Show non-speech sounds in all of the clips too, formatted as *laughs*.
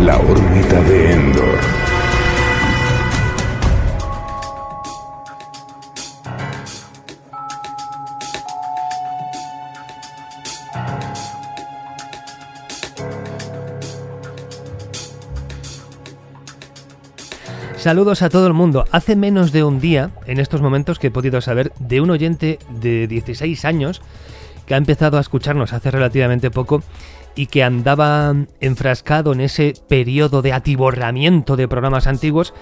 La órbita de Endor. Saludos a todo el mundo. Hace menos de un día, en estos momentos, que he podido saber de un oyente de 16 años que ha empezado a escucharnos hace relativamente poco y que andaba enfrascado en ese periodo de atiborramiento de programas antiguos,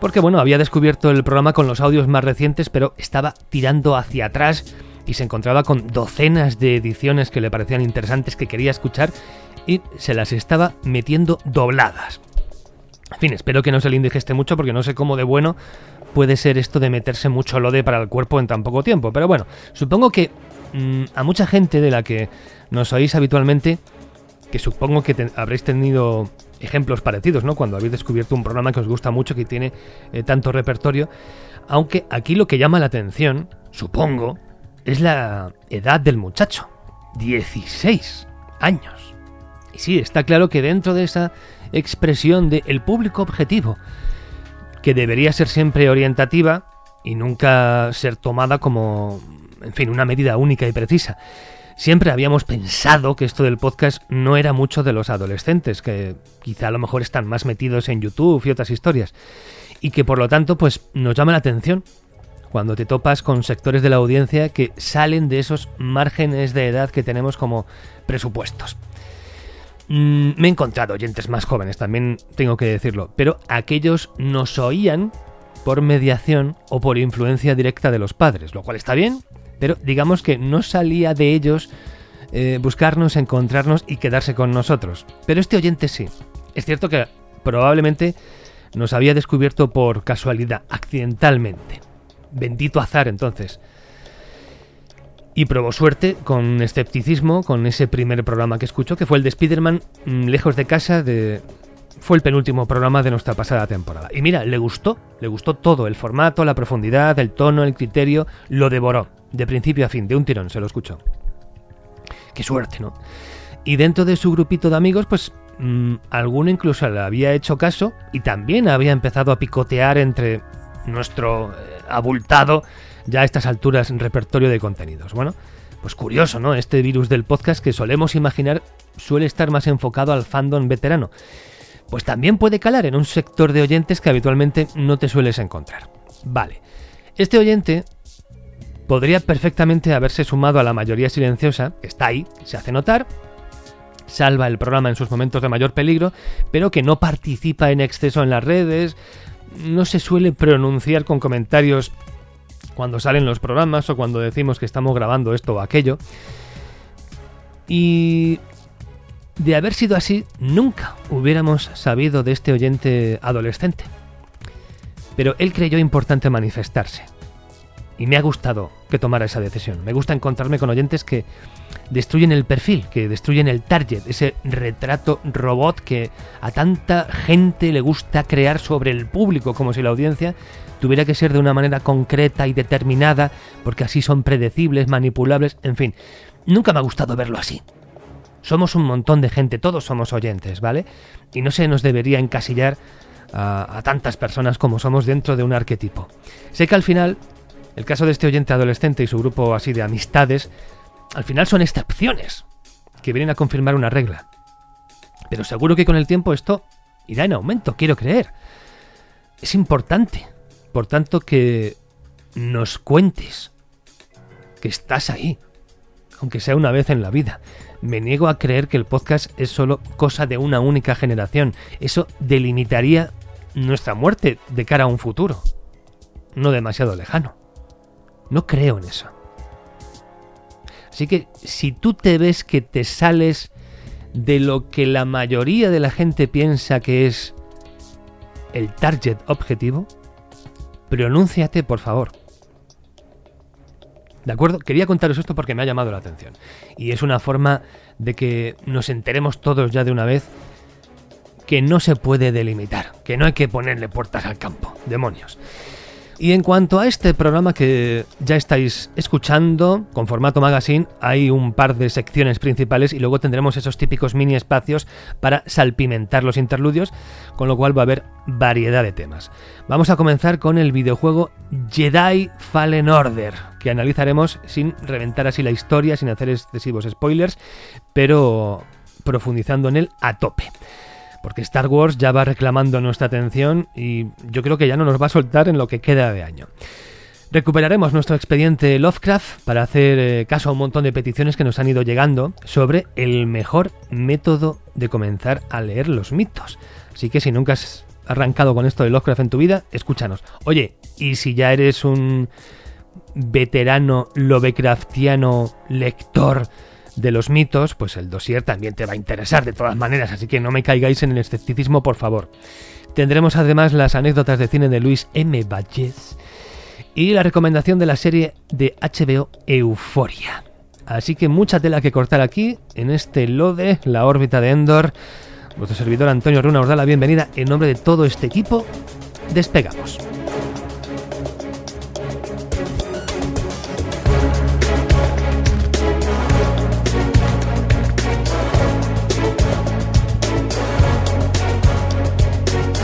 porque bueno, había descubierto el programa con los audios más recientes, pero estaba tirando hacia atrás y se encontraba con docenas de ediciones que le parecían interesantes que quería escuchar y se las estaba metiendo dobladas. En fin, espero que no se le indigeste mucho porque no sé cómo de bueno puede ser esto de meterse mucho lode para el cuerpo en tan poco tiempo. Pero bueno, supongo que mm, a mucha gente de la que nos oís habitualmente, que supongo que habréis tenido ejemplos parecidos, ¿no? Cuando habéis descubierto un programa que os gusta mucho, que tiene eh, tanto repertorio. Aunque aquí lo que llama la atención, supongo, es la edad del muchacho. 16 años. Y sí, está claro que dentro de esa expresión de el público objetivo, que debería ser siempre orientativa y nunca ser tomada como, en fin, una medida única y precisa. Siempre habíamos pensado que esto del podcast no era mucho de los adolescentes, que quizá a lo mejor están más metidos en YouTube y otras historias, y que por lo tanto pues nos llama la atención cuando te topas con sectores de la audiencia que salen de esos márgenes de edad que tenemos como presupuestos. Mm, me he encontrado oyentes más jóvenes, también tengo que decirlo, pero aquellos nos oían por mediación o por influencia directa de los padres, lo cual está bien, pero digamos que no salía de ellos eh, buscarnos, encontrarnos y quedarse con nosotros. Pero este oyente sí. Es cierto que probablemente nos había descubierto por casualidad, accidentalmente. Bendito azar entonces y probó suerte con escepticismo con ese primer programa que escuchó, que fue el de Spider-Man mm, Lejos de Casa, de... fue el penúltimo programa de nuestra pasada temporada. Y mira, le gustó, le gustó todo, el formato, la profundidad, el tono, el criterio, lo devoró, de principio a fin, de un tirón, se lo escuchó. Qué suerte, ¿no? Y dentro de su grupito de amigos, pues mmm, alguno incluso le había hecho caso y también había empezado a picotear entre nuestro eh, abultado ya a estas alturas en repertorio de contenidos. Bueno, pues curioso, ¿no? Este virus del podcast que solemos imaginar suele estar más enfocado al fandom veterano. Pues también puede calar en un sector de oyentes que habitualmente no te sueles encontrar. Vale. Este oyente podría perfectamente haberse sumado a la mayoría silenciosa, que está ahí, se hace notar, salva el programa en sus momentos de mayor peligro, pero que no participa en exceso en las redes, no se suele pronunciar con comentarios cuando salen los programas o cuando decimos que estamos grabando esto o aquello. Y de haber sido así, nunca hubiéramos sabido de este oyente adolescente. Pero él creyó importante manifestarse. Y me ha gustado que tomara esa decisión. Me gusta encontrarme con oyentes que destruyen el perfil, que destruyen el target, ese retrato robot que a tanta gente le gusta crear sobre el público, como si la audiencia tuviera que ser de una manera concreta y determinada, porque así son predecibles, manipulables, en fin. Nunca me ha gustado verlo así. Somos un montón de gente, todos somos oyentes, ¿vale? Y no se nos debería encasillar a, a tantas personas como somos dentro de un arquetipo. Sé que al final, el caso de este oyente adolescente y su grupo así de amistades, al final son excepciones que vienen a confirmar una regla. Pero seguro que con el tiempo esto irá en aumento, quiero creer. Es importante por tanto, que nos cuentes que estás ahí, aunque sea una vez en la vida. Me niego a creer que el podcast es solo cosa de una única generación. Eso delimitaría nuestra muerte de cara a un futuro. No demasiado lejano. No creo en eso. Así que si tú te ves que te sales de lo que la mayoría de la gente piensa que es el target objetivo, pronúnciate, por favor. ¿De acuerdo? Quería contaros esto porque me ha llamado la atención. Y es una forma de que nos enteremos todos ya de una vez que no se puede delimitar, que no hay que ponerle puertas al campo. Demonios. Y en cuanto a este programa que ya estáis escuchando, con formato magazine, hay un par de secciones principales y luego tendremos esos típicos mini espacios para salpimentar los interludios, con lo cual va a haber variedad de temas. Vamos a comenzar con el videojuego Jedi Fallen Order, que analizaremos sin reventar así la historia, sin hacer excesivos spoilers, pero profundizando en él a tope porque Star Wars ya va reclamando nuestra atención y yo creo que ya no nos va a soltar en lo que queda de año. Recuperaremos nuestro expediente Lovecraft para hacer eh, caso a un montón de peticiones que nos han ido llegando sobre el mejor método de comenzar a leer los mitos. Así que si nunca has arrancado con esto de Lovecraft en tu vida, escúchanos. Oye, y si ya eres un veterano Lovecraftiano lector de los mitos, pues el dossier también te va a interesar de todas maneras, así que no me caigáis en el escepticismo, por favor. Tendremos además las anécdotas de cine de Luis M. Valles y la recomendación de la serie de HBO Euforia. Así que mucha tela que cortar aquí, en este lode, la órbita de Endor. Vuestro servidor Antonio Runa os da la bienvenida en nombre de todo este equipo. Despegamos.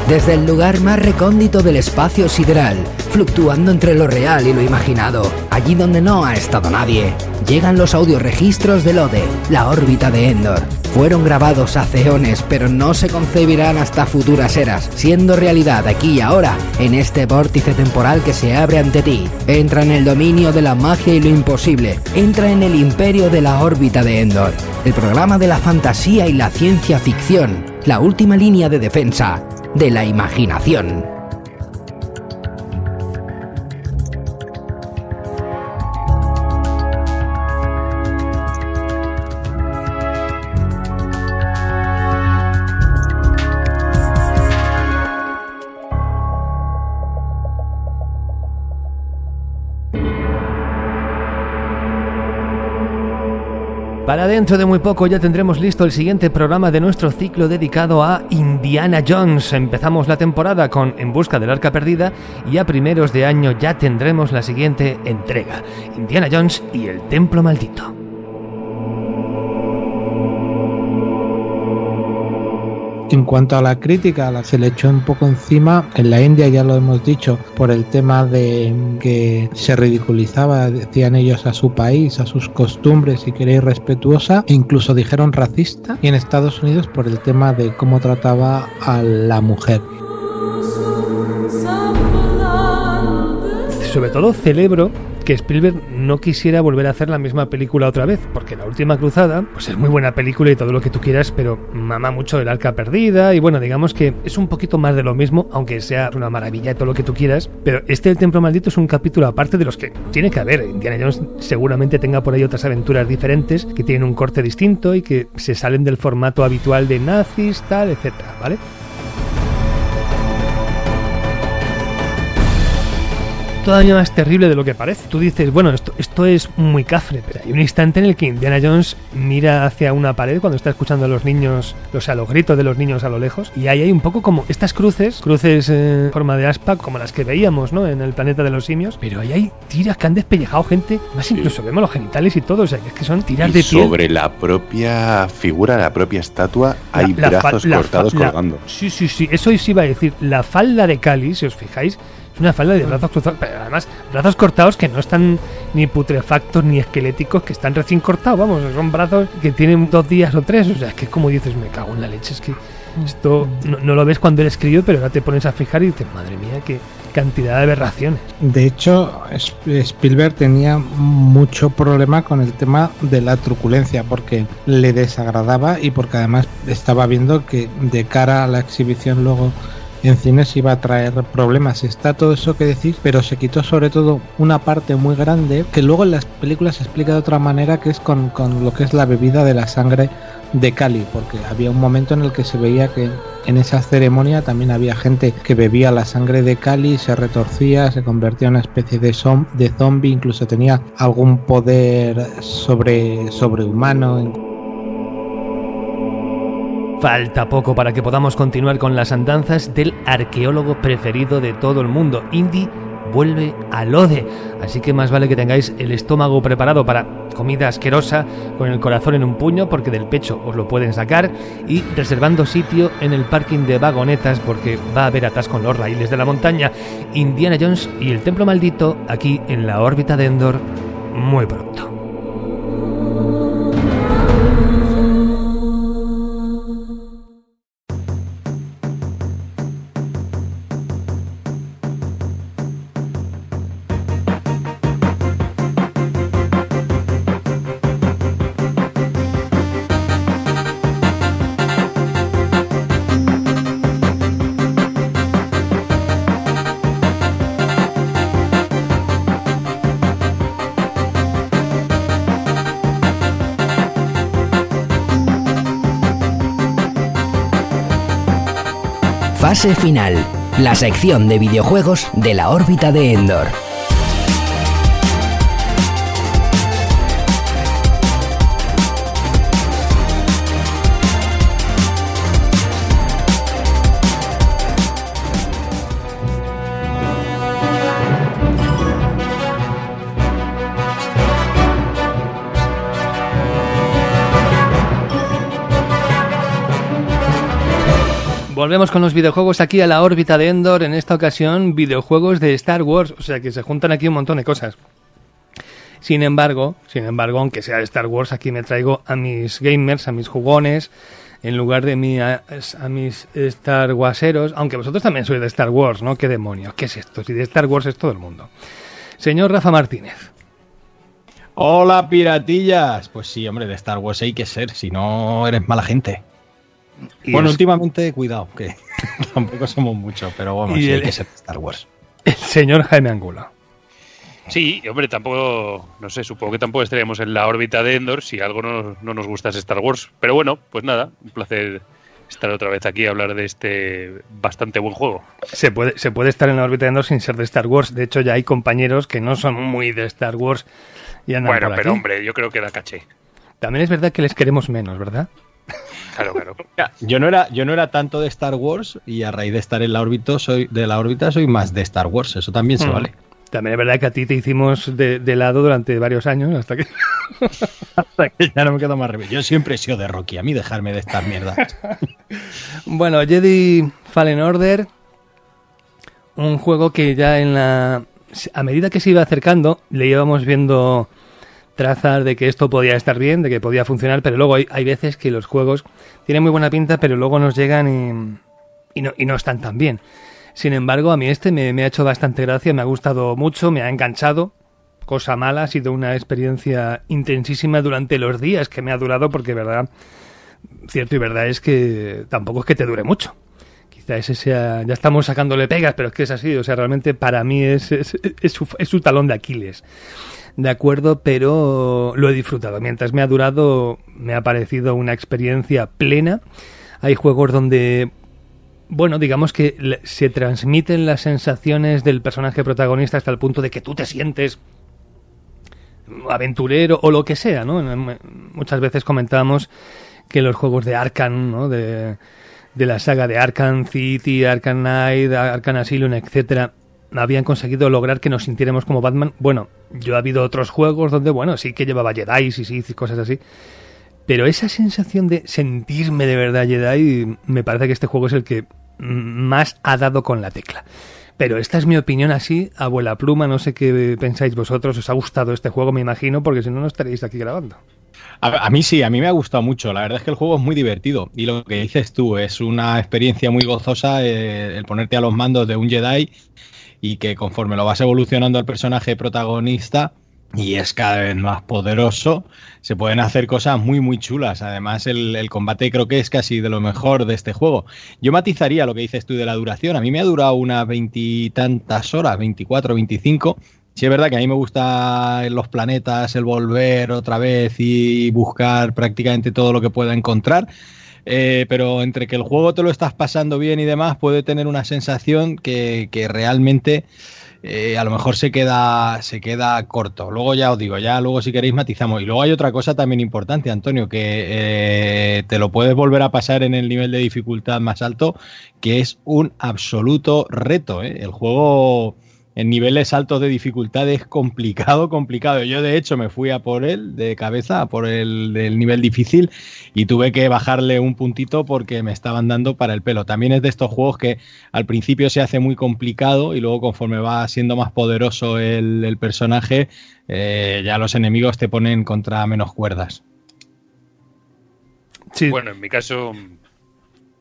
Desde el lugar más recóndito del espacio sideral, fluctuando entre lo real y lo imaginado, allí donde no ha estado nadie, llegan los audioregistros del ODE, la órbita de Endor. Fueron grabados hace eones, pero no se concebirán hasta futuras eras, siendo realidad aquí y ahora, en este vórtice temporal que se abre ante ti. Entra en el dominio de la magia y lo imposible, entra en el imperio de la órbita de Endor, el programa de la fantasía y la ciencia ficción, la última línea de defensa de la imaginación. Dentro de muy poco ya tendremos listo el siguiente programa de nuestro ciclo dedicado a Indiana Jones. Empezamos la temporada con En Busca del Arca Perdida y a primeros de año ya tendremos la siguiente entrega, Indiana Jones y el Templo Maldito. En cuanto a la crítica, se le echó un poco encima. En la India ya lo hemos dicho, por el tema de que se ridiculizaba, decían ellos, a su país, a sus costumbres y que era irrespetuosa. E incluso dijeron racista. Y en Estados Unidos por el tema de cómo trataba a la mujer. Sobre todo celebro que Spielberg no quisiera volver a hacer la misma película otra vez, porque La Última Cruzada, pues es muy buena película y todo lo que tú quieras, pero mama mucho el arca perdida y bueno, digamos que es un poquito más de lo mismo, aunque sea una maravilla y todo lo que tú quieras, pero este El Templo Maldito es un capítulo aparte de los que tiene que haber. Indiana Jones seguramente tenga por ahí otras aventuras diferentes que tienen un corte distinto y que se salen del formato habitual de nazis, tal, etcétera, ¿vale? Todavía más terrible de lo que parece. Tú dices, bueno, esto, esto es muy cafre, pero hay un instante en el que Indiana Jones mira hacia una pared cuando está escuchando a los niños, o sea, los gritos de los niños a lo lejos, y ahí hay un poco como estas cruces, cruces en forma de aspa, como las que veíamos, ¿no? En el planeta de los simios, pero ahí hay tiras que han despellejado gente, más incluso vemos los genitales y todo, o sea, que es que son tiras de piel. Sobre la propia figura, la propia estatua, hay brazos cortados colgando. Sí, sí, sí, eso sí iba a decir. La falda de Cali, si os fijáis, una falda de brazos cruzados, pero además brazos cortados que no están ni putrefactos ni esqueléticos, que están recién cortados, vamos, son brazos que tienen dos días o tres, o sea, es que como dices, me cago en la leche, es que esto no, lo ves cuando él escribe, pero ahora te pones a fijar y dices, madre mía, qué cantidad de aberraciones. De hecho, Spielberg tenía mucho problema con el tema de la truculencia, porque le desagradaba y porque además estaba viendo que de cara a la exhibición luego en cines iba a traer problemas. Está todo eso que decís, pero se quitó sobre todo una parte muy grande que luego en las películas se explica de otra manera, que es con, lo que es la bebida de la sangre de Cali, porque había un momento en el que se veía que en esa ceremonia también había gente que bebía la sangre de Cali, se retorcía, se convertía en una especie de, de zombie, incluso tenía algún poder sobre, sobrehumano. Falta poco para que podamos continuar con las andanzas del arqueólogo preferido de todo el mundo, Indy vuelve a Lode. Así que más vale que tengáis el estómago preparado para comida asquerosa con el corazón en un puño porque del pecho os lo pueden sacar y reservando sitio en el parking de vagonetas porque va a haber atasco con los raíles de la montaña. Indiana Jones y el templo maldito aquí en la órbita de Endor muy pronto. Final, la sección de videojuegos de la órbita de Endor. Volvemos con los videojuegos aquí a la órbita de Endor, en esta ocasión videojuegos de Star Wars, o sea que se juntan aquí un montón de cosas. Sin embargo, sin embargo, aunque sea de Star Wars, aquí me traigo a mis gamers, a mis jugones, en lugar de mi, a, mis Star Warseros, aunque vosotros también sois de Star Wars, ¿no? ¿Qué demonios? ¿Qué es esto? Si de Star Wars es todo el mundo. Señor Rafa Martínez. Hola, piratillas. Pues sí, hombre, de Star Wars hay que ser, si no eres mala gente bueno, últimamente, cuidado, que *laughs* tampoco somos muchos, pero bueno, sí hay que ser Star Wars. El señor Jaime Angulo. Sí, hombre, tampoco, no sé, supongo que tampoco estaríamos en la órbita de Endor si algo no, no nos gusta es Star Wars. Pero bueno, pues nada, un placer estar otra vez aquí a hablar de este bastante buen juego. Se puede, se puede estar en la órbita de Endor sin ser de Star Wars. De hecho, ya hay compañeros que no son muy de Star Wars y andan Bueno, pero hombre, yo creo que da caché. También es verdad que les queremos menos, ¿verdad? Claro, claro. *laughs* Yo no era, yo no era tanto de Star Wars y a raíz de estar en la órbita soy de la órbita soy más de Star Wars. Eso también se hmm. vale. También es verdad que a ti te hicimos de, lado durante varios años hasta que... *laughs* hasta que ya no me quedo más rebelde. Yo siempre he sido de Rocky, a mí dejarme de estas mierdas. *laughs* bueno, Jedi Fallen Order, un juego que ya en la... A medida que se iba acercando, le íbamos viendo trazas de que esto podía estar bien, de que podía funcionar, pero luego hay, hay veces que los juegos tienen muy buena pinta, pero luego nos llegan y, no, y no están tan bien. Sin embargo, a mí este me, ha hecho bastante gracia, me ha gustado mucho, me ha enganchado. Cosa mala, ha sido una experiencia intensísima durante los días que me ha durado, porque verdad, cierto y verdad es que tampoco es que te dure mucho. Quizá ese sea, ya estamos sacándole pegas, pero es que es así, o sea, realmente para mí es, es, su, es su talón de Aquiles de acuerdo, pero lo he disfrutado. Mientras me ha durado, me ha parecido una experiencia plena. Hay juegos donde, bueno, digamos que se transmiten las sensaciones del personaje protagonista hasta el punto de que tú te sientes aventurero o lo que sea, ¿no? Muchas veces comentábamos que los juegos de Arkham, ¿no? De, de la saga de Arkham City, Arkham Knight, Arkham Asylum, etcétera, habían conseguido lograr que nos sintiéramos como Batman. Bueno, yo ha habido otros juegos donde, bueno, sí que llevaba Jedi y sí, cosas así. Pero esa sensación de sentirme de verdad Jedi, me parece que este juego es el que más ha dado con la tecla. Pero esta es mi opinión así, abuela pluma, no sé qué pensáis vosotros, os ha gustado este juego, me imagino, porque si no, no estaréis aquí grabando. A, mí sí, a mí me ha gustado mucho. La verdad es que el juego es muy divertido. Y lo que dices tú, es una experiencia muy gozosa eh, el ponerte a los mandos de un Jedi y que conforme lo vas evolucionando el personaje protagonista y es cada vez más poderoso, se pueden hacer cosas muy muy chulas. Además, el, el combate creo que es casi de lo mejor de este juego. Yo matizaría lo que dices tú de la duración. A mí me ha durado unas veintitantas horas, 24, 25. Sí, es verdad que a mí me gusta los planetas, el volver otra vez y buscar prácticamente todo lo que pueda encontrar. Eh, pero entre que el juego te lo estás pasando bien y demás, puede tener una sensación que, realmente eh, a lo mejor se queda, se queda corto. Luego ya os digo, ya luego si queréis matizamos. Y luego hay otra cosa también importante, Antonio, que eh, te lo puedes volver a pasar en el nivel de dificultad más alto, que es un absoluto reto. El juego en niveles altos de dificultad es complicado, *laughs* complicado. Yo de hecho me fui a por él de cabeza, a por el del nivel difícil y tuve que bajarle un puntito porque me estaban dando para el pelo. También es de estos juegos que al principio se hace muy complicado y luego conforme va siendo más poderoso el, personaje, eh, ya los enemigos te ponen contra menos cuerdas. Sí. Bueno, en mi caso...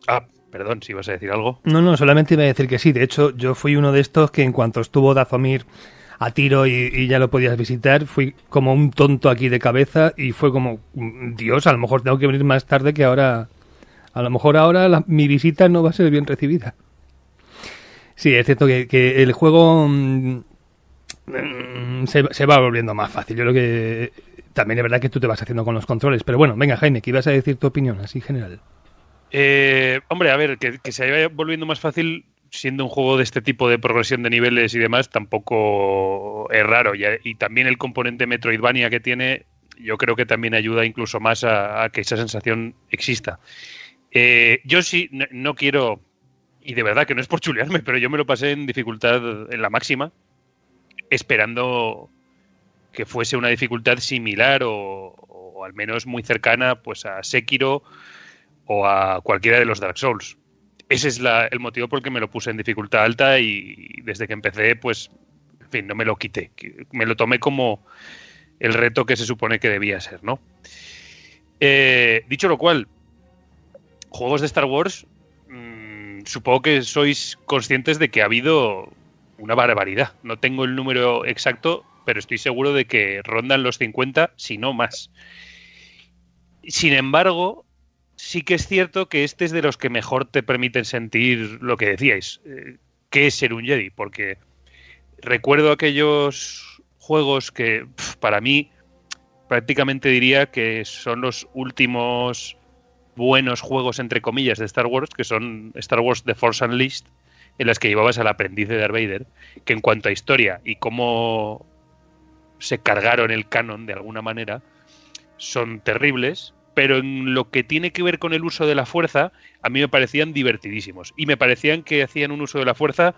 Ah, Perdón, si ibas a decir algo. No, no, solamente iba a decir que sí. De hecho, yo fui uno de estos que en cuanto estuvo Dazomir a tiro y, ya lo podías visitar, fui como un tonto aquí de cabeza y fue como, Dios, a lo mejor tengo que venir más tarde que ahora. A lo mejor ahora mi visita no va a ser bien recibida. Sí, es cierto que, el juego mm, se, se, va volviendo más fácil. Yo creo que también es verdad que tú te vas haciendo con los controles. Pero bueno, venga, Jaime, que ibas a decir tu opinión así general. Eh, hombre, a ver, que, se vaya volviendo más fácil siendo un juego de este tipo de progresión de niveles y demás, tampoco es raro. Y, también el componente Metroidvania que tiene, yo creo que también ayuda incluso más a, que esa sensación exista. Eh, yo sí, no, quiero, y de verdad que no es por chulearme, pero yo me lo pasé en dificultad en la máxima, esperando que fuese una dificultad similar o, o al menos muy cercana pues a Sekiro o a cualquiera de los Dark Souls. Ese es el motivo por el que me lo puse en dificultad alta y desde que empecé, pues, en fin, no me lo quité. Me lo tomé como el reto que se supone que debía ser, ¿no? Eh, dicho lo cual, juegos de Star Wars, mm, supongo que sois conscientes de que ha habido una barbaridad. No tengo el número exacto, pero estoy seguro de que rondan los 50, si no más. Sin embargo, sí que es cierto que este es de los que mejor te permiten sentir lo que decíais, eh, qué es ser un Jedi, porque recuerdo aquellos juegos que para mí prácticamente diría que son los últimos buenos juegos entre comillas de Star Wars, que son Star Wars The Force Unleashed, en las que llevabas al aprendiz de Darth Vader, que en cuanto a historia y cómo se cargaron el canon de alguna manera, son terribles, pero en lo que tiene que ver con el uso de la fuerza, a mí me parecían divertidísimos. Y me parecían que hacían un uso de la fuerza,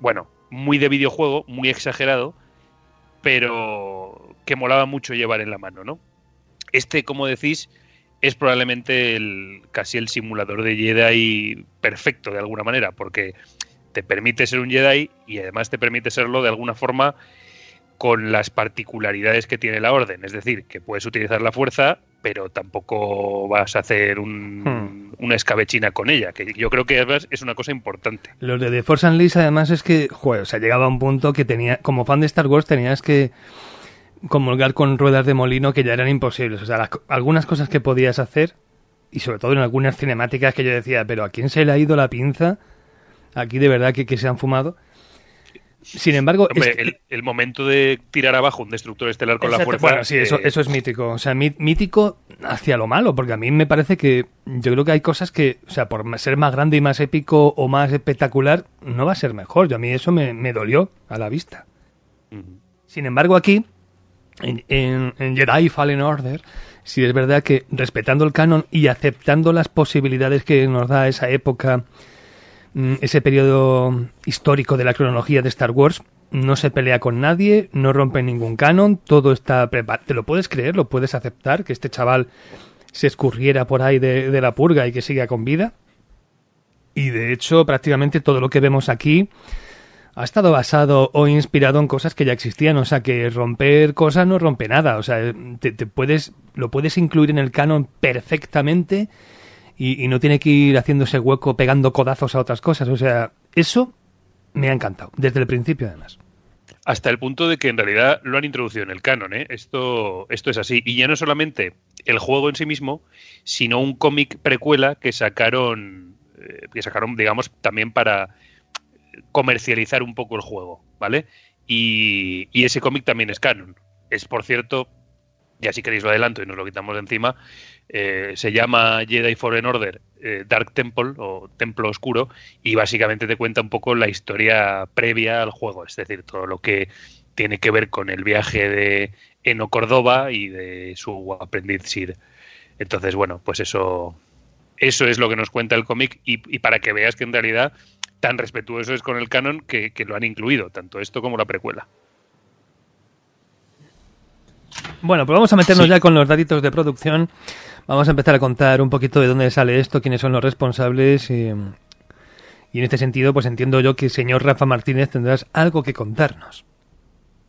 bueno, muy de videojuego, muy exagerado, pero que molaba mucho llevar en la mano, ¿no? Este, como decís, es probablemente el, casi el simulador de Jedi perfecto de alguna manera, porque te permite ser un Jedi y además te permite serlo de alguna forma con las particularidades que tiene la orden. Es decir, que puedes utilizar la fuerza, pero tampoco vas a hacer hmm. una escabechina con ella, que yo creo que es una cosa importante. Lo de The Force Unleashed además es que, joder, o sea, llegaba a un punto que tenía, como fan de Star Wars tenías que comulgar con ruedas de molino que ya eran imposibles. O sea, algunas cosas que podías hacer, y sobre todo en algunas cinemáticas que yo decía, pero ¿a quién se le ha ido la pinza? Aquí de verdad que, que se han fumado. Sin embargo, el, momento de tirar abajo un destructor estelar con la fuerza. Bueno, sí, eso, eh, eso es mítico. O sea, mítico hacia lo malo, porque a mí me parece que yo creo que hay cosas que, o sea, por ser más grande y más épico o más espectacular, no va a ser mejor. Yo a mí eso me, dolió a la vista. Sin embargo, aquí, en, en, Jedi Fallen Order, sí es verdad que respetando el canon y aceptando las posibilidades que nos da esa época ese periodo histórico de la cronología de Star Wars, no se pelea con nadie, no rompe ningún canon, todo está preparado. ¿Te lo puedes creer? ¿Lo puedes aceptar? Que este chaval se escurriera por ahí de, la purga y que siga con vida. Y de hecho, prácticamente todo lo que vemos aquí ha estado basado o inspirado en cosas que ya existían. O sea, que romper cosas no rompe nada. O sea, te puedes, lo puedes incluir en el canon perfectamente y, no tiene que ir haciéndose hueco pegando codazos a otras cosas. O sea, eso me ha encantado, desde el principio además. Hasta el punto de que en realidad lo han introducido en el canon, ¿eh? Esto, esto es así. Y ya no solamente el juego en sí mismo, sino un cómic precuela que sacaron, eh, que sacaron, digamos, también para comercializar un poco el juego, ¿vale? Y, y ese cómic también es canon. Es, por cierto, ya si queréis lo adelanto y nos lo quitamos de encima, eh, se llama Jedi Fallen Order eh, Dark Temple o Templo Oscuro y básicamente te cuenta un poco la historia previa al juego, es decir, todo lo que tiene que ver con el viaje de Eno Córdoba y de su aprendiz Sir. Entonces, bueno, pues eso, eso es lo que nos cuenta el cómic y, para que veas que en realidad tan respetuoso es con el canon que, lo han incluido, tanto esto como la precuela. Bueno, pues vamos a meternos ya con los daditos de producción. Vamos a empezar a contar un poquito de dónde sale esto, quiénes son los responsables. Y, y en este sentido, pues entiendo yo que, señor Rafa Martínez, tendrás algo que contarnos.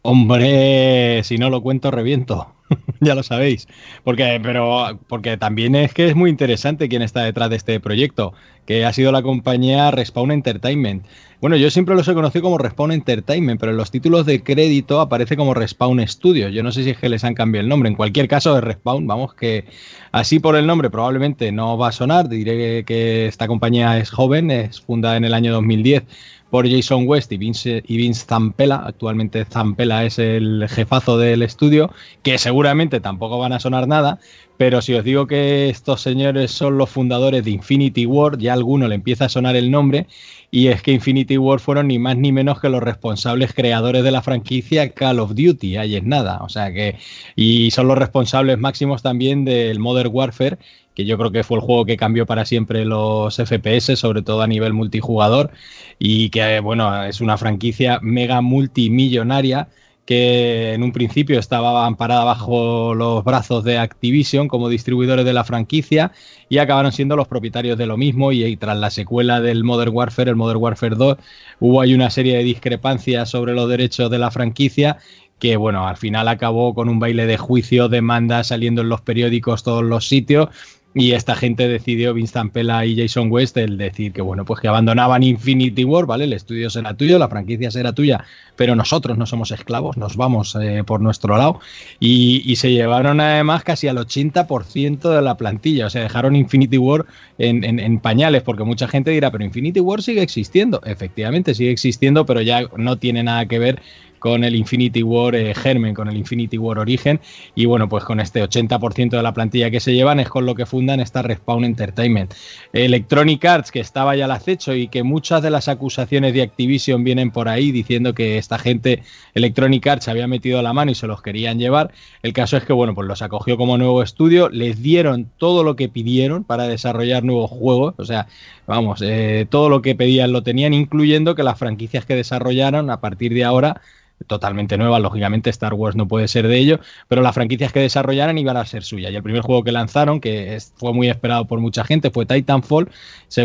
Hombre, si no lo cuento, reviento. *laughs* ya lo sabéis. Porque, pero, porque también es que es muy interesante quién está detrás de este proyecto, que ha sido la compañía Respawn Entertainment. Bueno, yo siempre los he conocido como Respawn Entertainment, pero en los títulos de crédito aparece como Respawn Studios. Yo no sé si es que les han cambiado el nombre. En cualquier caso, de Respawn, vamos, que así por el nombre probablemente no va a sonar. Diré que esta compañía es joven, es fundada en el año 2010 por Jason West y Vince, y Vince Zampella. Actualmente Zampella es el jefazo del estudio, que seguramente tampoco van a sonar nada, pero si os digo que estos señores son los fundadores de Infinity War, ya a alguno le empieza a sonar el nombre, y es que Infinity War fueron ni más ni menos que los responsables creadores de la franquicia Call of Duty, ahí es nada, o sea que, y son los responsables máximos también del Modern Warfare, que yo creo que fue el juego que cambió para siempre los FPS, sobre todo a nivel multijugador, y que, bueno, es una franquicia mega multimillonaria que en un principio estaba amparada bajo los brazos de Activision como distribuidores de la franquicia y acabaron siendo los propietarios de lo mismo y, tras la secuela del Modern Warfare, el Modern Warfare 2, hubo ahí una serie de discrepancias sobre los derechos de la franquicia que bueno, al final acabó con un baile de juicio, demanda saliendo en los periódicos, todos los sitios, y esta gente decidió, Vincent Pella y Jason West, el decir que bueno, pues que abandonaban Infinity War, ¿vale? El estudio será tuyo, la franquicia será tuya, pero nosotros no somos esclavos, nos vamos eh, por nuestro lado. Y, se llevaron además casi al 80% de la plantilla, o sea, dejaron Infinity War en, en, pañales, porque mucha gente dirá, pero Infinity War sigue existiendo. Efectivamente, sigue existiendo, pero ya no tiene nada que ver con el Infinity War eh, Germen, con el Infinity War Origen. Y bueno, pues con este 80% de la plantilla que se llevan es con lo que fundan esta Respawn Entertainment. Electronic Arts, que estaba ya al acecho y que muchas de las acusaciones de Activision vienen por ahí diciendo que esta gente, Electronic Arts, había metido la mano y se los querían llevar. El caso es que, bueno, pues los acogió como nuevo estudio, les dieron todo lo que pidieron para desarrollar nuevos juegos. O sea, vamos, eh, todo lo que pedían lo tenían, incluyendo que las franquicias que desarrollaron a partir de ahora totalmente nueva, lógicamente Star Wars no puede ser de ello, pero las franquicias que desarrollaran iban a ser suyas. Y el primer juego que lanzaron, que fue muy esperado por mucha gente, fue Titanfall.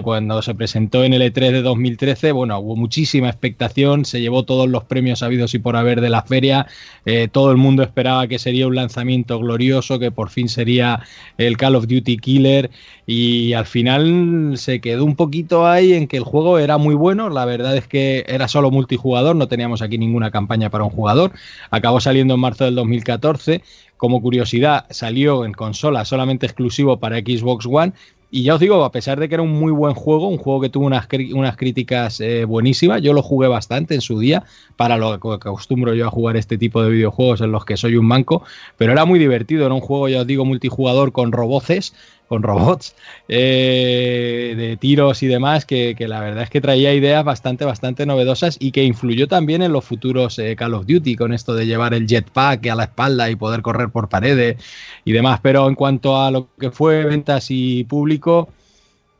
cuando se presentó en el E3 de 2013, bueno, hubo muchísima expectación, se llevó todos los premios habidos y por haber de la feria, eh, todo el mundo esperaba que sería un lanzamiento glorioso, que por fin sería el Call of Duty Killer, y al final se quedó un poquito ahí en que el juego era muy bueno, la verdad es que era solo multijugador, no teníamos aquí ninguna campaña para un jugador. Acabó saliendo en marzo del 2014. Como curiosidad, salió en consola solamente exclusivo para Xbox One. Y ya os digo, a pesar de que era un muy buen juego, un juego que tuvo unas, unas críticas eh, buenísimas, yo lo jugué bastante en su día, para lo que acostumbro yo a jugar este tipo de videojuegos en los que soy un manco, pero era muy divertido, era un juego, ya os digo, multijugador con roboces, con robots eh, de tiros y demás, que, la verdad es que traía ideas bastante, bastante novedosas y que influyó también en los futuros eh, Call of Duty, con esto de llevar el jetpack a la espalda y poder correr por paredes y demás. Pero en cuanto a lo que fue ventas y público,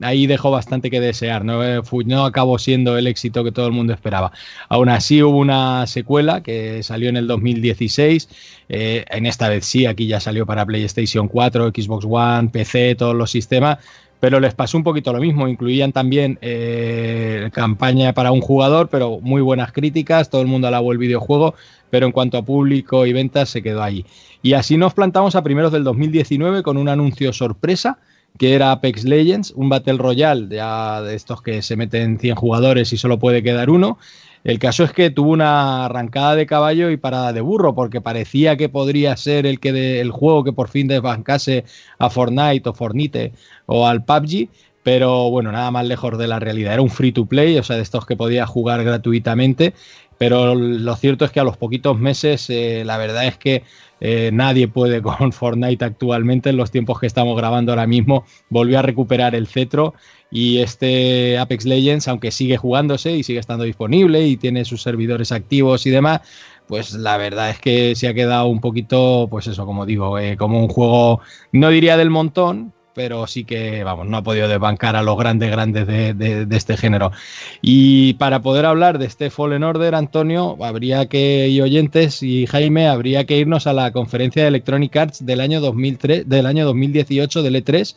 ahí dejó bastante que desear, no, eh, no acabó siendo el éxito que todo el mundo esperaba. Aún así hubo una secuela que salió en el 2016, eh, en esta vez sí, aquí ya salió para PlayStation 4, Xbox One, PC, todos los sistemas, pero les pasó un poquito lo mismo, incluían también eh, campaña para un jugador, pero muy buenas críticas, todo el mundo alabó el videojuego, pero en cuanto a público y ventas se quedó ahí. Y así nos plantamos a primeros del 2019 con un anuncio sorpresa, que era Apex Legends, un Battle Royale de estos que se meten 100 jugadores y solo puede quedar uno. El caso es que tuvo una arrancada de caballo y parada de burro, porque parecía que podría ser el, que el juego que por fin desbancase a Fortnite o Fornite o al PUBG, pero bueno, nada más lejos de la realidad. Era un free to play, o sea, de estos que podía jugar gratuitamente, pero lo cierto es que a los poquitos meses eh, la verdad es que eh, nadie puede con *laughs* Fortnite actualmente en los tiempos que estamos grabando ahora mismo. Volvió a recuperar el cetro y este Apex Legends, aunque sigue jugándose y sigue estando disponible y tiene sus servidores activos y demás, pues la verdad es que se ha quedado un poquito, pues eso, como digo, eh, como un juego, no diría del montón, pero sí que, vamos, no ha podido desbancar a los grandes, grandes de, este género. Y para poder hablar de este Fallen Order, Antonio, habría que, y oyentes y Jaime, habría que irnos a la conferencia de Electronic Arts del año 2003, del año 2018 del E3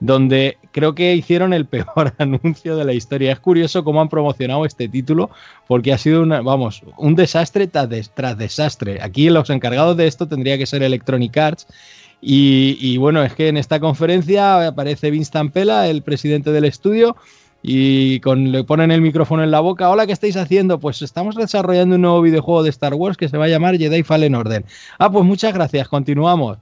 donde creo que hicieron el peor *laughs* anuncio de la historia. Es curioso cómo han promocionado este título, porque ha sido una, vamos, un desastre tras, desastre. Aquí los encargados de esto tendría que ser Electronic Arts. Y, bueno, es que en esta conferencia aparece Vince Tampela, el presidente del estudio, y con, le ponen el micrófono en la boca. Hola, ¿qué estáis haciendo? Pues estamos desarrollando un nuevo videojuego de Star Wars que se va a llamar Jedi Fallen Order. Ah, pues muchas gracias, continuamos.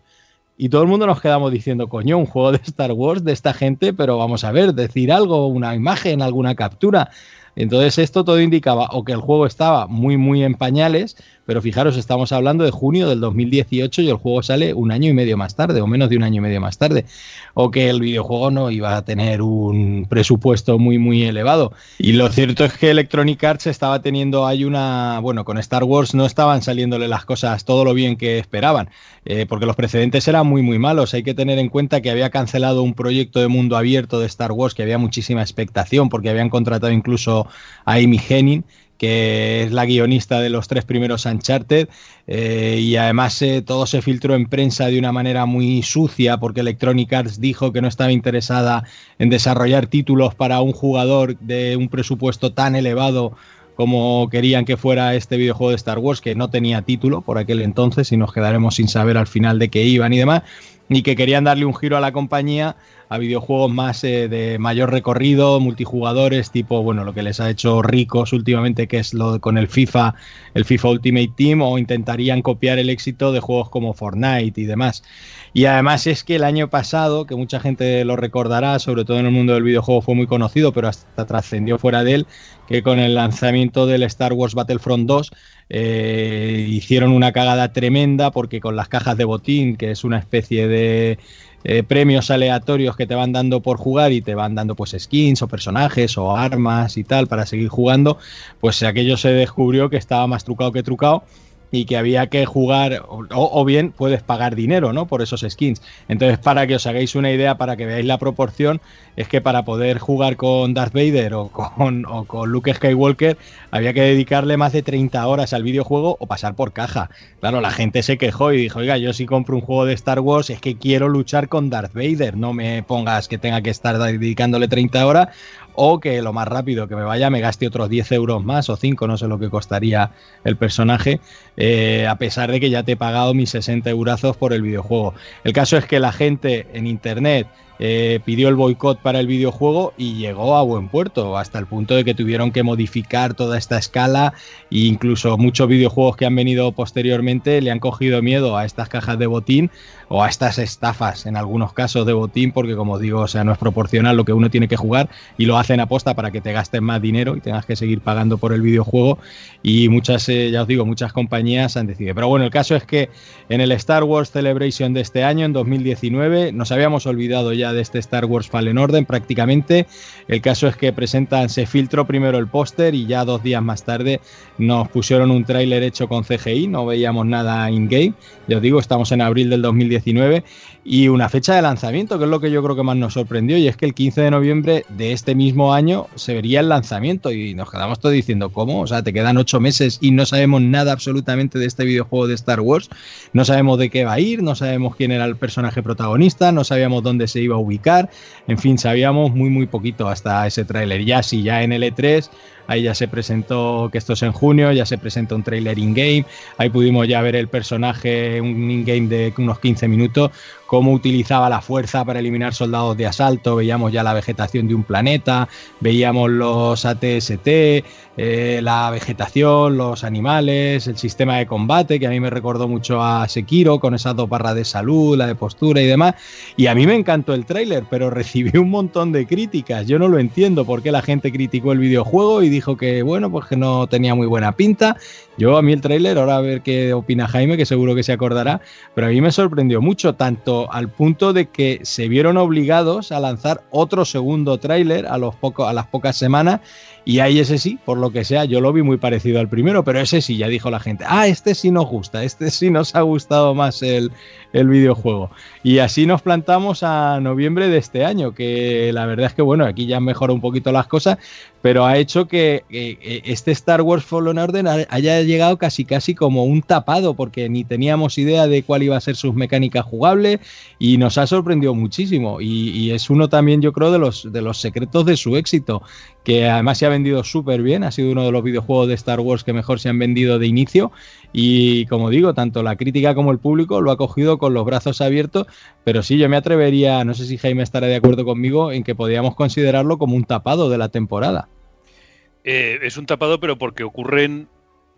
Y todo el mundo nos quedamos diciendo, coño, un juego de Star Wars de esta gente, pero vamos a ver, decir algo, una imagen, alguna captura. Entonces esto todo indicaba o que el juego estaba muy muy en pañales pero fijaros, estamos hablando de junio del 2018 y el juego sale un año y medio más tarde, o menos de un año y medio más tarde. O que el videojuego no iba a tener un presupuesto muy, muy elevado. Y lo cierto es que Electronic Arts estaba teniendo, hay una, bueno, con Star Wars no estaban saliéndole las cosas todo lo bien que esperaban, eh, porque los precedentes eran muy, muy malos. Hay que tener en cuenta que había cancelado un proyecto de mundo abierto de Star Wars, que había muchísima expectación, porque habían contratado incluso a Amy Henning que es la guionista de los tres primeros Uncharted, eh, y además eh, todo se filtró en prensa de una manera muy sucia porque Electronic Arts dijo que no estaba interesada en desarrollar títulos para un jugador de un presupuesto tan elevado como querían que fuera este videojuego de Star Wars, que no tenía título por aquel entonces y nos quedaremos sin saber al final de qué iban y demás, y que querían darle un giro a la compañía a videojuegos más eh, de mayor recorrido, multijugadores, tipo, bueno, lo que les ha hecho ricos últimamente, que es lo con el FIFA, el FIFA Ultimate Team, o intentarían copiar el éxito de juegos como Fortnite y demás. Y además es que el año pasado, que mucha gente lo recordará, sobre todo en el mundo del videojuego fue muy conocido, pero hasta trascendió fuera de él, que con el lanzamiento del Star Wars Battlefront 2 eh, hicieron una cagada tremenda porque con las cajas de botín, que es una especie de eh, premios aleatorios que te van dando por jugar y te van dando pues skins o personajes o armas y tal para seguir jugando, pues aquello se descubrió que estaba más trucado que trucado y que había que jugar, o, bien puedes pagar dinero, ¿no? Por esos skins. Entonces, para que os hagáis una idea, para que veáis la proporción, es que para poder jugar con Darth Vader o con, o con Luke Skywalker, había que dedicarle más de 30 horas al videojuego o pasar por caja. Claro, la gente se quejó y dijo, oiga, yo si compro un juego de Star Wars es que quiero luchar con Darth Vader, no me pongas que tenga que estar dedicándole 30 horas o que lo más rápido que me vaya me gaste otros 10 euros más o 5, no sé lo que costaría el personaje, eh, a pesar de que ya te he pagado mis 60 eurazos por el videojuego. El caso es que la gente en internet eh, pidió el boicot para el videojuego y llegó a buen puerto, hasta el punto de que tuvieron que modificar toda esta escala e incluso muchos videojuegos que han venido posteriormente le han cogido miedo a estas cajas de botín o a estas estafas en algunos casos de botín, porque como digo, o sea, no es proporcional lo que uno tiene que jugar y lo hacen aposta para que te gasten más dinero y tengas que seguir pagando por el videojuego. Y muchas, eh, ya os digo, muchas compañías han decidido. Pero bueno, el caso es que en el Star Wars Celebration de este año, en 2019, nos habíamos olvidado ya de este Star Wars Fallen Order prácticamente. El caso es que presentan, se filtró primero el póster y ya dos días más tarde nos pusieron un tráiler hecho con CGI, no veíamos nada in-game. Ya os digo, estamos en abril del 2019 y una fecha de lanzamiento, que es lo que yo creo que más nos sorprendió, y es que el 15 de noviembre de este mismo año se vería el lanzamiento y nos quedamos todos diciendo, ¿cómo? O sea, te quedan ocho meses y no sabemos nada absolutamente de este videojuego de Star Wars, no sabemos de qué va a ir, no sabemos quién era el personaje protagonista, no sabíamos dónde se iba a ubicar, en fin, sabíamos muy, muy poquito hasta ese tráiler. Ya si ya en el E3 Ahí ya se presentó, que esto es en junio, ya se presentó un trailer in-game. Ahí pudimos ya ver el personaje, un in-game de unos 15 minutos, cómo utilizaba la fuerza para eliminar soldados de asalto. Veíamos ya la vegetación de un planeta, veíamos los ATST, eh, la vegetación, los animales, el sistema de combate, que a mí me recordó mucho a Sekiro, con esas dos barras de salud, la de postura y demás. Y a mí me encantó el tráiler, pero *laughs* recibí un montón de críticas. Yo no lo entiendo por qué la gente criticó el videojuego y dijo que, bueno, pues que no tenía muy buena pinta. Yo a mí el tráiler, ahora a ver qué opina Jaime, que seguro que se acordará, pero a mí me sorprendió mucho, tanto al punto de que se vieron obligados a lanzar otro segundo tráiler a las pocas semanas y ahí ese sí, por lo que sea, yo lo vi muy parecido al primero, pero ese sí, ya dijo la gente, ah, este sí nos gusta, este sí nos ha gustado más el, el videojuego. Y así nos plantamos a noviembre de este año, que la verdad es que bueno, aquí ya han mejorado un poquito las cosas, pero ha hecho que, este Star Wars Fallen Order haya llegado casi casi como un tapado, porque ni teníamos idea de cuál iba a ser sus mecánicas jugables y nos ha sorprendido muchísimo. Y, es uno también, yo creo, de los, de los secretos de su éxito, que además se ha vendido súper bien, ha sido uno de los videojuegos de Star Wars que mejor se han vendido de inicio. Y como digo, tanto la crítica como el público lo ha cogido con los brazos abiertos, pero sí, yo me atrevería, no sé si Jaime estará de acuerdo conmigo, en que podríamos considerarlo como un tapado de la temporada. Eh, es un tapado, pero porque ocurren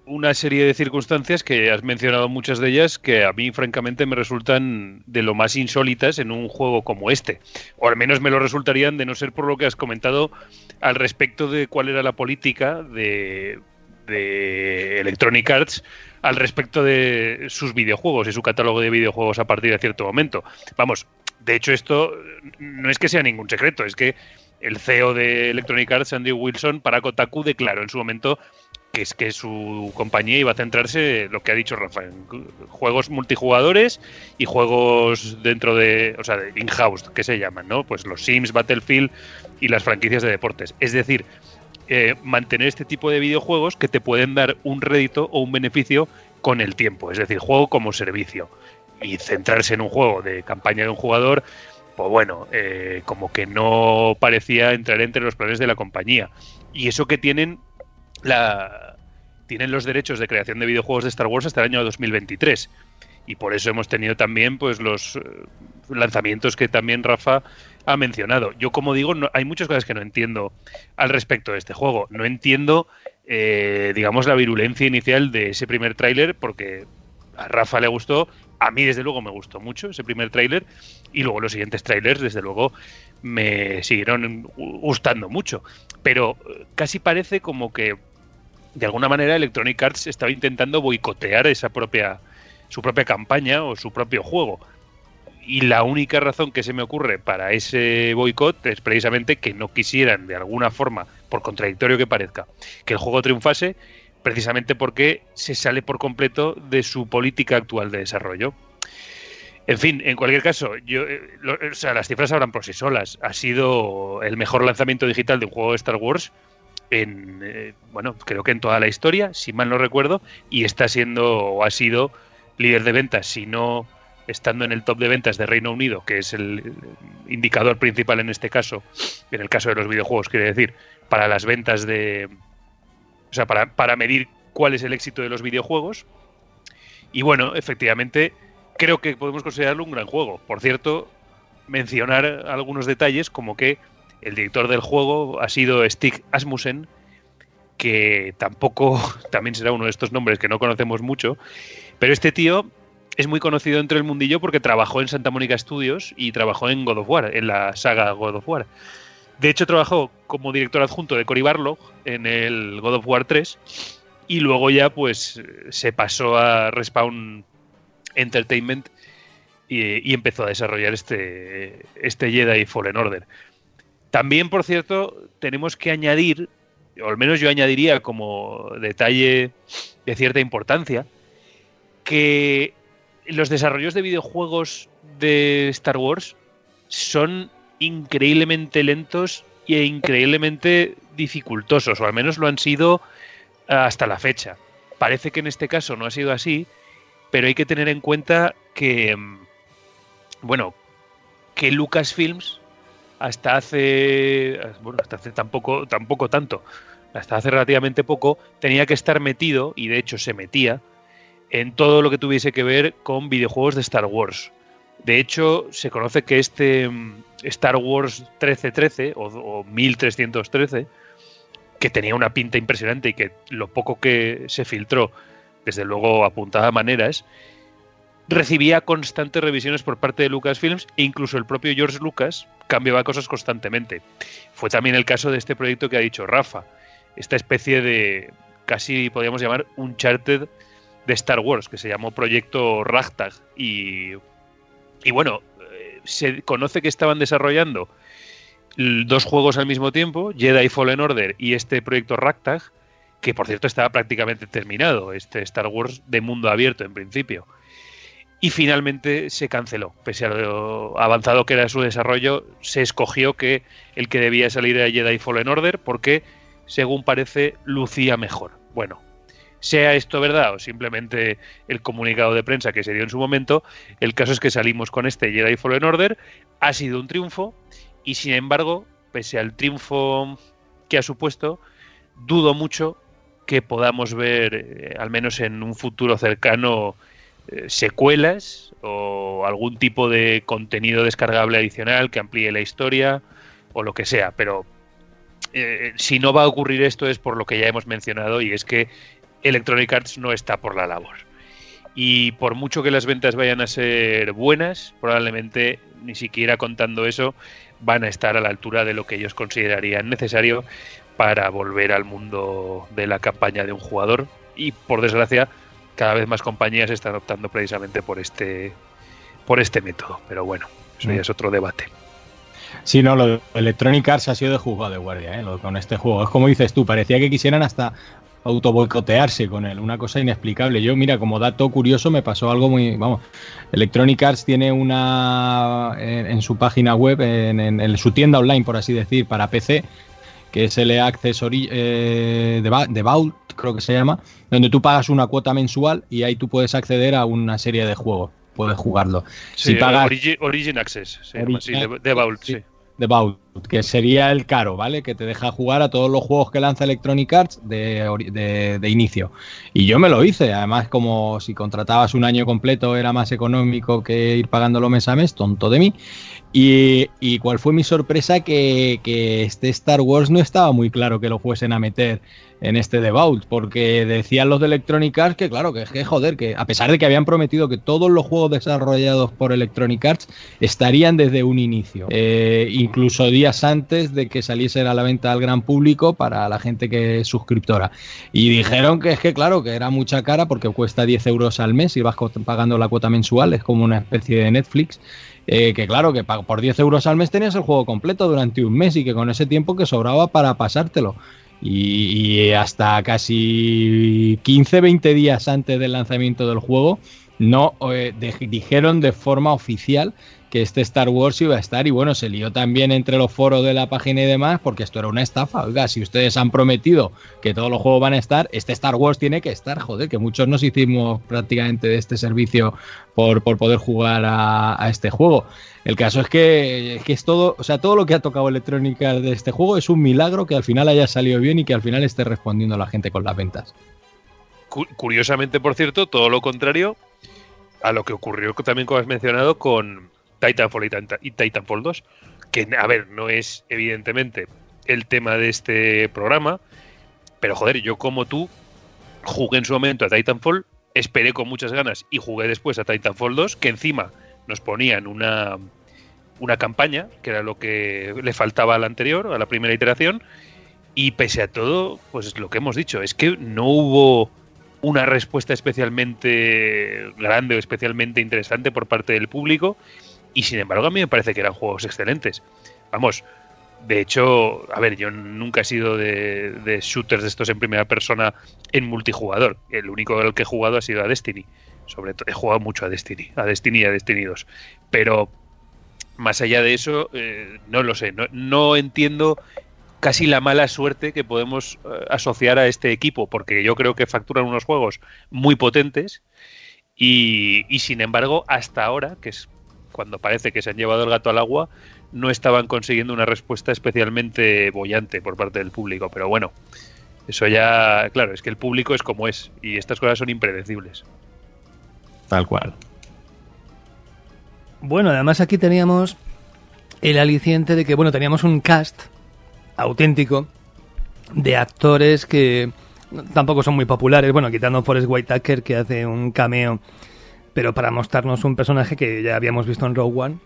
una serie de circunstancias que has mencionado muchas de ellas que a mí francamente me resultan de lo más insólitas en un juego como este. O al menos me lo resultarían de no ser por lo que has comentado al respecto de cuál era la política de, de Electronic Arts al respecto de sus videojuegos y su catálogo de videojuegos a partir de cierto momento. Vamos, de hecho esto no es que sea ningún secreto, es que el CEO de Electronic Arts, Andy Wilson, para Kotaku declaró en su momento que es que su compañía iba a centrarse, lo que ha dicho Rafa, en juegos multijugadores y juegos dentro de, o sea, de in-house, que se llaman, ¿no? Pues los Sims, Battlefield y las franquicias de deportes. Es decir, eh, mantener este tipo de videojuegos que te pueden dar un rédito o un beneficio con el tiempo, es decir, juego como servicio. Y centrarse en un juego de campaña de un jugador pues bueno, eh, como que no parecía entrar entre los planes de la compañía. Y eso que tienen la tienen los derechos de creación de videojuegos de Star Wars hasta el año 2023. Y por eso hemos tenido también pues los eh, lanzamientos que también Rafa ha mencionado. Yo como digo, hay muchas cosas que no entiendo al respecto de este juego. No entiendo, eh, digamos, la virulencia inicial de ese primer tráiler porque a Rafa le gustó, a mí desde luego me gustó mucho ese primer tráiler y luego los siguientes trailers desde luego me siguieron gustando mucho. Pero eh, casi parece como que de alguna manera Electronic Arts estaba intentando boicotear esa propia su propia campaña o su propio juego. Y la única razón que se me ocurre para ese boicot es precisamente que no quisieran de alguna forma, por contradictorio que parezca, que el juego triunfase precisamente porque se sale por completo de su política actual de desarrollo. En fin, en cualquier caso, yo, eh, sea, las cifras hablan por sí solas. Ha sido el mejor lanzamiento digital de un juego de Star Wars en, eh, bueno, creo que en toda la historia, si mal no recuerdo, y está siendo o ha sido líder de ventas, si no estando en el top de ventas de Reino Unido, que es el indicador principal en este caso, en el caso de los videojuegos, quiere decir, para las ventas de, o sea, para, medir cuál es el éxito de los videojuegos. Y bueno, efectivamente, creo que podemos considerarlo un gran juego. Por cierto, mencionar algunos detalles como que el director del juego ha sido Stig Asmussen, que tampoco, *laughs* también será uno de estos nombres que no conocemos mucho, pero este tío es muy conocido entre el mundillo porque trabajó en Santa Mónica Studios y trabajó en God of War, en la saga God of War. De hecho, trabajó como director adjunto de Cory Barlog en el God of War 3 y luego ya pues se pasó a Respawn Entertainment y, empezó a desarrollar este, este Jedi Fallen Order. También, por cierto, tenemos que añadir, o al menos yo añadiría como detalle de cierta importancia, que los desarrollos de videojuegos de Star Wars son increíblemente lentos e increíblemente dificultosos, o al menos lo han sido hasta la fecha. Parece que en este caso no ha sido así, pero hay que tener en cuenta que, mm, bueno, que Lucasfilms hasta hace, bueno, hasta hace tampoco, tampoco tanto, hasta hace relativamente poco, tenía que estar metido, y de hecho se metía, en todo lo que tuviese que ver con videojuegos de Star Wars. De hecho, se conoce que este mm, Star Wars 1313 o, 1313, que tenía una pinta impresionante y que lo poco que se filtró, desde luego apuntaba maneras, recibía constantes revisiones por parte de Lucasfilms e incluso el propio George Lucas cambiaba cosas constantemente. Fue también el caso de este proyecto que ha dicho Rafa. esta especie de casi podríamos llamar un charter de Star Wars que se llamó Proyecto Ragtag y, y bueno, eh, se conoce que estaban desarrollando dos juegos al mismo tiempo, Jedi Fallen Order y este proyecto Ragtag, que por cierto estaba prácticamente terminado, este Star Wars de mundo abierto en principio. Y finalmente se canceló, pese a lo avanzado que era su desarrollo, se escogió que el que debía salir era Jedi Fallen Order porque, según parece, lucía mejor. Bueno, sea esto verdad o simplemente el comunicado de prensa que se dio en su momento, el caso es que salimos con este Jedi Fallen Order, ha sido un triunfo y sin embargo, pese al triunfo que ha supuesto, dudo mucho que podamos ver, eh, al menos en un futuro cercano, eh, secuelas o algún tipo de contenido descargable adicional que amplíe la historia o lo que sea. Pero eh, si no va a ocurrir esto es por lo que ya hemos mencionado y es que Electronic Arts no está por la labor. Y por mucho que las ventas vayan a ser buenas, probablemente ni siquiera contando eso van a estar a la altura de lo que ellos considerarían necesario para volver al mundo de la campaña de un jugador. Y por desgracia, cada vez más compañías están optando precisamente por este, por este método. Pero bueno, eso ya mm. es otro debate. Sí, no, lo de Electronic Arts ha sido de juzgado de guardia, ¿eh? con este juego. Es como dices tú, parecía que quisieran hasta autoboicotearse con él, una cosa inexplicable. Yo, mira, como dato curioso, me pasó algo muy. Vamos, Electronic Arts tiene una. en, su página web, en, su tienda online, por así decir, para PC, que es el Access eh, de, Vault, creo que se llama, donde tú pagas una cuota mensual y ahí tú puedes acceder a una serie de juegos. Puedes jugarlo. si pagas, Origin, Access, de, Vault, sí de Vault, que sería el caro, ¿vale? Que te deja jugar a todos los juegos que lanza Electronic Arts de, de, inicio. Y yo me lo hice, además como si contratabas un año completo era más económico que ir pagándolo mes a mes, tonto de mí. Y, y cuál fue mi sorpresa que, que este Star Wars no estaba muy claro que lo fuesen a meter en este Vault, porque decían los de Electronic Arts que, claro, que que joder, que a pesar de que habían prometido que todos los juegos desarrollados por Electronic Arts estarían desde un inicio, eh, incluso días antes de que saliesen a la venta al gran público para la gente que es suscriptora. Y dijeron que es que, claro, que era mucha cara porque cuesta 10 euros al mes y vas pagando la cuota mensual, es como una especie de Netflix. Eh, que claro, que por 10 euros al mes tenías el juego completo durante un mes y que con ese tiempo que sobraba para pasártelo. Y, hasta casi 15-20 días antes del lanzamiento del juego no eh, dijeron de forma oficial que este Star Wars iba a estar y bueno, se lió también entre los foros de la página y demás porque esto era una estafa. Oiga, si ustedes han prometido que todos los juegos van a estar, este Star Wars tiene que estar, joder, que muchos nos hicimos prácticamente de este servicio por, poder jugar a, este juego. El caso es que, es todo, o sea, todo lo que ha tocado electrónica de este juego es un milagro que al final haya salido bien y que al final esté respondiendo a la gente con las ventas. Curiosamente, por cierto, todo lo contrario a lo que ocurrió también, como has mencionado, con, Titanfall y, Titanfall 2, que a ver, no es evidentemente el tema de este programa, pero joder, yo como tú jugué en su momento a Titanfall, esperé con muchas ganas y jugué después a Titanfall 2, que encima nos ponían una, una campaña, que era lo que le faltaba a la anterior, a la primera iteración, y pese a todo, pues lo que hemos dicho, es que no hubo una respuesta especialmente grande o especialmente interesante por parte del público y sin embargo, a mí me parece que eran juegos excelentes. Vamos, de hecho, a ver, yo nunca he sido de, shooters de estos en primera persona en multijugador. El único el que he jugado ha sido a Destiny. Sobre todo, he jugado mucho a Destiny, a Destiny y a Destiny 2. Pero más allá de eso, eh, no lo sé. No, entiendo casi la mala suerte que podemos eh, asociar a este equipo, porque yo creo que facturan unos juegos muy potentes. Y, y sin embargo, hasta ahora, que es cuando parece que se han llevado el gato al agua, no estaban consiguiendo una respuesta especialmente bollante por parte del público. Pero bueno, eso ya, claro, es que el público es como es y estas cosas son impredecibles. Tal cual. Bueno, además aquí teníamos el aliciente de que, bueno, teníamos un cast auténtico de actores que tampoco son muy populares. Bueno, quitando Forrest Whitaker, que hace un cameo pero para mostrarnos un personaje que ya habíamos visto en Rogue One,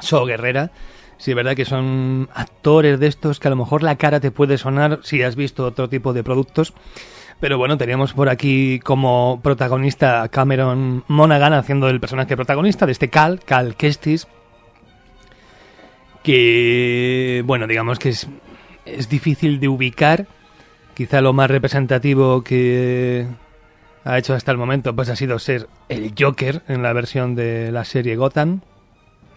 So Guerrera, Sí, es verdad que son actores de estos que a lo mejor la cara te puede sonar si has visto otro tipo de productos. Pero bueno, teníamos por aquí como protagonista Cameron Monaghan haciendo el personaje protagonista de este Cal, Cal Kestis. Que, bueno, digamos que es, es difícil de ubicar. Quizá lo más representativo que ha hecho hasta el momento pues ha sido ser el Joker en la versión de la serie Gotham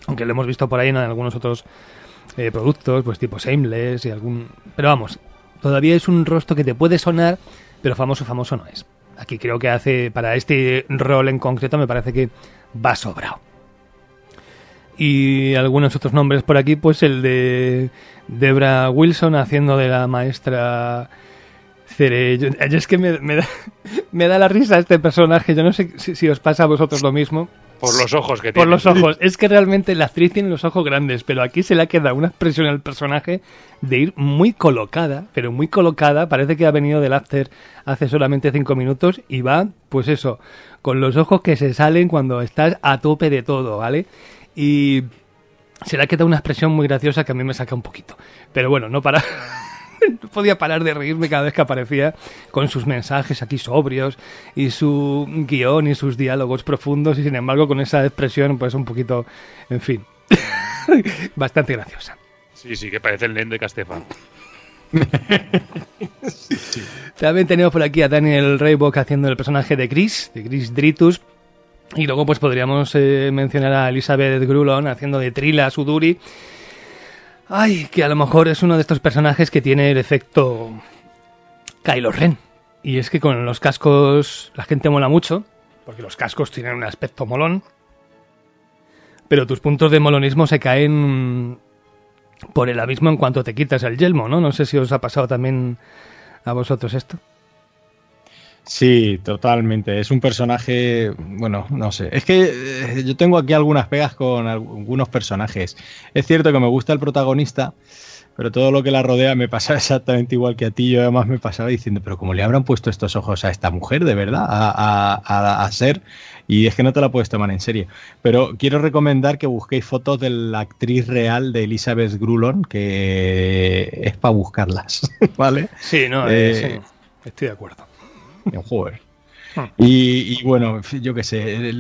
aunque lo hemos visto por ahí en algunos otros eh, productos, pues tipo Shameless y algún... Pero vamos, todavía es un rostro que te puede sonar, pero famoso, famoso no es. Aquí creo que hace, para este rol en concreto, me parece que va sobrado. Y algunos otros nombres por aquí, pues el de Debra Wilson haciendo de la maestra Yo, es que me, da, *laughs* me, da, la risa este personaje. Yo no sé si, si os pasa a vosotros lo mismo. Por los ojos que tiene. Por los ojos. Es que realmente la actriz tiene los ojos grandes, pero aquí se le ha quedado una expresión al personaje de ir muy colocada, pero muy colocada. Parece que ha venido del after hace solamente cinco minutos y va, pues eso, con los ojos que se salen cuando estás a tope de todo, ¿vale? Y se le ha quedado una expresión muy graciosa que a mí me saca un poquito. Pero bueno, no para... *laughs* no *laughs* podía parar de reírme cada vez que aparecía con sus mensajes aquí sobrios y su guion y sus diálogos profundos y sin embargo con esa expresión pues un poquito, en fin, *laughs* bastante graciosa. Sí, sí, que parece el nen de Castefan. *laughs* También tenemos por aquí a Daniel Raybock haciendo el personaje de Chris, de Chris Dritus. Y luego pues podríamos eh, mencionar a Elizabeth Grulon haciendo de Trila Suduri Ay, que a lo mejor es uno de estos personajes que tiene el efecto Kylo Ren. Y es que con los cascos la gente mola mucho, porque los cascos tienen un aspecto molón. Pero tus puntos de molonismo se caen por el abismo en cuanto te quitas el yelmo, ¿no? No sé si os ha pasado también a vosotros esto. Sí, totalmente. Es un personaje, bueno, no sé. Es que eh, yo tengo aquí algunas pegas con algunos personajes. Es cierto que me gusta el protagonista, pero todo lo que la rodea me pasa *laughs* exactamente igual que a ti. Yo además me pasaba diciendo, pero ¿cómo le habrán puesto estos ojos a esta mujer, de verdad? A, a, ser. Y es que no te la puedes tomar en serio. Pero quiero recomendar que busquéis fotos de la actriz real de Elizabeth Grulon, que es para buscarlas, *laughs* ¿vale? Sí, no, eh, sí, estoy de acuerdo. Joder. Ah. Y, bueno, yo qué sé,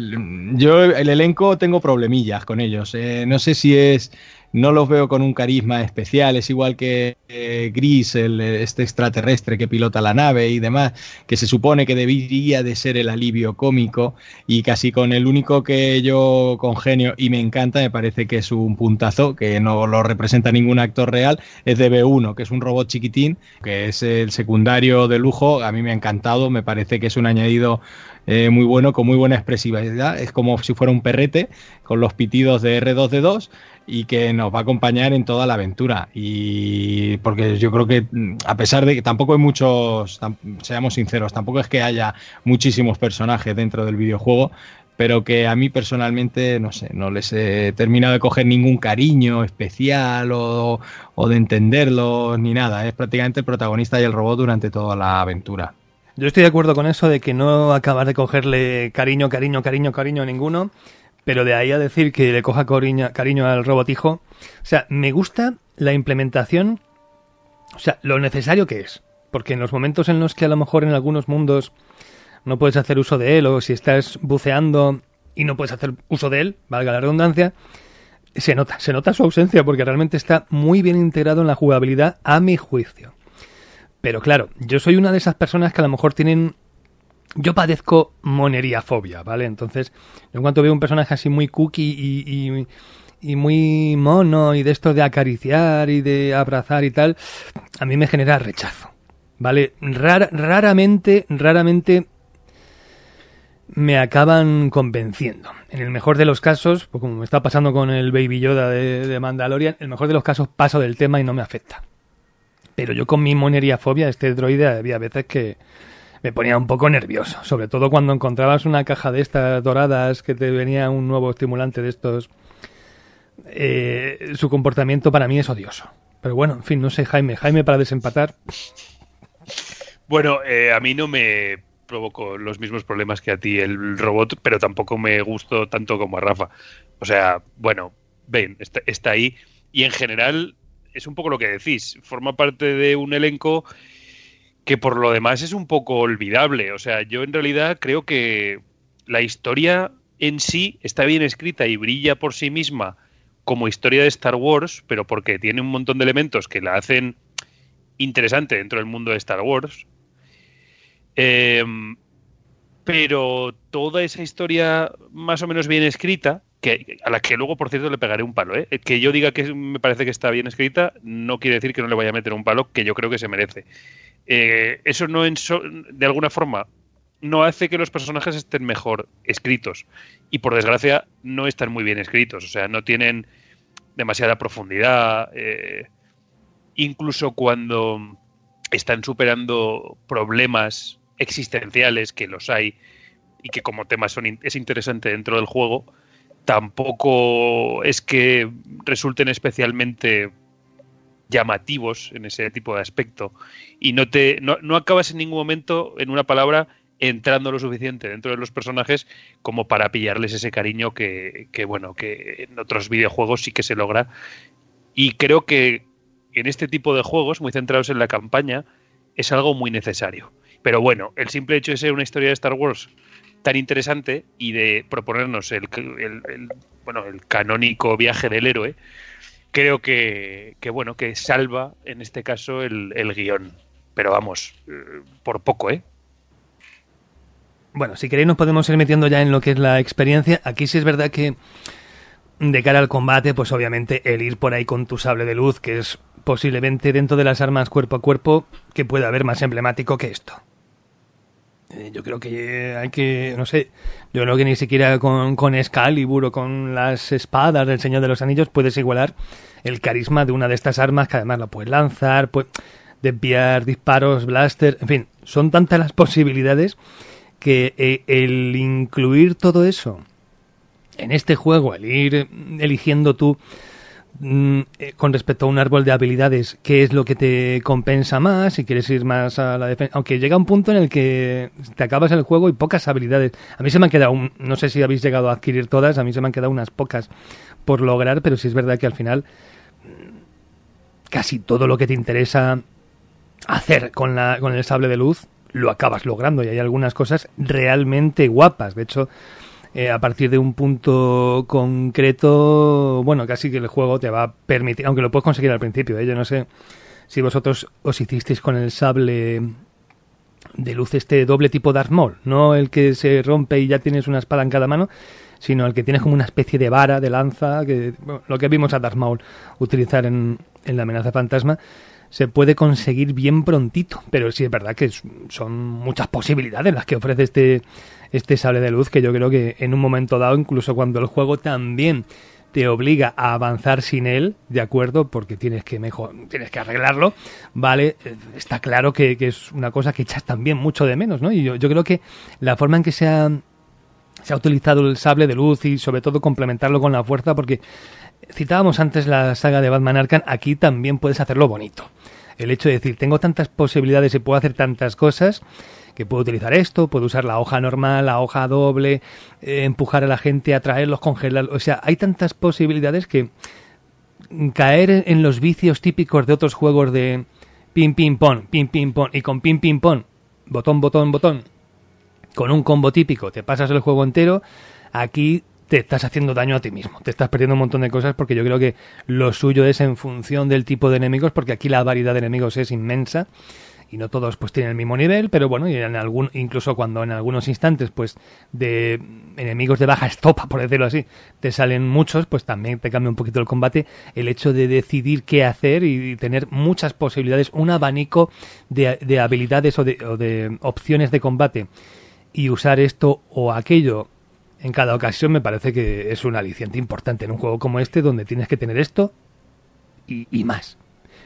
yo el elenco tengo problemillas con ellos. Eh, no sé si es no los veo con un carisma especial, es igual que eh, Gris, el, este extraterrestre que pilota la nave y demás, que se supone que debería de ser el alivio cómico y casi con el único que yo congenio y me encanta, me parece que es un puntazo, que no lo representa ningún actor real, es de B1, que es un robot chiquitín, que es el secundario de lujo, a mí me ha encantado, me parece que es un añadido eh, muy bueno, con muy buena expresividad. Es como si fuera un perrete con los pitidos de R2D2 y que nos va a acompañar en toda la aventura. Y porque yo creo que, a pesar de que tampoco hay muchos, seamos sinceros, tampoco es que haya muchísimos personajes dentro del videojuego, pero que a mí personalmente, no sé, no les he terminado de coger ningún cariño especial o, o de entenderlos ni nada. Es prácticamente el protagonista y el robot durante toda la aventura. Yo estoy de acuerdo con eso de que no acabas de cogerle cariño, cariño, cariño, cariño a ninguno, pero de ahí a decir que le coja cariño, cariño al robotijo. O sea, me gusta la implementación, o sea, lo necesario que es. Porque en los momentos en los que a lo mejor en algunos mundos no puedes hacer uso de él, o si estás buceando y no puedes hacer uso de él, valga la redundancia, se nota, se nota su ausencia porque realmente está muy bien integrado en la jugabilidad a mi juicio. Pero claro, yo soy una de esas personas que a lo mejor tienen... Yo padezco moneriafobia, ¿vale? Entonces, en cuanto veo un personaje así muy cookie y, muy mono y de esto de acariciar y de abrazar y tal, a mí me genera rechazo, ¿vale? raramente, raramente me acaban convenciendo. En el mejor de los casos, pues como me está pasando con el Baby Yoda de, de Mandalorian, en el mejor de los casos paso del tema y no me afecta. Pero yo con mi moneriafobia, este droide, había veces que me ponía un poco nervioso. Sobre todo cuando encontrabas una caja de estas doradas que te venía un nuevo estimulante de estos. Eh, su comportamiento para mí es odioso. Pero bueno, en fin, no sé, Jaime. Jaime para desempatar. Bueno, eh, a mí no me provocó los mismos problemas que a ti el robot, pero tampoco me gustó tanto como a Rafa. O sea, bueno, ven, está ahí y en general es un poco lo que decís, forma parte de un elenco que por lo demás es un poco olvidable. O sea, yo en realidad creo que la historia en sí está bien escrita y brilla por sí misma como historia de Star Wars, pero porque tiene un montón de elementos que la hacen interesante dentro del mundo de Star Wars. Em, pero toda esa historia más o menos bien escrita, que, a la que luego, por cierto, le pegaré un palo. ¿eh? Que yo diga que me parece que está bien escrita, no quiere decir que no le vaya a meter un palo que yo creo que se merece. Eh, eso no, de alguna forma, no hace que los personajes estén mejor escritos. Y por desgracia, no están muy bien escritos. O sea, no tienen demasiada profundidad. Eh, incluso cuando están superando problemas existenciales, que los hay, y que como tema son, es interesante dentro del juego, tampoco es que resulten especialmente llamativos en ese tipo de aspecto. Y no te no, no acabas en ningún momento en una palabra entrando lo suficiente dentro de los personajes como para pillarles ese cariño que, que, bueno que en otros videojuegos sí que se logra. Y creo que en este tipo de juegos muy centrados en la campaña es algo muy necesario. Pero bueno el simple hecho de ser una historia de Star Wars tan interesante y de proponernos el, bueno el canónico viaje del héroe creo que, bueno que salva en este caso el, el guion pero vamos eh, por poco eh bueno, si queréis nos podemos ir metiendo ya en lo que es la experiencia. Aquí sí es verdad que de cara al combate, pues obviamente el ir por ahí con tu sable de luz, que es posiblemente dentro de las armas cuerpo a cuerpo, que puede haber más emblemático que esto. Eh, yo creo que hay que, no sé, yo creo que ni siquiera con, con Excalibur o con las espadas del Señor de los Anillos puedes igualar el carisma de una de estas armas que además la puedes lanzar, puedes desviar disparos, blaster, en fin, son tantas las posibilidades que eh, el incluir todo eso en este juego, el ir eligiendo tú con respecto a un árbol de habilidades, qué es lo que te compensa más, si quieres ir más a la defensa, aunque llega un punto en el que te acabas el juego y pocas habilidades. A mí se me han quedado, no sé si habéis llegado a adquirir todas, a mí se me han quedado unas pocas por lograr, pero sí es verdad que al final mm, casi todo lo que te interesa hacer con, la, con el sable de luz lo acabas logrando y hay algunas cosas realmente guapas. De hecho, eh, a partir de un punto concreto, bueno, casi que el juego te va a permitir, aunque lo puedes conseguir al principio, ¿eh? yo no sé si vosotros os hicisteis con el sable de luz este doble tipo Darth Maul, no el que se rompe y ya tienes una espada en cada mano, sino el que tienes como una especie de vara, de lanza, que lo que vimos a Darth Maul utilizar en, en la amenaza fantasma, se puede conseguir bien prontito, pero sí es verdad que son muchas posibilidades las que ofrece este, este sable de luz que yo creo que en un momento dado, incluso cuando el juego también te obliga a avanzar sin él, ¿de acuerdo? Porque tienes que mejor, tienes que arreglarlo, ¿vale? Está claro que, es una cosa que echas también mucho de menos, ¿no? Y yo, yo creo que la forma en que se ha, se ha utilizado el sable de luz y sobre todo complementarlo con la fuerza, porque citábamos antes la saga de Batman Arkham, aquí también puedes hacerlo bonito. El hecho de decir, tengo tantas posibilidades y puedo hacer tantas cosas, que puedo utilizar esto, puedo usar la hoja normal, la hoja doble, eh, empujar a la gente, atraerlos, congelarlos. O sea, hay tantas posibilidades que caer en los vicios típicos de otros juegos de pim pim pon, pim pim pon y con pim pim pon, botón, botón, botón, con un combo típico, te pasas el juego entero. Aquí te estás haciendo daño a ti mismo, te estás perdiendo un montón de cosas porque yo creo que lo suyo es en función del tipo de enemigos, porque aquí la variedad de enemigos es inmensa y no todos pues tienen el mismo nivel, pero bueno, y en algún, incluso cuando en algunos instantes pues de enemigos de baja estopa, por decirlo así, te salen muchos, pues también te cambia un poquito el combate, el hecho de decidir qué hacer y tener muchas posibilidades, un abanico de, de habilidades o de, o de opciones de combate y usar esto o aquello en cada ocasión me parece que es un aliciente importante en un juego como este donde tienes que tener esto y, más.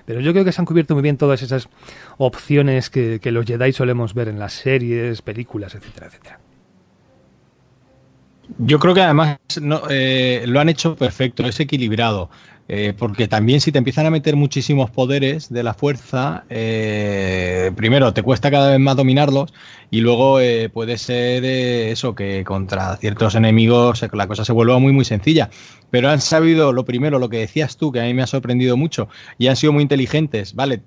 Pero yo creo que se han cubierto muy bien todas esas opciones que, los Jedi solemos ver en las series, películas, etcétera, etcétera. Yo creo que además no, eh, lo han hecho perfecto, es equilibrado. Eh, porque también si te empiezan a meter muchísimos poderes de la fuerza, eh, primero te cuesta cada vez más dominarlos y luego eh, puede ser eso, que contra ciertos enemigos la cosa se vuelva muy muy sencilla. Pero han sabido, lo primero, lo que decías tú, que a mí me ha sorprendido mucho, y han sido muy inteligentes, ¿vale?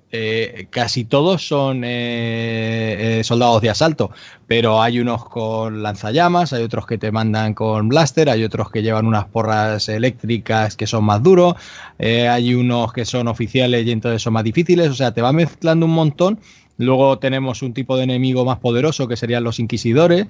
casi todos son soldados de asalto, pero hay unos con lanzallamas, hay otros que te mandan con blaster, hay otros que llevan unas porras eléctricas que son más duros, eh, hay unos que son oficiales y entonces son más difíciles, o sea, te va mezclando un montón. Luego tenemos un tipo de enemigo más poderoso que serían los inquisidores.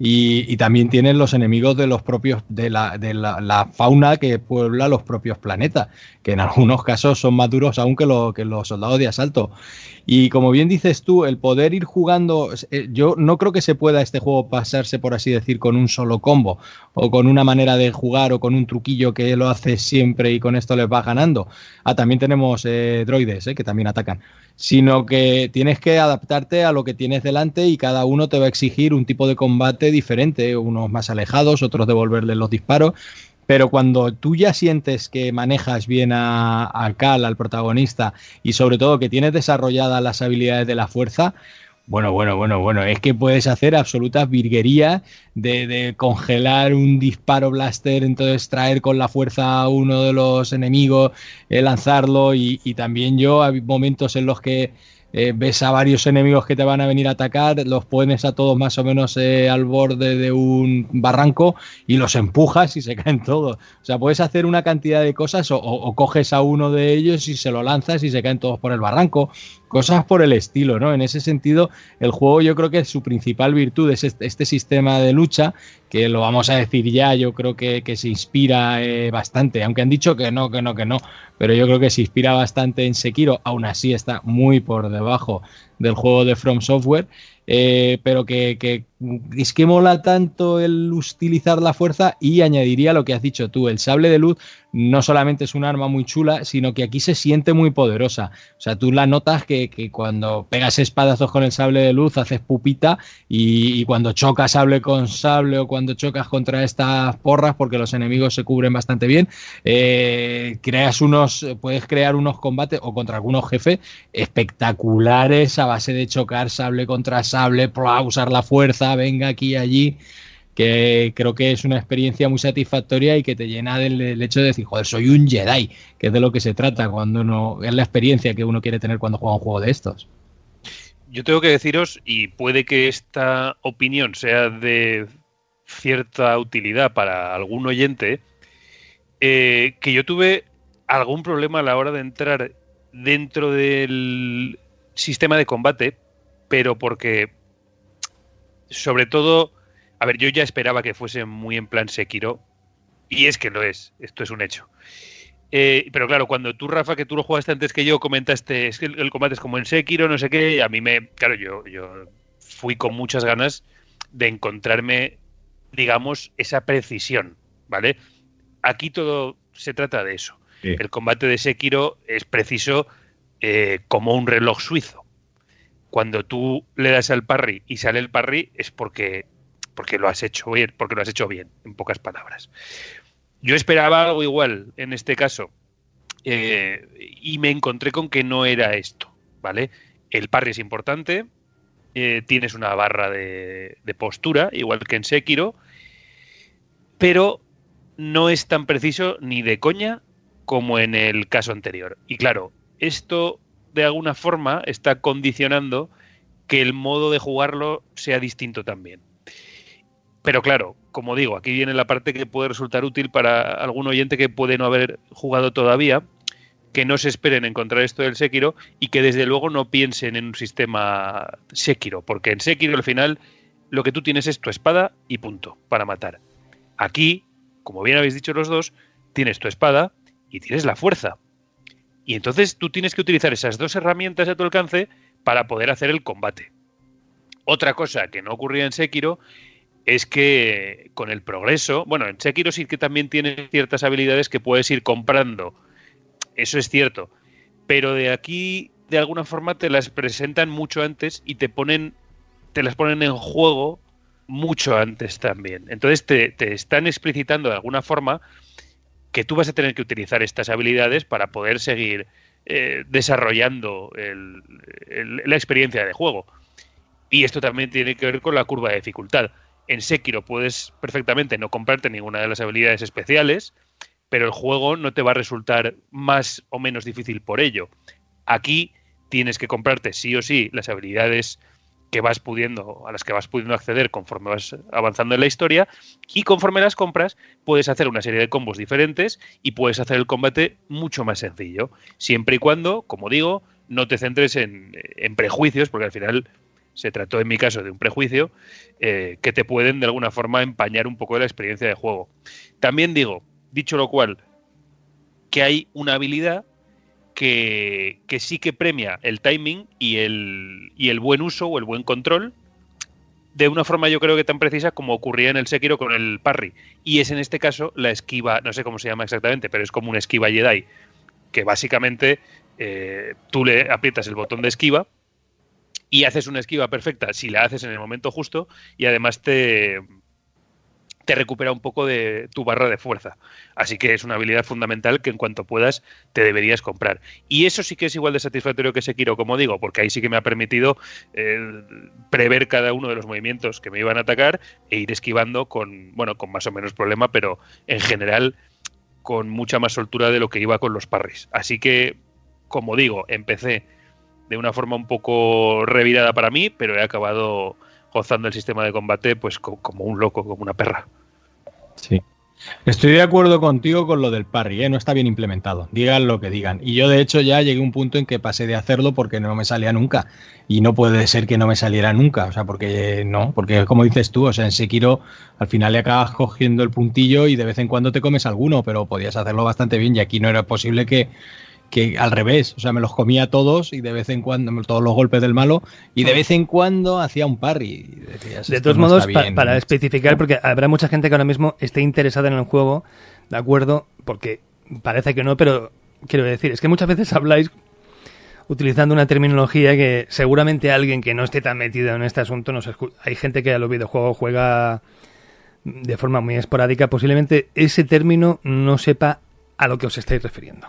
Y, también tienen los enemigos de los propios de, la, de la, fauna que puebla los propios planetas, que en algunos casos son más duros aún que los soldados de asalto. Y como bien dices tú, el poder ir jugando, eh, yo no creo que se pueda este juego pasarse, por así decir, con un solo combo, o con una manera de jugar, o con un truquillo que lo hace siempre y con esto les va ganando. Ah, también tenemos eh, droides, eh, que también atacan sino que tienes que adaptarte a lo que tienes delante y cada uno te va a exigir un tipo de combate diferente, unos más alejados, otros devolverle los disparos. Pero cuando tú ya sientes que manejas bien a, Cal, al protagonista, y sobre todo que tienes desarrolladas las habilidades de la fuerza, bueno, bueno, bueno, bueno, es que puedes hacer absolutas virguerías de, congelar un disparo blaster, entonces traer con la fuerza a uno de los enemigos, eh, lanzarlo y, también yo hay momentos en los que eh, ves a varios enemigos que te van a venir a atacar, los pones a todos más o menos eh, al borde de un barranco y los empujas y se *laughs* caen todos. O sea, puedes hacer una cantidad de cosas o, coges a uno de ellos y se lo lanzas y se caen todos por el barranco. Cosas por el estilo, ¿no? En ese sentido, el juego yo creo que su principal virtud es este, este sistema de lucha, que lo vamos a decir ya, yo creo que, se inspira eh, bastante, aunque han dicho que no, que no, que no, pero yo creo que se inspira bastante en Sekiro, aún así está muy por debajo del juego de From Software, eh, pero que, que, es que mola tanto el utilizar la fuerza y añadiría lo que has dicho tú, el sable de luz no solamente es un arma muy chula, sino que aquí se siente muy poderosa. O sea, tú la notas que, cuando pegas espadazos con el sable de luz haces pupita y, cuando chocas sable con sable o cuando chocas contra estas porras, porque los enemigos se cubren bastante bien, eh, creas unos, puedes crear unos combates o contra algunos jefes espectaculares a base de chocar sable contra sable, usar la fuerza, venga aquí y allí que creo que es una experiencia muy satisfactoria y que te llena del, hecho de decir, joder, soy un Jedi, que es de lo que se trata cuando uno, es la experiencia que uno quiere tener cuando juega un juego de estos. Yo tengo que deciros, y puede que esta opinión sea de cierta utilidad para algún oyente, eh, que yo tuve algún problema a la hora de entrar dentro del sistema de combate, pero porque sobre todo a ver, yo ya esperaba que fuese muy en plan Sekiro, y es que lo es, esto es un hecho. Eh, pero claro, cuando tú, Rafa, que tú lo jugaste antes que yo, comentaste, es que el, combate es como en Sekiro, no sé qué, a mí me, claro, yo, yo fui con muchas ganas de encontrarme, digamos, esa precisión, ¿vale? Aquí todo se trata de eso. El combate de Sekiro es preciso eh, como un reloj suizo. Cuando tú le das al parry y sale el parry es porque porque lo has hecho bien, porque lo has hecho bien, en pocas palabras. Yo esperaba algo igual en este caso eh, y me encontré con que no era esto, ¿vale? El parry es importante, eh, tienes una barra de, de, postura, igual que en Sekiro, pero no es tan preciso ni de coña como en el caso anterior. Y claro, esto de alguna forma está condicionando que el modo de jugarlo sea distinto también. Pero claro, como digo, aquí viene la parte que puede resultar útil para algún oyente que puede no haber jugado todavía, que no se esperen encontrar esto del Sekiro y que desde luego no piensen en un sistema Sekiro, porque en Sekiro al final lo que tú tienes es tu espada y punto, para matar. Aquí, como bien habéis dicho los dos, tienes tu espada y tienes la fuerza. Y entonces tú tienes que utilizar esas dos herramientas a tu alcance para poder hacer el combate. Otra cosa que no ocurría en Sekiro es que con el progreso, bueno, en Sekiro sí que también tiene ciertas habilidades que puedes ir comprando, eso es cierto, pero de aquí de alguna forma te las presentan mucho antes y te ponen, te las ponen en juego mucho antes también. Entonces te, te están explicitando de alguna forma que tú vas a tener que utilizar estas habilidades para poder seguir eh, desarrollando la experiencia de juego. Y esto también tiene que ver con la curva de dificultad. En Sekiro puedes perfectamente no comprarte ninguna de las habilidades especiales, pero el juego no te va a resultar más o menos difícil por ello. Aquí tienes que comprarte sí o sí las habilidades que vas pudiendo, a las que vas pudiendo acceder conforme vas avanzando en la historia, y conforme las compras, puedes hacer una serie de combos diferentes y puedes hacer el combate mucho más sencillo. Siempre y cuando, como digo, no te centres en, en prejuicios, porque al final se trató en mi caso de un prejuicio, eh, que te pueden de alguna forma empañar un poco de la experiencia de juego. También digo, dicho lo cual, que hay una habilidad que, sí que premia el timing y el, y el buen uso o el buen control de una forma yo creo que tan precisa como ocurría en el Sekiro con el parry. Y es en este caso la esquiva, no sé cómo se llama exactamente, pero es como una esquiva Jedi, que básicamente eh, tú le aprietas el botón de esquiva y haces una esquiva perfecta si la haces en el momento justo y además te, te recupera un poco de tu barra de fuerza. Así que es una habilidad fundamental que en cuanto puedas te deberías comprar. Y eso sí que es igual de satisfactorio que Sekiro, como digo, porque ahí sí que me ha permitido eh, prever cada uno de los movimientos que me iban a atacar e ir esquivando con, bueno, con más o menos problema, pero en general con mucha más soltura de lo que iba con los parries. Así que, como digo, empecé de una forma un poco revirada para mí, pero he acabado gozando el sistema de combate pues como un loco, como una perra. Sí. Estoy de acuerdo contigo con lo del parry, ¿eh? no está bien implementado. Digan lo que digan. Y yo, de hecho, ya llegué a un punto en que pasé de hacerlo porque no me salía nunca. Y no puede ser que no me saliera nunca. O sea, porque no, porque como dices tú, o sea, en Sekiro al final le acabas cogiendo el puntillo y de vez en cuando te comes alguno, pero podías hacerlo bastante bien. Y aquí no era posible que, que al revés, o sea, me los comía todos y de vez en cuando, todos los golpes del malo, y de vez en cuando hacía un parry. de todos modos, para especificar, porque habrá mucha gente que ahora mismo esté interesada en el juego, ¿de acuerdo? Porque parece que no, pero quiero decir, es que muchas veces *laughs* habláis utilizando una terminología que seguramente alguien que no esté tan metido en este asunto, no hay gente que a los videojuegos juega de forma muy esporádica, posiblemente ese término no sepa a lo que os estáis refiriendo.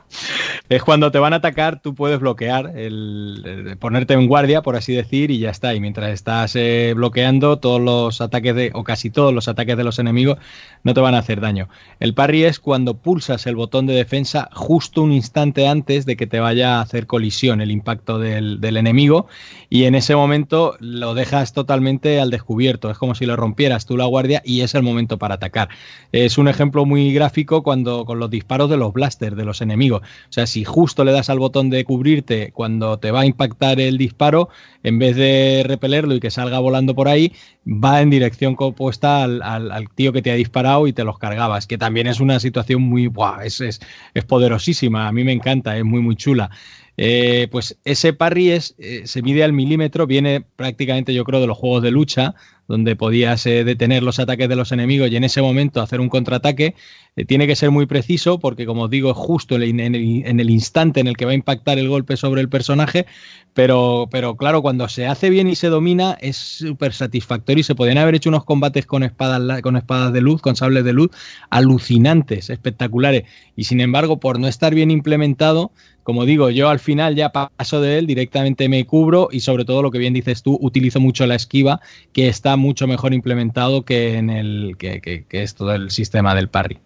Es cuando te van a atacar, tú puedes bloquear, el, ponerte en guardia, por así decir, y ya está. Y mientras estás eh, bloqueando, todos los ataques de, o casi todos los ataques de los enemigos no te van a hacer daño. El parry es cuando pulsas el botón de defensa justo un instante antes de que te vaya a hacer colisión el impacto del, enemigo, y en ese momento lo dejas totalmente al descubierto. Es como si lo rompieras tú la guardia y es el momento para atacar. Es un ejemplo muy gráfico cuando con los disparos de los blasters de los enemigos. O sea, si justo le das al botón de cubrirte cuando te va a impactar el disparo, en vez de repelerlo y que salga volando por ahí, va en dirección opuesta al, al, tío que te ha disparado y te los cargabas, que también es una situación muy, buah, es, es, poderosísima, a mí me encanta, es muy, muy chula. Eh, pues ese parry es, eh, se mide al milímetro, viene prácticamente yo creo de los juegos de lucha, donde podías eh, detener los ataques de los enemigos y en ese momento hacer un contraataque. tiene que ser muy preciso porque como os digo es justo en el, instante en el que va a impactar el golpe sobre el personaje, pero, pero claro, cuando se hace bien y se domina es súper satisfactorio y se podían haber hecho unos combates con espadas, con espadas de luz, con sables de luz, alucinantes, espectaculares. Y sin embargo, por no estar bien implementado, como digo, yo al final ya paso de él, directamente me cubro y sobre todo lo que bien dices tú, utilizo mucho la esquiva, que está mucho mejor implementado que en el que, es todo el sistema del parry.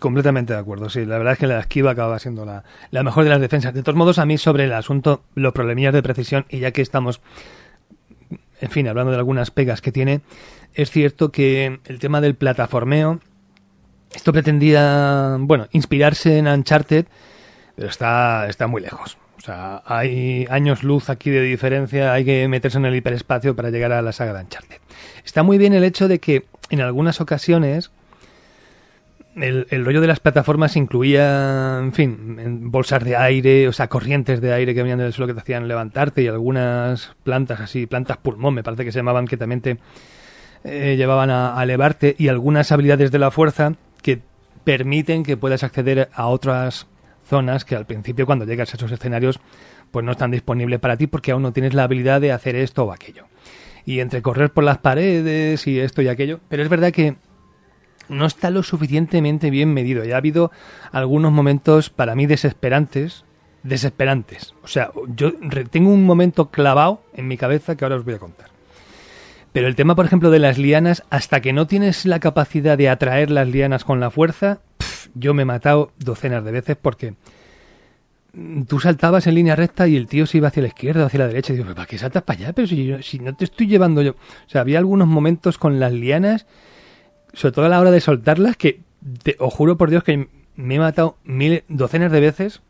Completamente de acuerdo, sí. La verdad es que la esquiva acaba siendo la, la, mejor de las defensas. De todos modos, a mí sobre el asunto, los problemillas de precisión, y ya que estamos, en fin, hablando de algunas pegas que tiene, es cierto que el tema del plataformeo esto pretendía, bueno, inspirarse en Uncharted, pero está, está muy lejos. O sea, hay años luz aquí de diferencia, hay que meterse en el hiperespacio para llegar a la saga de Uncharted. Está muy bien el hecho de que en algunas ocasiones el, rollo de las plataformas incluía, en fin, bolsas de aire, o sea, corrientes de aire que venían del suelo que te hacían levantarte y algunas plantas así, plantas pulmón, me parece que se llamaban, que también te eh, llevaban a, a elevarte y algunas habilidades de la fuerza que permiten que puedas acceder a otras zonas que al principio cuando llegas a esos escenarios pues no están disponibles para ti porque aún no tienes la habilidad de hacer esto o aquello. Y entre correr por las paredes y esto y aquello, pero es verdad que no está lo suficientemente bien medido. Ya ha habido algunos momentos para mí desesperantes, desesperantes. O sea, yo tengo un momento clavado en mi cabeza que ahora os voy a contar. Pero el tema, por ejemplo, de las lianas, hasta que no tienes la capacidad de atraer las lianas con la fuerza, yo me he matado docenas de veces porque tú saltabas en línea recta y el tío se iba hacia la izquierda hacia la derecha. Y digo, ¿para qué saltas para allá? Pero si, si no te estoy llevando yo. O sea, había algunos momentos con las lianas, sobre todo a la hora de soltarlas, que te, os juro por Dios que me he matado mil, docenas de veces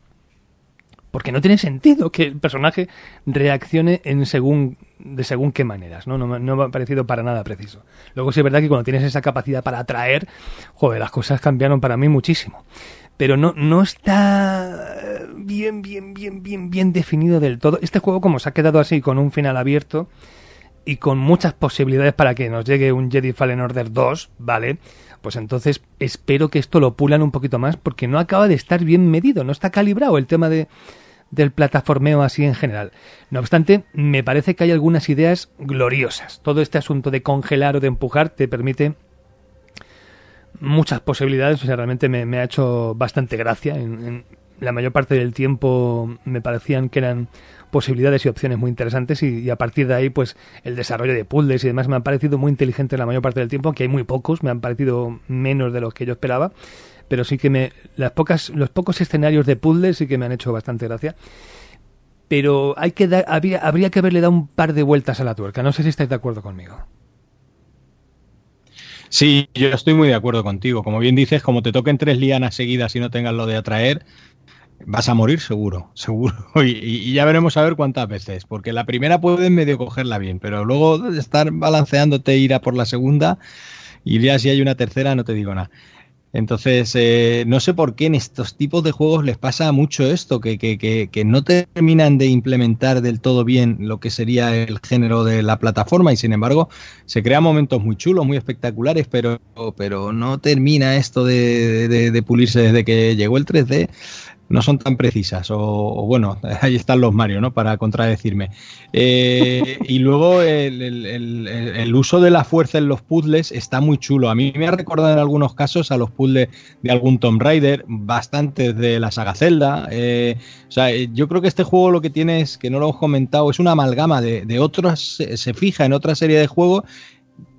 porque no tiene sentido que el personaje reaccione en según de según qué maneras, ¿no? No, no me ha parecido para nada preciso. Luego sí es verdad que cuando tienes esa capacidad para atraer, joder, las cosas cambiaron para mí muchísimo pero no, no está bien, bien, bien, bien, bien definido del todo. Este juego, como se ha quedado así, con un final abierto y con muchas posibilidades para que nos llegue un Jedi Fallen Order 2, ¿vale? Pues entonces espero que esto lo pulan un poquito más porque no acaba de estar bien medido, no está calibrado el tema de, del plataformeo así en general. No obstante, me parece que hay algunas ideas gloriosas. Todo este asunto de congelar o de empujar te permite muchas posibilidades, o sea, realmente me, ha hecho bastante gracia. La mayor parte del tiempo me parecían que eran posibilidades y opciones muy interesantes y, a partir de ahí pues el desarrollo de puzzles y demás me han parecido muy inteligentes la mayor parte del tiempo, aunque hay muy pocos, me han parecido menos de los que yo esperaba, pero sí que me las pocas los pocos escenarios de puzzles sí que me han hecho bastante gracia. Pero hay que dar, habría, habría que haberle dado un par de vueltas a la tuerca. No sé si estáis de acuerdo conmigo. Sí, yo estoy muy de acuerdo contigo. Como bien dices, como te toquen tres lianas seguidas y no tengas lo de atraer, vas a morir seguro, *laughs* seguro. Y, ya veremos a ver cuántas veces, porque la primera puedes medio cogerla bien, pero luego estar balanceándote ir a por la segunda y ya si hay una tercera no te digo nada. Entonces, eh, no sé por qué en estos tipos de juegos les pasa mucho esto, que, que, que, no terminan de implementar del todo bien lo que sería el género de la plataforma y sin embargo se crean momentos muy chulos, muy espectaculares, pero, pero no termina esto de, de pulirse desde que llegó el 3D no son tan precisas. O, bueno, *laughs* ahí están los Mario, ¿no? Para contradecirme. Eh, y luego el, uso de la fuerza en los puzzles está muy chulo. A mí me ha recordado en algunos casos a los puzzles de algún Tomb Raider, bastante de la saga Zelda. Eh, o sea, eh, yo creo que este juego lo que tiene es, que no lo hemos comentado, es una amalgama de, de otros, se fija en otra serie de juegos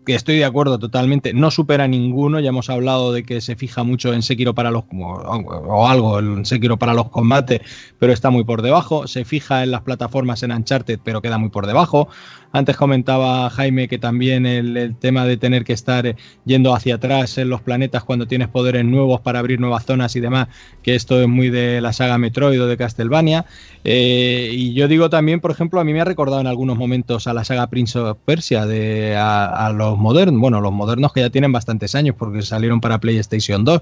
que estoy de acuerdo totalmente, no supera ninguno, ya hemos hablado de que se fija mucho en Sekiro para los o, algo en Sekiro para los combates, pero está muy por debajo, se fija en las plataformas en Uncharted, pero queda muy por debajo. Antes comentaba Jaime que también el, tema de tener que estar yendo hacia atrás en los planetas cuando tienes poderes nuevos para abrir nuevas zonas y demás, que esto es muy de la saga Metroid o de Castlevania. Eh, y yo digo también, por ejemplo, a mí me ha recordado en algunos momentos a la saga Prince of Persia, de a los modernos, bueno, los modernos que ya tienen bastantes años porque salieron para PlayStation 2,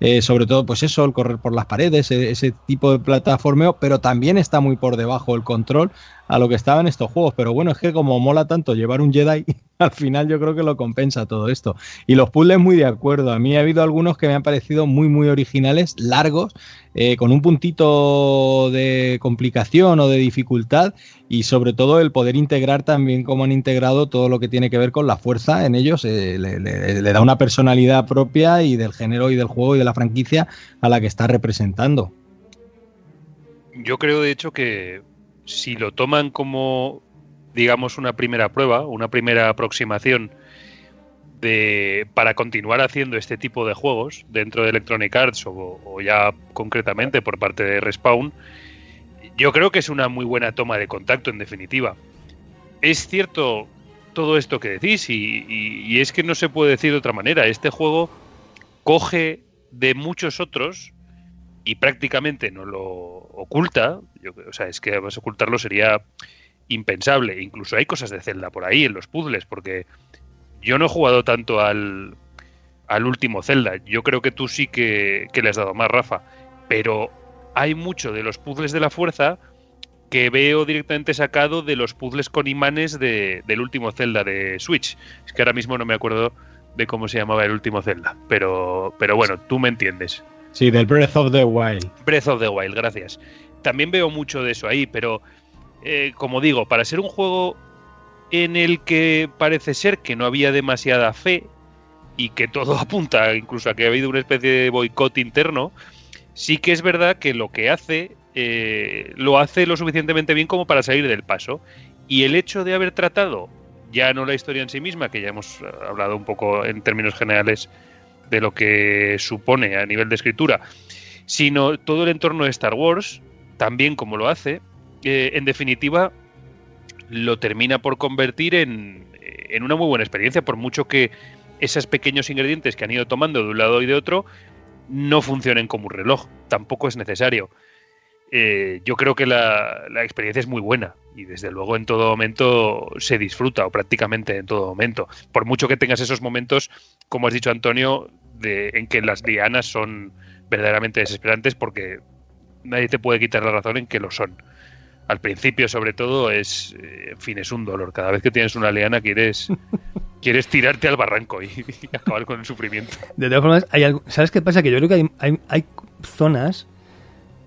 eh, sobre todo pues eso, el correr por las paredes, e-, ese, tipo de plataformeo, pero también está muy por debajo el control a lo que estaba en estos juegos, pero bueno, es que como mola tanto llevar un Jedi, *laughs* al final yo creo que lo compensa todo esto. Y los puzzles muy de acuerdo, a mí ha habido algunos que me han parecido muy muy originales, largos, eh, con un puntito de complicación o de dificultad y sobre todo el poder integrar también como han integrado todo lo que tiene que ver con la fuerza en ellos, eh, le, da una personalidad propia y del género y del juego y de la franquicia a la que está representando. Yo creo de hecho que si lo toman como digamos una primera prueba, una primera aproximación de, para continuar haciendo este tipo de juegos dentro de Electronic Arts o, ya concretamente por parte de Respawn, yo creo que es una muy buena toma de contacto en definitiva. Es cierto todo esto que decís y, es que no se puede decir de otra manera. Este juego coge de muchos otros y prácticamente no lo oculta. o sea, es que además ocultarlo sería impensable. Incluso hay cosas de Zelda por ahí en los puzzles, porque yo no he jugado tanto al, al último Zelda. Yo creo que tú sí que, le has dado más, Rafa. Pero hay mucho de los puzzles de la fuerza que veo directamente sacado de los puzzles con imanes de, del último Zelda de Switch. Es que ahora mismo no me acuerdo de cómo se llamaba el último Zelda. Pero, pero bueno, tú me entiendes. Sí, del Breath of the Wild. Breath of the Wild, gracias. También veo mucho de eso ahí, pero eh, como digo, para ser un juego en el que parece ser que no había demasiada fe, y que todo *laughs* apunta incluso a que ha habido una especie de boicot interno, sí que es verdad que lo que hace eh, lo hace lo suficientemente bien como para salir del paso. Y el hecho de haber tratado ya no la historia en sí misma, que ya hemos hablado un poco en términos generales de lo que supone a nivel de escritura, sino todo el entorno de Star Wars, también como lo hace, eh, en definitiva lo termina por convertir en, en una muy buena experiencia, por mucho que esos pequeños ingredientes que han ido tomando de un lado y de otro no funcionen como un reloj, tampoco es necesario. Eh, yo creo que la, experiencia es muy buena y desde luego en todo momento se disfruta o prácticamente en todo momento. Por mucho que tengas esos momentos, como has dicho Antonio, de, en que las dianas son verdaderamente desesperantes porque nadie te puede quitar la razón en que lo son. Al principio, sobre todo, es, eh, en fin, es un dolor. Cada vez que tienes una liana quieres, *laughs* quieres tirarte al barranco y, acabar con el sufrimiento. De todas formas, hay algo, ¿sabes qué pasa? Que yo creo que hay, hay zonas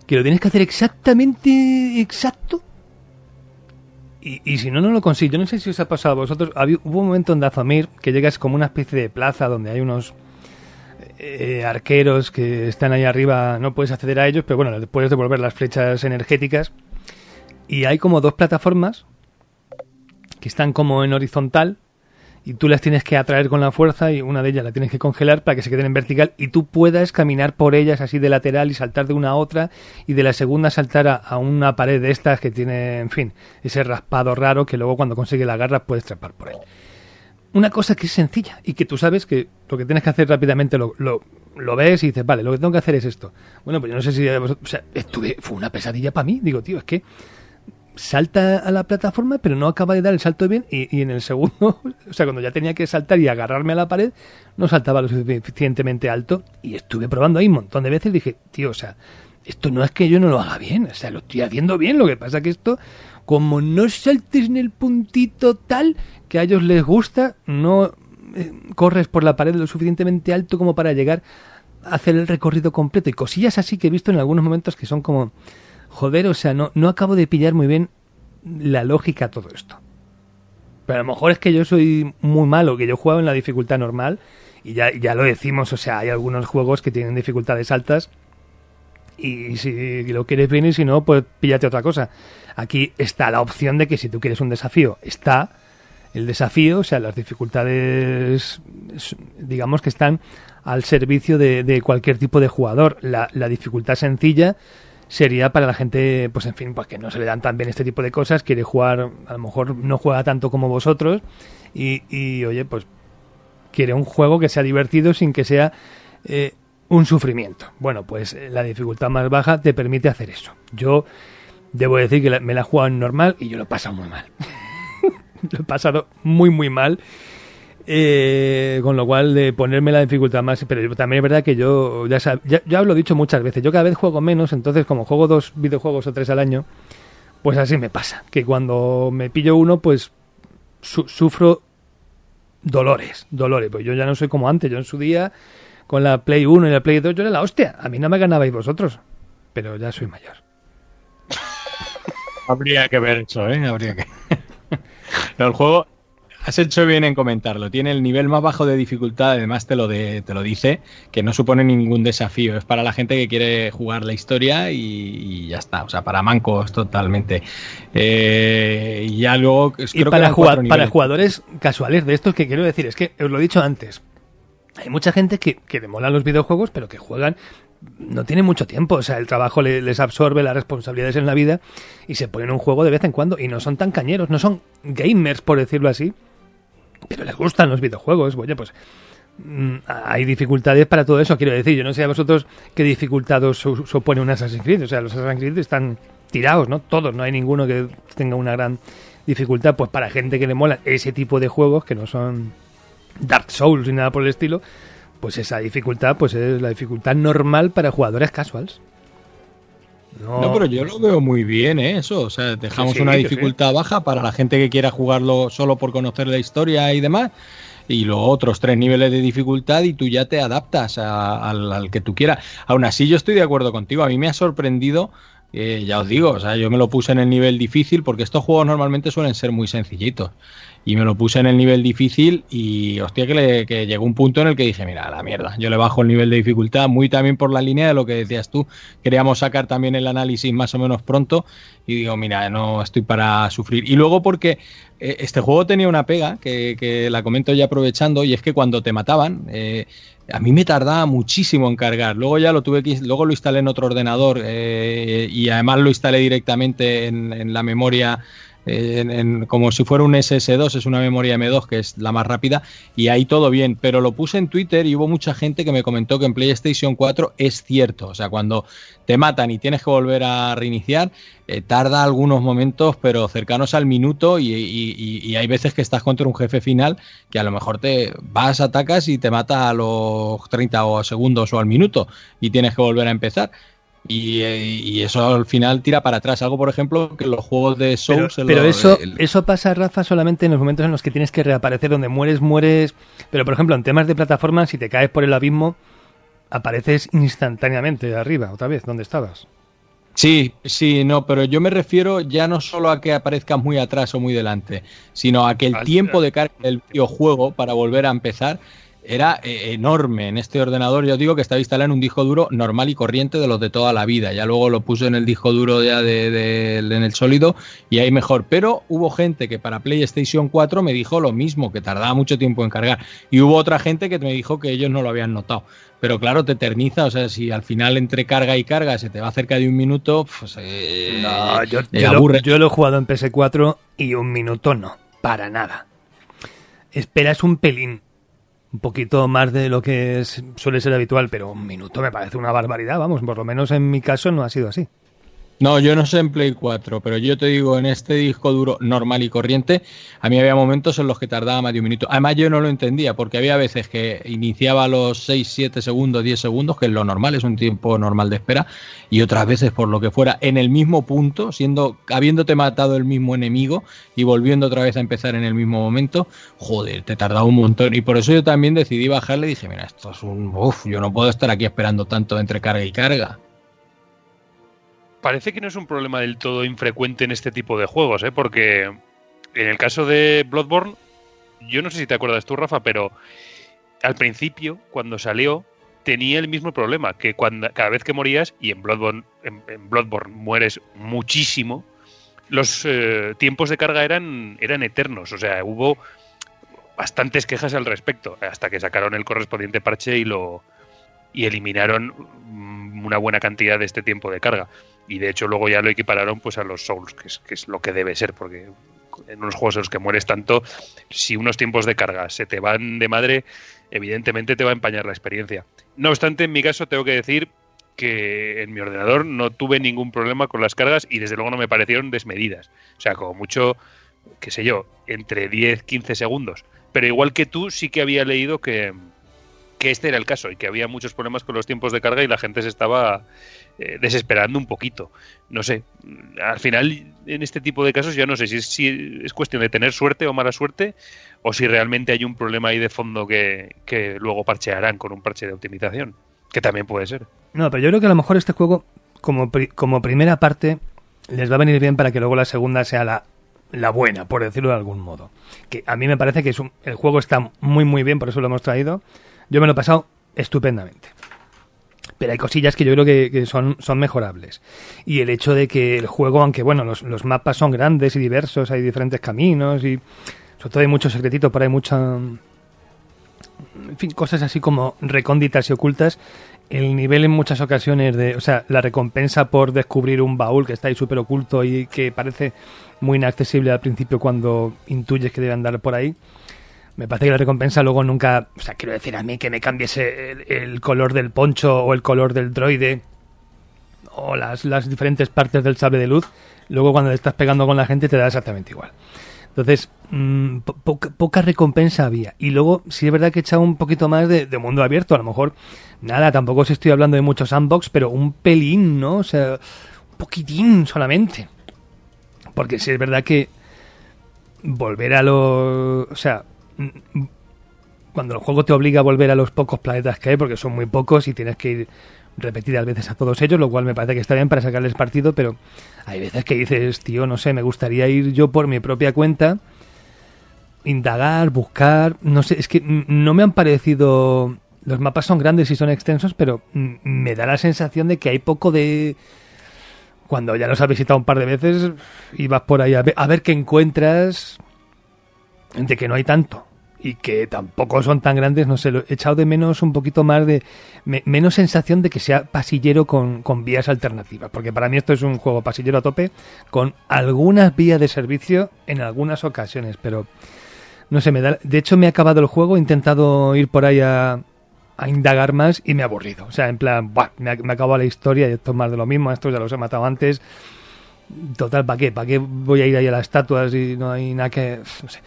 que lo tienes que hacer exactamente exacto. Y, si no, no lo consigues. Yo no sé si os ha pasado a vosotros. hubo un momento en Dazomir que llegas como una especie de plaza donde hay unos eh, arqueros que están ahí arriba. No puedes acceder a ellos, pero bueno, puedes devolver las flechas energéticas. Y hay como dos plataformas que están como en horizontal y tú las tienes que atraer con la fuerza y una de ellas la tienes que congelar para que se queden en vertical y tú puedas caminar por ellas así de lateral y saltar de una a otra y de la segunda saltar a, una pared de estas que tiene, en fin, ese raspado raro que luego cuando consigue la garra puedes trepar por él. Una cosa que es sencilla y que tú sabes que lo que tienes que hacer rápidamente lo, lo, ves y dices, vale, lo que tengo que hacer es esto. Bueno, pues yo no sé si... O sea, estuve, fue una pesadilla para mí. Digo, tío, es que salta a la plataforma, pero no acaba de dar el salto bien y, en el segundo, *laughs* o sea, cuando ya tenía que saltar y agarrarme a la pared, no saltaba lo suficientemente alto y estuve probando ahí un montón de veces y dije, tío, o sea, esto no es que yo no lo haga bien, o sea, lo estoy haciendo bien, lo que pasa que esto, como no saltes en el puntito tal que a ellos les gusta, no eh, corres por la pared lo suficientemente alto como para llegar a hacer el recorrido completo y cosillas así que he visto en algunos momentos que son como joder, o sea, no, no acabo de pillar muy bien la lógica a todo esto. Pero a lo mejor es que yo soy muy malo, que yo juego en la dificultad normal y ya, ya lo decimos, o sea, hay algunos juegos que tienen dificultades altas y si lo quieres bien y si no, pues píllate otra cosa. Aquí está la opción de que si tú quieres un desafío, está el desafío, o sea, las dificultades, digamos que están al servicio de, de cualquier tipo de jugador. La, la dificultad sencilla sería para la gente, pues en fin, pues que no se le dan tan bien este tipo de cosas, quiere jugar, a lo mejor no juega tanto como vosotros y, y oye, pues quiere un juego que sea divertido sin que sea eh, un sufrimiento. Bueno, pues eh, la dificultad más baja te permite hacer eso. Yo debo decir que me la he jugado en normal y yo lo he pasado muy mal. *laughs* lo he pasado muy, muy mal. Eh, con lo cual, de ponerme la dificultad más. Pero también es verdad que yo, ya, ya, lo he dicho muchas veces, yo cada vez juego menos, entonces, como juego dos videojuegos o tres al año, pues así me pasa. Que cuando me pillo uno, pues sufro dolores, dolores. Pues yo ya no soy como antes, yo en su día, con la Play 1 y la Play 2, yo era la hostia. A mí no me ganabais vosotros, pero ya soy mayor. Habría que ver eso, ¿eh? Habría que. *laughs* el juego, Has hecho bien en comentarlo. Tiene el nivel más bajo de dificultad, además te lo, de, te lo dice, que no supone ningún desafío. Es para la gente que quiere jugar la historia y, ya está. O sea, para mancos totalmente. Eh, y ya luego. Y para, para jugadores casuales de estos, que quiero decir, es que os lo he dicho antes. Hay mucha gente que, que demola los videojuegos, pero que juegan no tiene mucho tiempo, o sea, el trabajo les absorbe las responsabilidades en la vida y se ponen un juego de vez en cuando y no son tan cañeros, no son gamers, por decirlo así, pero les gustan los videojuegos. Oye, pues mm, hay dificultades para todo eso, quiero decir. Yo no sé a vosotros qué dificultad os supone un Assassin's Creed. O sea, los Assassin's Creed están tirados, ¿no? Todos, no hay ninguno que tenga una gran dificultad. Pues para gente que le mola ese tipo de juegos, que no son Dark Souls ni nada por el estilo, pues esa dificultad pues es la dificultad normal para jugadores casuals. No, pero yo lo veo muy bien, ¿eh? eso. O sea, dejamos una dificultad baja para la gente que quiera jugarlo solo por conocer la historia y demás. Y luego otros tres niveles de dificultad y tú ya te adaptas al, que tú quieras. Aún así, yo estoy de acuerdo contigo. A mí me ha sorprendido, eh, ya os digo, o sea, yo me lo puse en el nivel difícil porque estos juegos normalmente suelen ser muy sencillitos. Y me lo puse en el nivel difícil y hostia que, que llegó un punto en el que dije, mira, la mierda, yo le bajo el nivel de dificultad, muy también por la línea de lo que decías tú, queríamos sacar también el análisis más o menos pronto y digo, mira, no estoy para sufrir. Y luego porque eh, este juego tenía una pega que, la comento ya aprovechando y es que cuando te mataban... Eh, a mí me tardaba muchísimo en cargar. Luego ya lo tuve que, luego lo instalé en otro ordenador eh, y además lo instalé directamente en la memoria como si fuera un SS2, es una memoria M2 que es la más rápida, y ahí todo bien, pero lo puse en Twitter y hubo mucha gente que me comentó que en PlayStation 4 es cierto, o sea, cuando te matan y tienes que volver a reiniciar, eh, tarda algunos momentos, pero cercanos al minuto, y, y, hay veces que estás contra un jefe final que a lo mejor te vas, atacas y te mata a los 30 segundos o al minuto, y tienes que volver a empezar. Y, eso al final tira para atrás. Algo, por ejemplo, que los juegos de Souls. Pero, eso, eso pasa, Rafa, solamente en los momentos en los que tienes que reaparecer, donde mueres, mueres. Pero, por ejemplo, en temas de plataforma, si te caes por el abismo, apareces instantáneamente arriba, otra vez, donde estabas. Sí, sí, no, pero yo me refiero ya no solo a que aparezcas muy atrás o muy delante, sino a que el tiempo de carga del videojuego para volver a empezar era eh, enorme en este ordenador. Yo digo que estaba instalado en un disco duro normal y corriente de los de toda la vida. Ya luego lo puse en el disco duro ya de, en el sólido y ahí mejor. Pero hubo gente que para PlayStation 4 me dijo lo mismo, que tardaba mucho tiempo en cargar. Y hubo otra gente que me dijo que ellos no lo habían notado. Pero claro, te eterniza, o sea, si al final entre carga y carga se te va cerca de un minuto, pues eh, no, yo, Lo, yo lo he jugado en PS4 y un minuto no, para nada. Esperas un pelín, un poquito más de lo que suele ser habitual, pero un minuto me parece una barbaridad, vamos, por lo menos en mi caso no ha sido así. No, yo no sé en Play 4, pero yo te digo, en este disco duro normal y corriente, a mí había momentos en los que tardaba más de un minuto. Además, yo no lo entendía, porque había veces que iniciaba los 6, 7 segundos, 10 segundos, que es lo normal, es un tiempo normal de espera, y otras veces, por lo que fuera, en el mismo punto, siendo, habiéndote matado el mismo enemigo y volviendo otra vez a empezar en el mismo momento, joder, te tardaba un montón. Y por eso yo también decidí bajarle y dije, mira, esto es un. Uf, yo no puedo estar aquí esperando tanto entre carga y carga parece que no es un problema del todo infrecuente en este tipo de juegos, ¿eh? porque en el caso de Bloodborne, yo no sé si te acuerdas tú, Rafa, pero al principio, cuando salió, tenía el mismo problema, que cuando, cada vez que morías, y en Bloodborne, en, Bloodborne mueres muchísimo, los eh, tiempos de carga eran, eran eternos, o sea, hubo bastantes quejas al respecto, hasta que sacaron el correspondiente parche y lo y eliminaron mm, una buena cantidad de este tiempo de carga y de hecho luego ya lo equipararon pues a los Souls, que es, que es lo que debe ser, porque en unos juegos en los que mueres tanto, si unos tiempos de carga se te van de madre, evidentemente te va a empañar la experiencia. No obstante, en mi caso tengo que decir que en mi ordenador no tuve ningún problema con las cargas y desde luego no me parecieron desmedidas. O sea, como mucho, qué sé yo, entre 10, 15 segundos. Pero igual que tú, sí que había leído que, que este era el caso y que había muchos problemas con los tiempos de carga y la gente se estaba eh, desesperando un poquito. No sé, al final en este tipo de casos ya no sé si es, si es cuestión de tener suerte o mala suerte o si realmente hay un problema ahí de fondo que, luego parchearán con un parche de optimización, que también puede ser. No, pero yo creo que a lo mejor este juego como, como primera parte les va a venir bien para que luego la segunda sea la, la buena, por decirlo de algún modo. Que a mí me parece que es el juego está muy muy bien, por eso lo hemos traído. Yo me lo he pasado estupendamente pero hay cosillas que yo creo que, son, son mejorables. Y el hecho de que el juego, aunque bueno, los, los, mapas son grandes y diversos, hay diferentes caminos y sobre todo hay muchos secretitos, pero hay mucha... En fin, cosas así como recónditas y ocultas. El nivel en muchas ocasiones de... O sea, la recompensa por descubrir un baúl que está ahí súper oculto y que parece muy inaccesible al principio cuando intuyes que debe andar por ahí me parece que la recompensa luego nunca, o sea, quiero decir a mí que me cambiese el, color del poncho o el color del droide o las, las diferentes partes del sable de luz, luego cuando te estás pegando con la gente te da exactamente igual. Entonces, mm, poca, recompensa había. Y luego, sí es verdad que he echado un poquito más de, de, mundo abierto. A lo mejor, nada, tampoco os estoy hablando de muchos sandbox, pero un pelín, ¿no? O sea, un poquitín solamente. Porque sí es verdad que volver a los... O sea, cuando el juego te obliga a volver a los pocos planetas que hay, porque son muy pocos y tienes que ir repetidas veces a todos ellos, lo cual me parece que está bien para sacarles partido, pero hay veces que dices, tío, no sé, me gustaría ir yo por mi propia cuenta indagar, buscar, no sé, es que no me han parecido... Los mapas son grandes y son extensos, pero me da la sensación de que hay poco de... Cuando ya los has visitado un par de veces y vas por ahí a ver, a ver qué encuentras, de que no hay tanto y que tampoco son tan grandes, no sé, he echado de menos un poquito más de, menos sensación de que sea pasillero con, con, vías alternativas, porque para mí esto es un juego pasillero a tope, con algunas vías de servicio en algunas ocasiones, pero no sé, me da, de hecho me ha acabado el juego, he intentado ir por ahí a, a indagar más y me ha aburrido, o sea, en plan, me, ha, me acabado la historia y esto es más de lo mismo, estos ya los he matado antes, Total, ¿para qué? ¿Para qué voy a ir ahí a las estatuas y no hay nada que... No sé,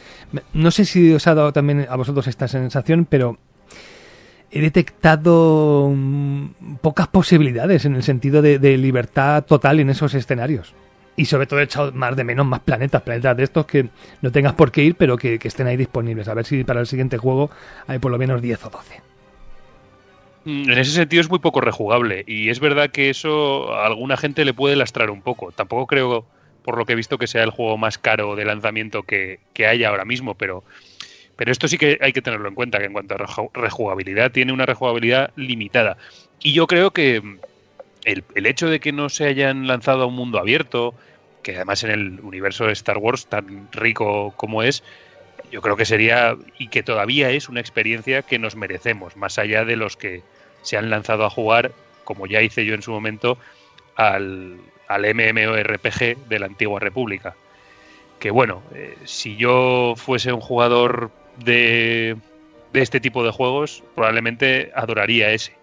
no sé si os ha dado también a vosotros esta sensación, pero he detectado mm, pocas posibilidades en el sentido de, libertad total en esos escenarios. Y sobre todo he echado más de menos más planetas, planetas de estos que no tengas por qué ir, pero que, que estén ahí disponibles. A ver si para el siguiente juego hay por lo menos 10 o 12. Mm, en ese sentido es muy poco rejugable y es verdad que eso a alguna gente le puede lastrar un poco. Tampoco creo, por lo que he visto, que sea el juego más caro de lanzamiento que, que haya ahora mismo, pero, pero esto sí que hay que tenerlo en cuenta, que en cuanto a rejugabilidad tiene una rejugabilidad limitada. Y yo creo que el, el hecho de que no se hayan lanzado a un mundo abierto, que además en el universo de Star Wars tan rico como es, yo creo que sería y que todavía es una experiencia que nos merecemos, más allá de los que se han lanzado a jugar, como ya hice yo en su momento, al, al MMORPG de la antigua República. Que bueno, eh, si yo fuese un jugador de, de este tipo de juegos, probablemente adoraría ese.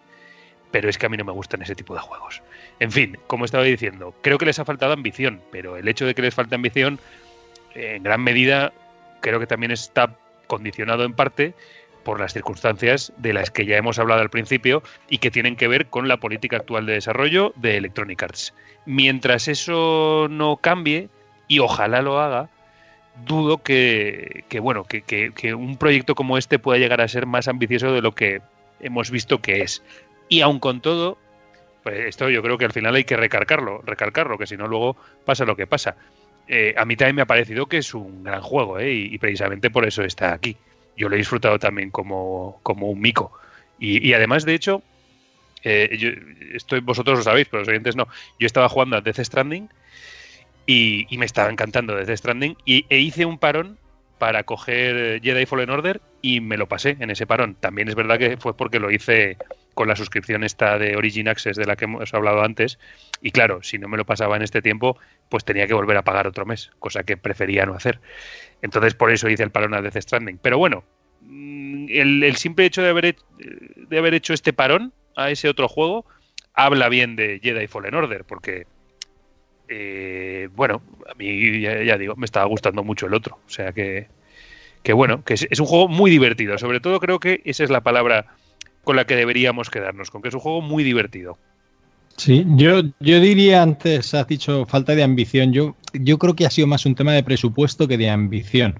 Pero es que a mí no me gustan ese tipo de juegos. En fin, como estaba diciendo, creo que les ha faltado ambición, pero el hecho de que les falte ambición, en gran medida, creo que también está condicionado en parte por las circunstancias de las que ya hemos hablado al principio y que tienen que ver con la política actual de desarrollo de Electronic Arts. Mientras eso no cambie, y ojalá lo haga, dudo que, bueno, que, un proyecto como este pueda llegar a ser más ambicioso de lo que hemos visto que es. Y aun con todo, pues esto yo creo que al final hay que recalcarlo, recalcarlo, que si no luego pasa lo que pasa. Eh, a mí también me ha parecido que es un gran juego ¿eh? y, precisamente por eso está aquí. Yo lo he disfrutado también como, como un mico. Y, además, de hecho, eh, yo estoy, vosotros lo sabéis, pero los oyentes no. Yo estaba jugando a Death Stranding y, me estaba encantando Death Stranding y, e hice un parón para coger Jedi Fallen Order y me lo pasé en ese parón. También es verdad que fue porque lo hice con la suscripción esta de Origin Access de la que hemos hablado antes. Y claro, si no me lo pasaba en este tiempo, pues tenía que volver a pagar otro mes, cosa que prefería no hacer. Entonces por eso hice el parón a Death Stranding. Pero bueno, mm, el, simple hecho de haber, de haber hecho este parón a ese otro juego habla bien de Jedi Fallen Order, porque eh, bueno, a mí ya, digo, me estaba gustando mucho el otro. O sea que, que bueno, que es, un juego muy divertido. Sobre todo creo que esa es la palabra con la que deberíamos quedarnos, con que es un juego muy divertido. Sí, yo, yo diría antes, has dicho falta de ambición, yo, yo creo que ha sido más un tema de presupuesto que de ambición.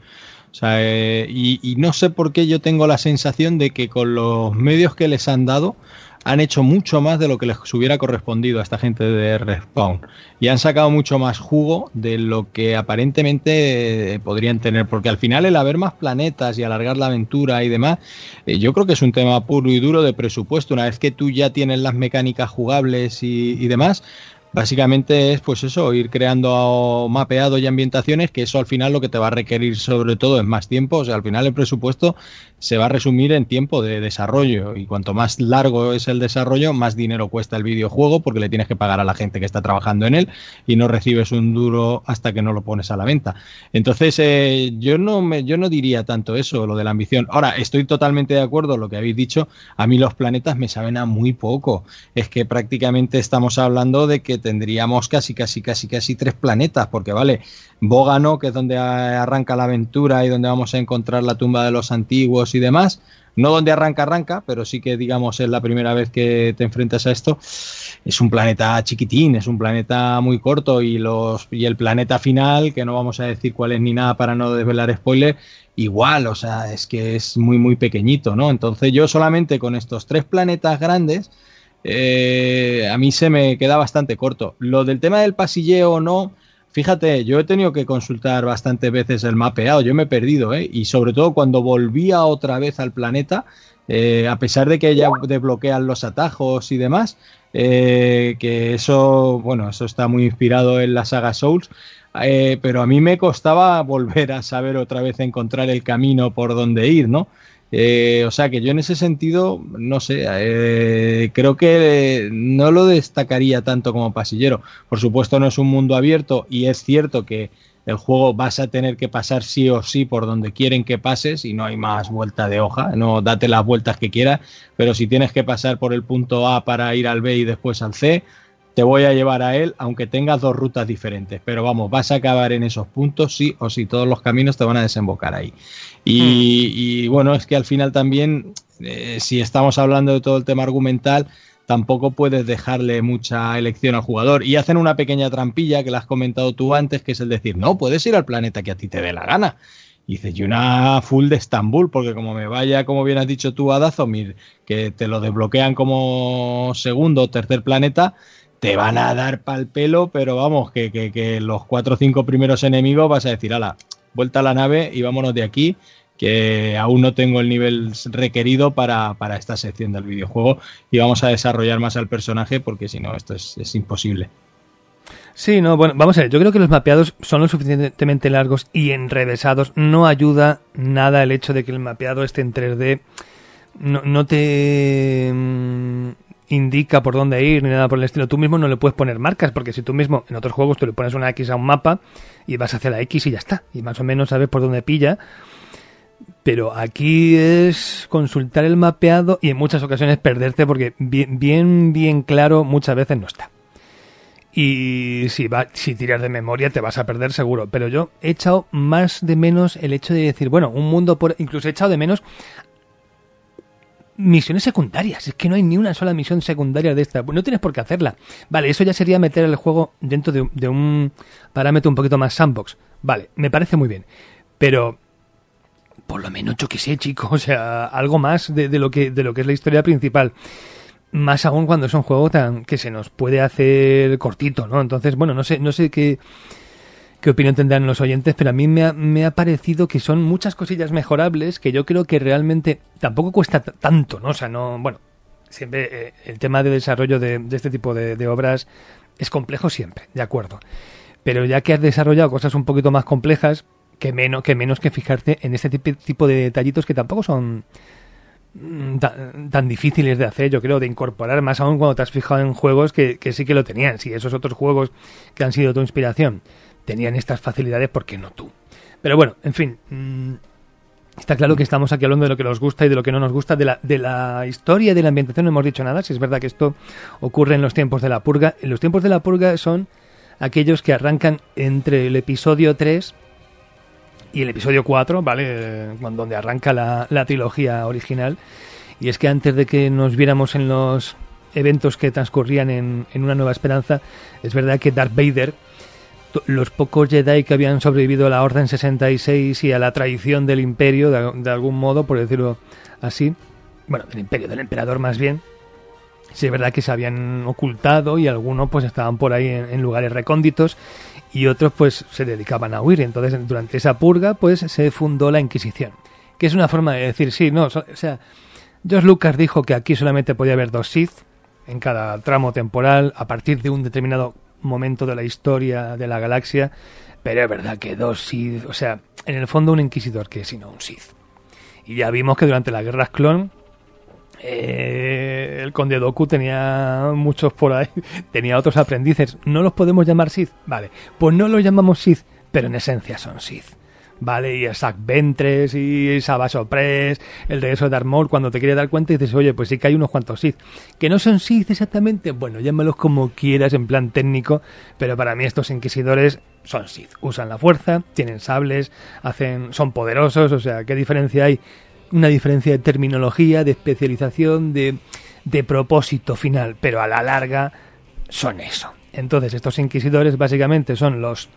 O sea, eh, y, y, no sé por qué yo tengo la sensación de que con los medios que les han dado, han hecho mucho más de lo que les hubiera correspondido a esta gente de Respawn y han sacado mucho más jugo de lo que aparentemente eh, podrían tener, porque al final el haber más planetas y alargar la aventura y demás, eh, yo creo que es un tema puro y duro de presupuesto. Una vez que tú ya tienes las mecánicas jugables y, y demás, Básicamente es pues eso, ir creando mapeado y ambientaciones, que eso al final lo que te va a requerir sobre todo es más tiempo, o sea, al final el presupuesto se va a resumir en tiempo de desarrollo y cuanto más largo es el desarrollo, más dinero cuesta el videojuego porque le tienes que pagar a la gente que está trabajando en él y no recibes un duro hasta que no lo pones a la venta. Entonces, eh, yo, no me, yo no diría tanto eso, lo de la ambición. Ahora, estoy totalmente de acuerdo con lo que habéis dicho, a mí los planetas me saben a muy poco, es que prácticamente estamos hablando de que tendríamos casi, casi, casi, casi tres planetas, porque vale, Bógano, que es donde arranca la aventura y donde vamos a encontrar la tumba de los antiguos y demás, no donde arranca, arranca, pero sí que digamos es la primera vez que te enfrentas a esto. Es un planeta chiquitín, es un planeta muy corto y, los, y el planeta final, que no vamos a decir cuál es ni nada para no desvelar spoiler, igual, o sea, es que es muy, muy pequeñito, ¿no? Entonces yo solamente con estos tres planetas grandes, eh, a mí se me queda bastante corto. Lo del tema del pasilleo o no, fíjate, yo he tenido que consultar bastantes veces el mapeado, yo me he perdido, ¿eh? Y sobre todo cuando volvía otra vez al planeta, eh, a pesar de que ya desbloquean los atajos y demás, eh, que eso, bueno, eso está muy inspirado en la saga Souls, pero a mí me costaba *laughs* volver a saber otra vez encontrar el camino por donde ir, ¿no? Eh, o sea que yo en ese sentido, no sé, eh, creo que no lo destacaría tanto como pasillero. Por supuesto no es un mundo abierto y es cierto que el juego vas a tener que pasar sí o sí por donde quieren que pases y no hay más vuelta de hoja, no date las vueltas que quieras, pero si tienes que pasar por el punto A para ir al B y después al C, te voy a llevar a él, aunque tengas dos rutas diferentes. Pero vamos, vas a acabar en esos puntos, sí o sí, todos los caminos te van a desembocar ahí. Y, hmm. bueno, es que al final también, eh, si estamos hablando de todo el tema argumental, tampoco puedes dejarle mucha elección al jugador. Y hacen una pequeña trampilla que la has comentado tú antes, que es el decir, no, puedes ir al planeta que a ti te dé la gana. Y dices, y una full de Estambul, porque como me vaya, como bien has dicho tú, a Dazomir, que te lo desbloquean como segundo o tercer planeta, te van a dar pal pelo, pero vamos, que, que, los cuatro o cinco primeros enemigos vas a decir, ala, vuelta a la nave y vámonos de aquí, que aún no tengo el nivel requerido para, esta sección del videojuego y vamos a desarrollar más al personaje porque si no, esto es, imposible. Sí, no, bueno, vamos a ver, yo creo que los mapeados son lo suficientemente largos y enrevesados. No ayuda nada el hecho de que el mapeado esté en 3D. No, no te mm, indica por dónde ir ni nada por el estilo. Tú mismo no le puedes poner marcas, porque si tú mismo en otros juegos tú le pones una X a un mapa y vas hacia la X y ya está. Y más o menos sabes por dónde pilla. Pero aquí es consultar el mapeado y en muchas ocasiones perderte porque bien, bien, bien claro muchas veces no está. Y si, va, si tiras de memoria te vas a perder seguro. Pero yo he echado más de menos el hecho de decir, bueno, un mundo por... Incluso he echado de menos misiones secundarias. Es que no hay ni una sola misión secundaria de esta. No tienes por qué hacerla. Vale, eso ya sería meter el juego dentro de, un parámetro un poquito más sandbox. Vale, me parece muy bien. Pero por lo menos yo que sé, chico, *laughs* o sea, algo más de, lo que de lo que es la historia principal. Más aún cuando es un juego tan que se nos puede hacer cortito, ¿no? Entonces, bueno, no sé, no sé qué qué opinión tendrán los oyentes, pero a mí me ha, parecido que son muchas cosillas mejorables que yo creo que realmente tampoco cuesta tanto, ¿no? O sea, no, bueno, siempre eh, el tema de desarrollo de, este tipo de, obras es complejo siempre, de acuerdo. Pero ya que has desarrollado cosas un poquito más complejas, que menos que, menos que fijarte en este tipo de detallitos que tampoco son mm, tan, difíciles de hacer, yo creo, de incorporar, más aún cuando te has fijado en juegos que, sí que lo tenían, si esos otros juegos que han sido tu inspiración tenían estas facilidades, ¿por qué no tú? Pero bueno, en fin, mm, está claro que estamos aquí hablando de lo que nos gusta y de lo que no nos gusta, de la, de la historia y de la ambientación no hemos dicho nada, si es verdad que esto ocurre en los tiempos de la purga. En los tiempos de la purga son aquellos que arrancan entre el episodio 3 y el episodio 4, ¿vale? Donde arranca la, la trilogía original. Y es que antes de que nos viéramos en los eventos que transcurrían en, en Una Nueva Esperanza, es verdad que Darth Vader los pocos Jedi que habían sobrevivido a la Orden 66 y a la traición del Imperio, de, algún modo, por decirlo así, bueno, del Imperio, del Emperador más bien, sí es verdad que se habían ocultado y algunos pues estaban por ahí en, lugares recónditos y otros pues se dedicaban a huir. Entonces, durante esa purga, pues se fundó la Inquisición, que es una forma de decir, sí, no, o sea, George Lucas dijo que aquí solamente podía haber dos Sith en cada tramo temporal a partir de un determinado momento de la historia de la galaxia, pero es verdad que dos Sith, o sea, en el fondo un inquisidor que es sino un Sith. Y ya vimos que durante las guerras clon eh, el conde Doku tenía muchos por ahí, *laughs* tenía otros aprendices. ¿No los podemos llamar Sith? Vale, pues no los llamamos Sith, pero en esencia son Sith. ¿Vale? Y Zack Ventres y Savage Opress, el regreso de Maul, cuando te quiere dar cuenta y dices, oye, pues sí que hay unos cuantos Sith. Que no son Sith exactamente, bueno, llámalos como quieras en plan técnico, pero para mí estos inquisidores son Sith. Usan la fuerza, tienen sables, hacen, son poderosos, o sea, ¿qué diferencia hay? Una diferencia de terminología, de especialización, de, de propósito final, pero a la larga son eso. Entonces, estos inquisidores básicamente son los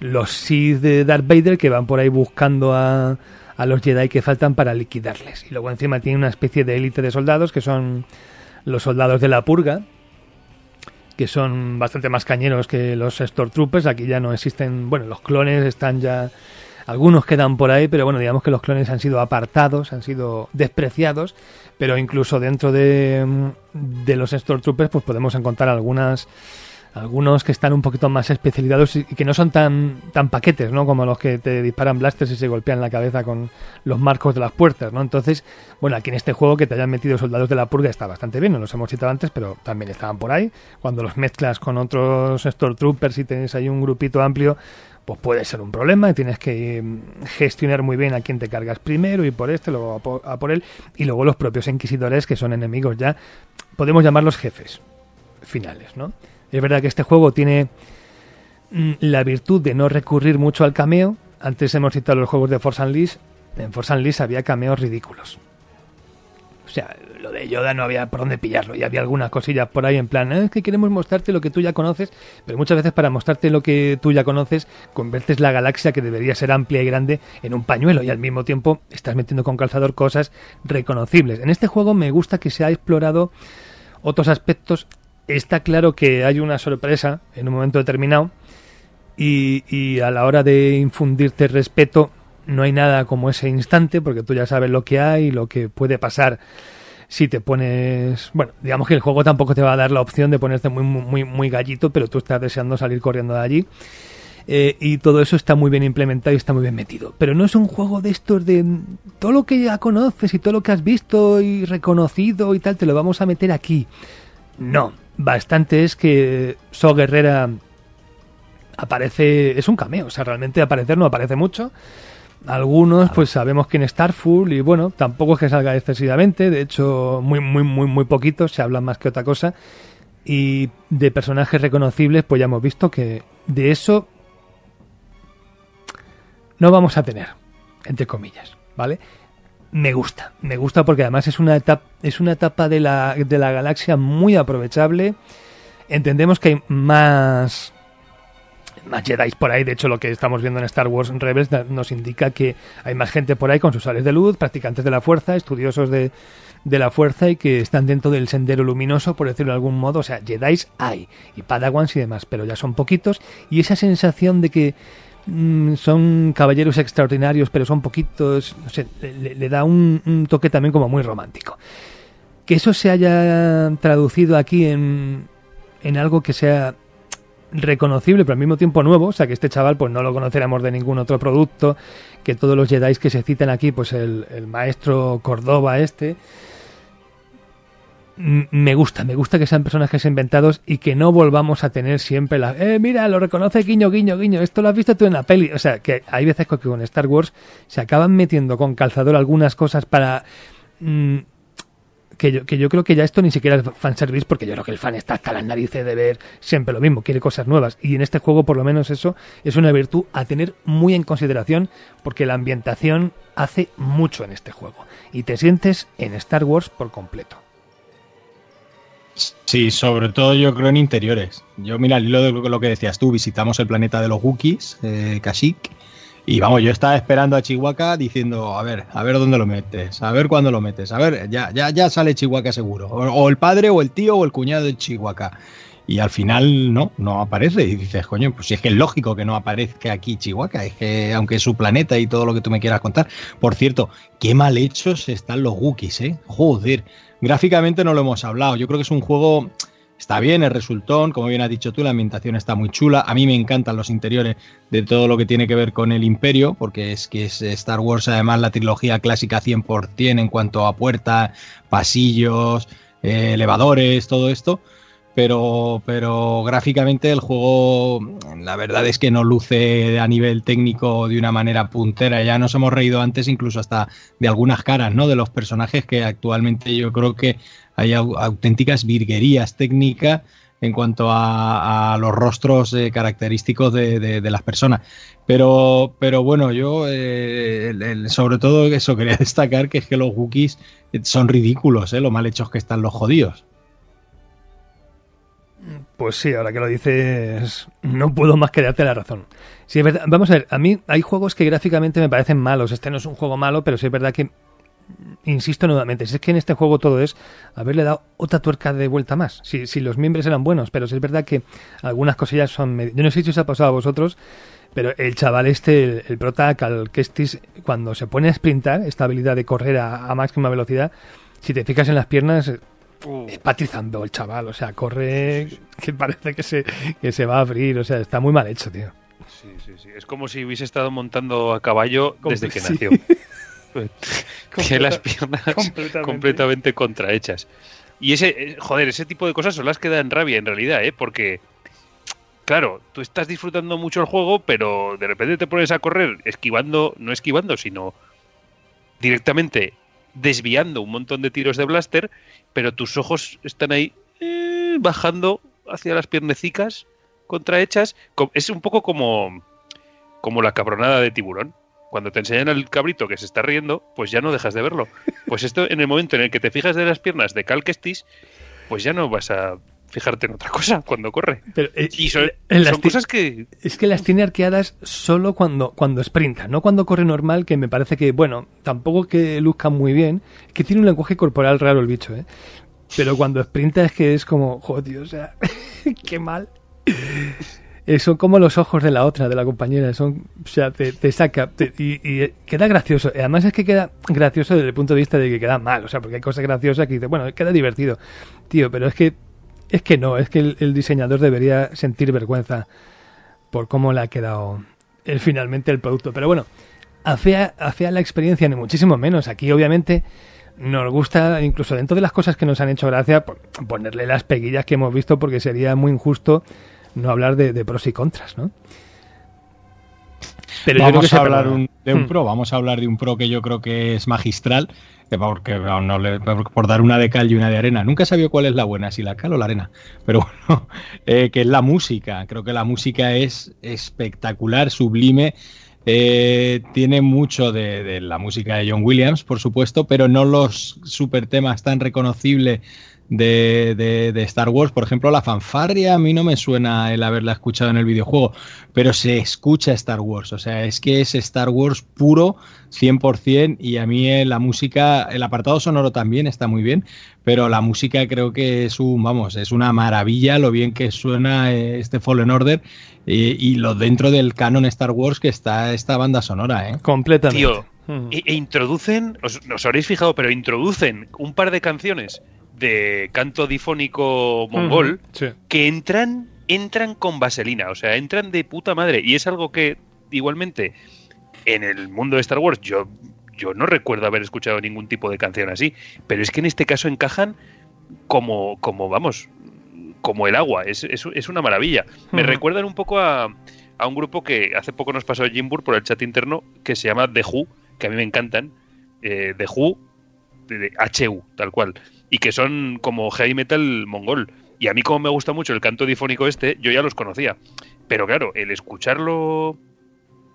los Sith de Darth Vader que van por ahí buscando a, a los Jedi que faltan para liquidarles. Y luego encima tiene una especie de élite de soldados que son los soldados de la purga, que son bastante más cañeros que los Stormtroopers. Aquí ya no existen, bueno, los clones están ya algunos quedan por ahí, pero bueno, digamos que los clones han sido apartados, han sido despreciados, pero incluso dentro de, de los Stormtroopers pues podemos encontrar algunas algunos que están un poquito más especializados y que no son tan, tan paquetes, ¿no? Como los que te disparan blasters y se golpean la cabeza con los marcos de las puertas, ¿no? Entonces, bueno, aquí en este juego que te hayan metido soldados de la purga está bastante bien, no los hemos citado antes, pero también estaban por ahí. Cuando los mezclas con otros Stormtroopers y tienes ahí un grupito amplio, pues puede ser un problema y tienes que mm, gestionar muy bien a quién te cargas primero y por este, luego a por, a por él, y luego los propios inquisidores que son enemigos ya, podemos llamarlos jefes finales, ¿no? Es verdad que este juego tiene mm, la virtud de no recurrir mucho al cameo. Antes hemos citado los juegos de Force Unleashed. En Force Unleashed había cameos ridículos. O sea, lo de Yoda no había por dónde pillarlo. Y había algunas cosillas por ahí en plan, ah, es que queremos mostrarte lo que tú ya conoces. Pero muchas veces para mostrarte lo que tú ya conoces, conviertes la galaxia que debería ser amplia y grande en un pañuelo. Y al mismo tiempo estás metiendo con calzador cosas reconocibles. En este juego me gusta que se ha explorado otros aspectos está claro que hay una sorpresa en un momento determinado y, a la hora de infundirte respeto no hay nada como ese instante porque tú ya sabes lo que hay lo que puede pasar si te pones bueno digamos que el juego tampoco te va a dar la opción de ponerte muy muy muy gallito pero tú estás deseando salir corriendo de allí eh, y todo eso está muy bien implementado y está muy bien metido. Pero no es un juego de estos de todo lo que ya conoces y todo lo que has visto y reconocido y tal, te lo vamos a meter aquí. No, bastante es que So Guerrera aparece, es un cameo, o sea, realmente aparecer no aparece mucho. Algunos, pues sabemos que en Starful y bueno, tampoco es que salga excesivamente, de hecho, muy, muy, muy, muy poquitos, se hablan más que otra cosa. Y de personajes reconocibles, pues ya hemos visto que de eso no vamos a tener, entre comillas, ¿vale? Me gusta, me gusta porque además es una etapa, es una etapa de la, de la galaxia muy aprovechable. Entendemos que hay más más Jedi por ahí, de hecho lo que estamos viendo en Star Wars Rebels nos indica que hay más gente por ahí con sus sales de luz, practicantes de la fuerza, estudiosos de, de la fuerza y que están dentro del sendero luminoso, por decirlo de algún modo, o sea, Jedi hay y Padawans y demás, pero ya son poquitos. Y esa sensación de que Mm, son caballeros extraordinarios, pero son poquitos, no sé, le, da un, toque también como muy romántico. Que eso se haya traducido aquí en, en algo que sea reconocible, pero al mismo tiempo nuevo, o sea que este chaval pues no lo conoceremos de ningún otro producto, que todos los Jedi que se citan aquí, pues el, el maestro Córdoba este, me gusta, me gusta que sean personajes inventados y que no volvamos a tener siempre la, eh, mira, lo reconoce guiño, guiño, guiño, esto lo has visto tú en la peli. O sea, que hay veces que con Star Wars se acaban metiendo con calzador algunas cosas para... Mm, que, yo, que yo creo que ya esto ni siquiera es fanservice porque yo creo que el fan está hasta las narices de ver siempre lo mismo, quiere cosas nuevas. Y en este juego por lo menos eso es una virtud a tener muy en consideración porque la ambientación hace mucho en este juego. Y te sientes en Star Wars por completo. Sí, sobre todo yo creo en interiores. Yo, mira, de lo que decías tú, visitamos el planeta de los Wookiees, eh, y vamos, yo estaba esperando a Chihuahua diciendo, a ver, a ver dónde lo metes, a ver cuándo lo metes, a ver, ya, ya, ya sale Chihuahua seguro. O, el padre, o el tío, o el cuñado de Chihuahua. Y al final no, no aparece. Y dices, coño, pues si es que es lógico que no aparezca aquí Chihuahua, es que aunque es su planeta y todo lo que tú me quieras contar. Por cierto, qué mal hechos están los Wookiees, ¿eh? Joder. Gráficamente no lo hemos hablado. Yo creo que es un juego. Está bien, el resultón, como bien has dicho tú, la ambientación está muy chula. A mí me encantan los interiores de todo lo que tiene que ver con el Imperio, porque es que es Star Wars, además, la trilogía clásica 100% en cuanto a puertas, pasillos, eh, elevadores, todo esto pero, pero gráficamente el juego la verdad es que no luce a nivel técnico de una manera puntera. Ya nos hemos reído antes incluso hasta de algunas caras ¿no? de los personajes que actualmente yo creo que hay auténticas virguerías técnicas en cuanto a, los rostros eh, característicos de, las personas. Pero, pero bueno, yo eh, sobre todo eso quería *laughs* destacar que es que los Wookiees son ridículos, ¿eh? lo mal hechos que están los jodidos. Pues sí, ahora que lo dices, no puedo más que darte la razón. Sí, es verdad. Vamos a ver, a mí hay juegos que gráficamente me parecen malos. Este no es un juego malo, pero sí es verdad que insisto nuevamente, si es que en este juego todo es haberle dado otra tuerca de vuelta más. Si, los miembros eran buenos, pero es verdad que algunas cosillas son... Yo no sé si os ha pasado a vosotros, pero el chaval este, el, el prota Calquestis, cuando se pone a sprintar, esta habilidad de correr a, a máxima velocidad, si te fijas en las piernas, Uh, es patrizando el chaval, o sea, corre que parece que se, que se va a abrir, o sea, está muy mal hecho, tío. sí, sí, sí. Es como si hubiese estado montando a caballo desde que nació. *laughs* Tiene las piernas *laughs* completamente. completamente. contrahechas. Y ese, eh, joder, ese tipo de cosas son las que dan rabia en realidad, ¿eh? Porque, claro, tú estás disfrutando mucho el juego, pero de repente te pones a correr esquivando, no esquivando, sino directamente desviando un montón de tiros de blaster, pero tus ojos están ahí eh, bajando hacia las piernecicas contrahechas. Co- Es un poco como, como la cabronada de tiburón. Cuando te enseñan al cabrito que se está riendo, pues ya no dejas de verlo. Pues esto, en el momento en el que te fijas de las piernas de Cal Kestis, pues ya no vas a fijarte en otra cosa cuando corre. Pero, eh, Y son, en las son cosas que... Es que las tiene arqueadas solo cuando, cuando sprinta, no cuando corre normal, que me parece que, bueno, tampoco que luzca muy bien, es que tiene un lenguaje corporal raro el bicho, ¿eh? Pero cuando sprinta es que es como, joder, o sea, *laughs* qué mal. Eh, son como los ojos de la otra, de la compañera, son, o sea, te, te saca te- y, y, eh, queda gracioso. Además es que queda gracioso desde el punto de vista de que queda mal, o sea, porque hay cosas graciosas que dices, bueno, queda divertido, tío, pero es que es que no, es que el, el diseñador debería sentir vergüenza por cómo le ha quedado el, finalmente el producto. Pero bueno, afea, afea la experiencia, ni muchísimo menos. Aquí, obviamente, nos gusta, incluso dentro de las cosas que nos han hecho gracia, po- ponerle las peguillas que hemos visto, porque sería muy injusto no hablar de, de pros y contras, ¿no? Pero yo creo que vamos a hablar un- de un Hmm. pro, vamos a hablar de un pro que yo creo que es magistral, porque no, le- por dar una de cal y una de arena. Nunca he sabido cuál es la buena, si la cal o la arena, pero bueno, *laughs* eh, que es la música. Creo que la música es espectacular, sublime. eh, tiene mucho de la música de John Williams, por supuesto, pero no los super temas tan reconocibles de, de- de Star Wars. Por ejemplo, la fanfarria a mí no me suena el haberla escuchado en el videojuego, pero se escucha Star Wars. O sea, es que es Star Wars puro 100% y a mí eh, la música, el apartado sonoro también está muy bien, pero la música creo que es un, vamos, es una maravilla lo bien que suena eh, este Fallen Order eh, y lo dentro del canon Star Wars que está esta banda sonora, ¿eh? Completamente. Tío, Mm. E, e introducen, os, os habréis fijado, pero introducen un par de canciones de canto difónico mongol sí. que entran, entran con vaselina, o sea, entran de puta madre. Y es algo que, igualmente, en el mundo de Star Wars, yo, yo no recuerdo haber escuchado ningún tipo de canción así. Pero es que en este caso encajan como, como vamos, como el agua. Es, es, es una maravilla. Me recuerdan un poco a, a un grupo que hace poco nos pasó Jimbur por el chat interno, que se llama The Who, que a mí me encantan. Eh, The Who, de, de HU, tal cual. Y que son como heavy metal mongol. Y a mí como me gusta mucho el canto difónico este, yo ya los conocía. Pero claro, el escucharlo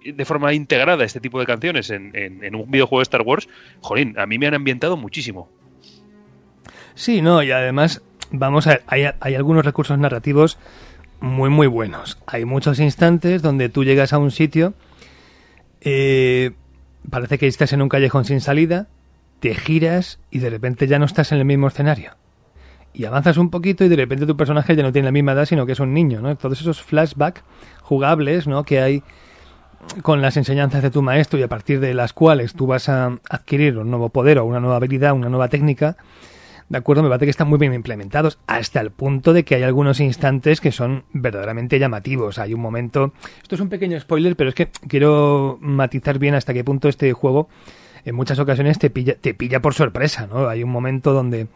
de forma integrada, este tipo de canciones, en, en- en un videojuego de Star Wars, jolín, a mí me han ambientado muchísimo. Sí, no, y además, vamos a ver, hay, hay algunos recursos narrativos muy, muy buenos. Hay muchos instantes donde tú llegas a un sitio, eh, parece que estás en un callejón sin salida, te giras y de repente ya no estás en el mismo escenario. Y avanzas un poquito y de repente tu personaje ya no tiene la misma edad, sino que es un niño, ¿no? Todos esos flashbacks jugables, ¿no? Que hay con las enseñanzas de tu maestro y a partir de las cuales tú vas a adquirir un nuevo poder o una nueva habilidad, una nueva técnica, de acuerdo, me parece que están muy bien implementados, hasta el punto de que hay algunos instantes que son verdaderamente llamativos. Hay un momento, esto es un pequeño spoiler, pero es que quiero matizar bien hasta qué punto este juego en muchas ocasiones te pilla, te pilla por sorpresa, ¿no? Hay un momento donde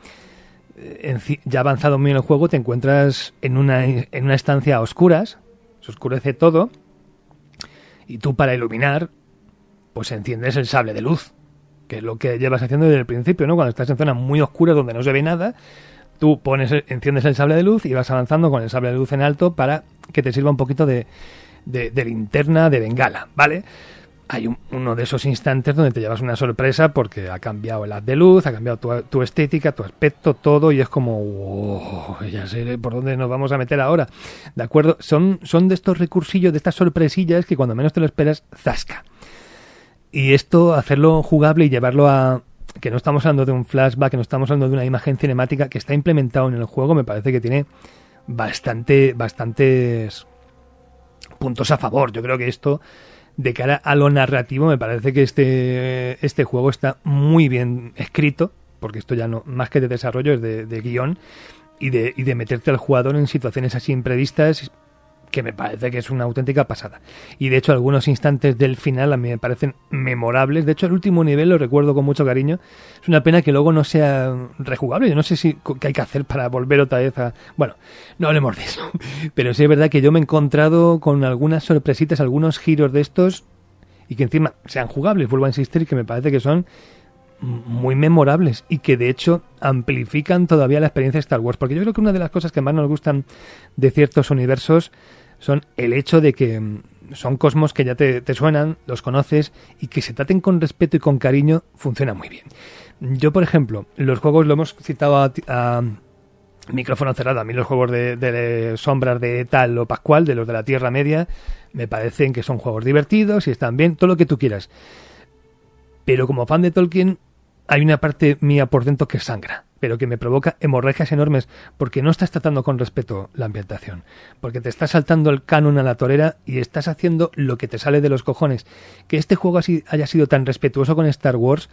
eh, ya avanzado muy en el juego te encuentras en una, en una estancia a oscuras, se oscurece todo, y tú para iluminar, pues enciendes el sable de luz que es lo que llevas haciendo desde el principio, ¿no? Cuando estás en zonas muy oscuras donde no se ve nada, tú pones, enciendes el sable de luz y vas avanzando con el sable de luz en alto para que te sirva un poquito de, de linterna de bengala, ¿vale? Hay un- uno de esos instantes donde te llevas una sorpresa porque ha cambiado el haz de luz, ha cambiado tu, tu estética, tu aspecto, todo, y es como, ya sé por dónde nos vamos a meter ahora. ¿De acuerdo? Son, son de estos recursillos, de estas sorpresillas que cuando menos te lo esperas, zasca. Y esto, hacerlo jugable y llevarlo a, que no estamos hablando de un flashback, que no estamos hablando de una imagen cinemática que está implementado en el juego, me parece que tiene bastante, bastantes puntos a favor. Yo creo que esto, de cara a lo narrativo, me parece que este, este juego está muy bien escrito, porque esto ya no, más que de desarrollo, es de, de guion, y de, y de meterte al jugador en situaciones así imprevistas que me parece que es una auténtica pasada. Y de hecho algunos instantes del final a mí me parecen memorables. De hecho el último nivel lo recuerdo con mucho cariño. Es una pena que luego no sea rejugable. Yo no sé si qué hay que hacer para volver otra vez a... Bueno, no hablemos de eso. *laughs* Pero sí es verdad que yo me he encontrado con algunas sorpresitas, algunos giros de estos y que encima sean jugables. Vuelvo a insistir que me parece que son muy memorables y que de hecho amplifican todavía la experiencia de Star Wars. Porque yo creo que una de las cosas que más nos gustan de ciertos universos son el hecho de que mm, son cosmos que ya te, suenan, los conoces y que se traten con respeto y con cariño funciona muy bien. Yo, por ejemplo, los juegos lo hemos citado a, micrófono cerrado. A mí los juegos de, de, sombras de tal o Pascual, de los de la Tierra Media, me parecen que son juegos divertidos y están bien, todo lo que tú quieras. Pero como fan de Tolkien, hay una parte mía por dentro que sangra, pero que me provoca hemorragias enormes porque no estás tratando con respeto la ambientación, porque te estás saltando el canon a la torera y estás haciendo lo que te sale de los cojones. Que este juego haya sido tan respetuoso con Star Wars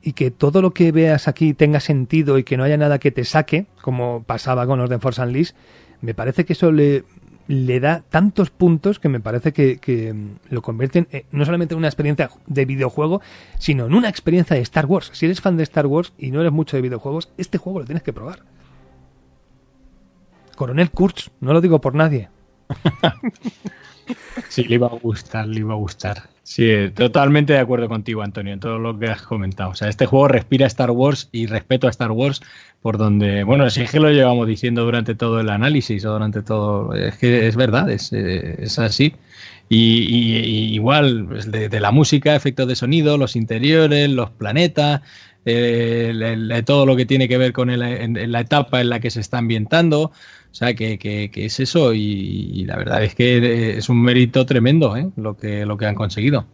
y que todo lo que veas aquí tenga sentido y que no haya nada que te saque, como pasaba con los de Force Unleashed, me parece que eso le le da tantos puntos que me parece que, mm, lo convierten no solamente en una experiencia de videojuego, sino en una experiencia de Star Wars. Si eres fan de Star Wars y no eres mucho de videojuegos, este juego lo tienes que probar. Coronel Kurtz, no lo digo por nadie. *laughs* sí, le iba a gustar, le iba a gustar. Sí, totalmente de acuerdo contigo, Antonio, en todo lo que has comentado. O sea, este juego respira Star Wars y respeto a Star Wars por donde, bueno, es que lo llevamos diciendo durante todo el análisis o durante todo, es que es verdad, es, eh, es así. Y, igual, pues, de, la música, efectos de sonido, los interiores, los planetas, eh, todo lo que tiene que ver con la etapa en la que se está ambientando. O sea, que, que, es eso y, la verdad es que es un mérito tremendo ¿eh? lo, que, lo que han conseguido.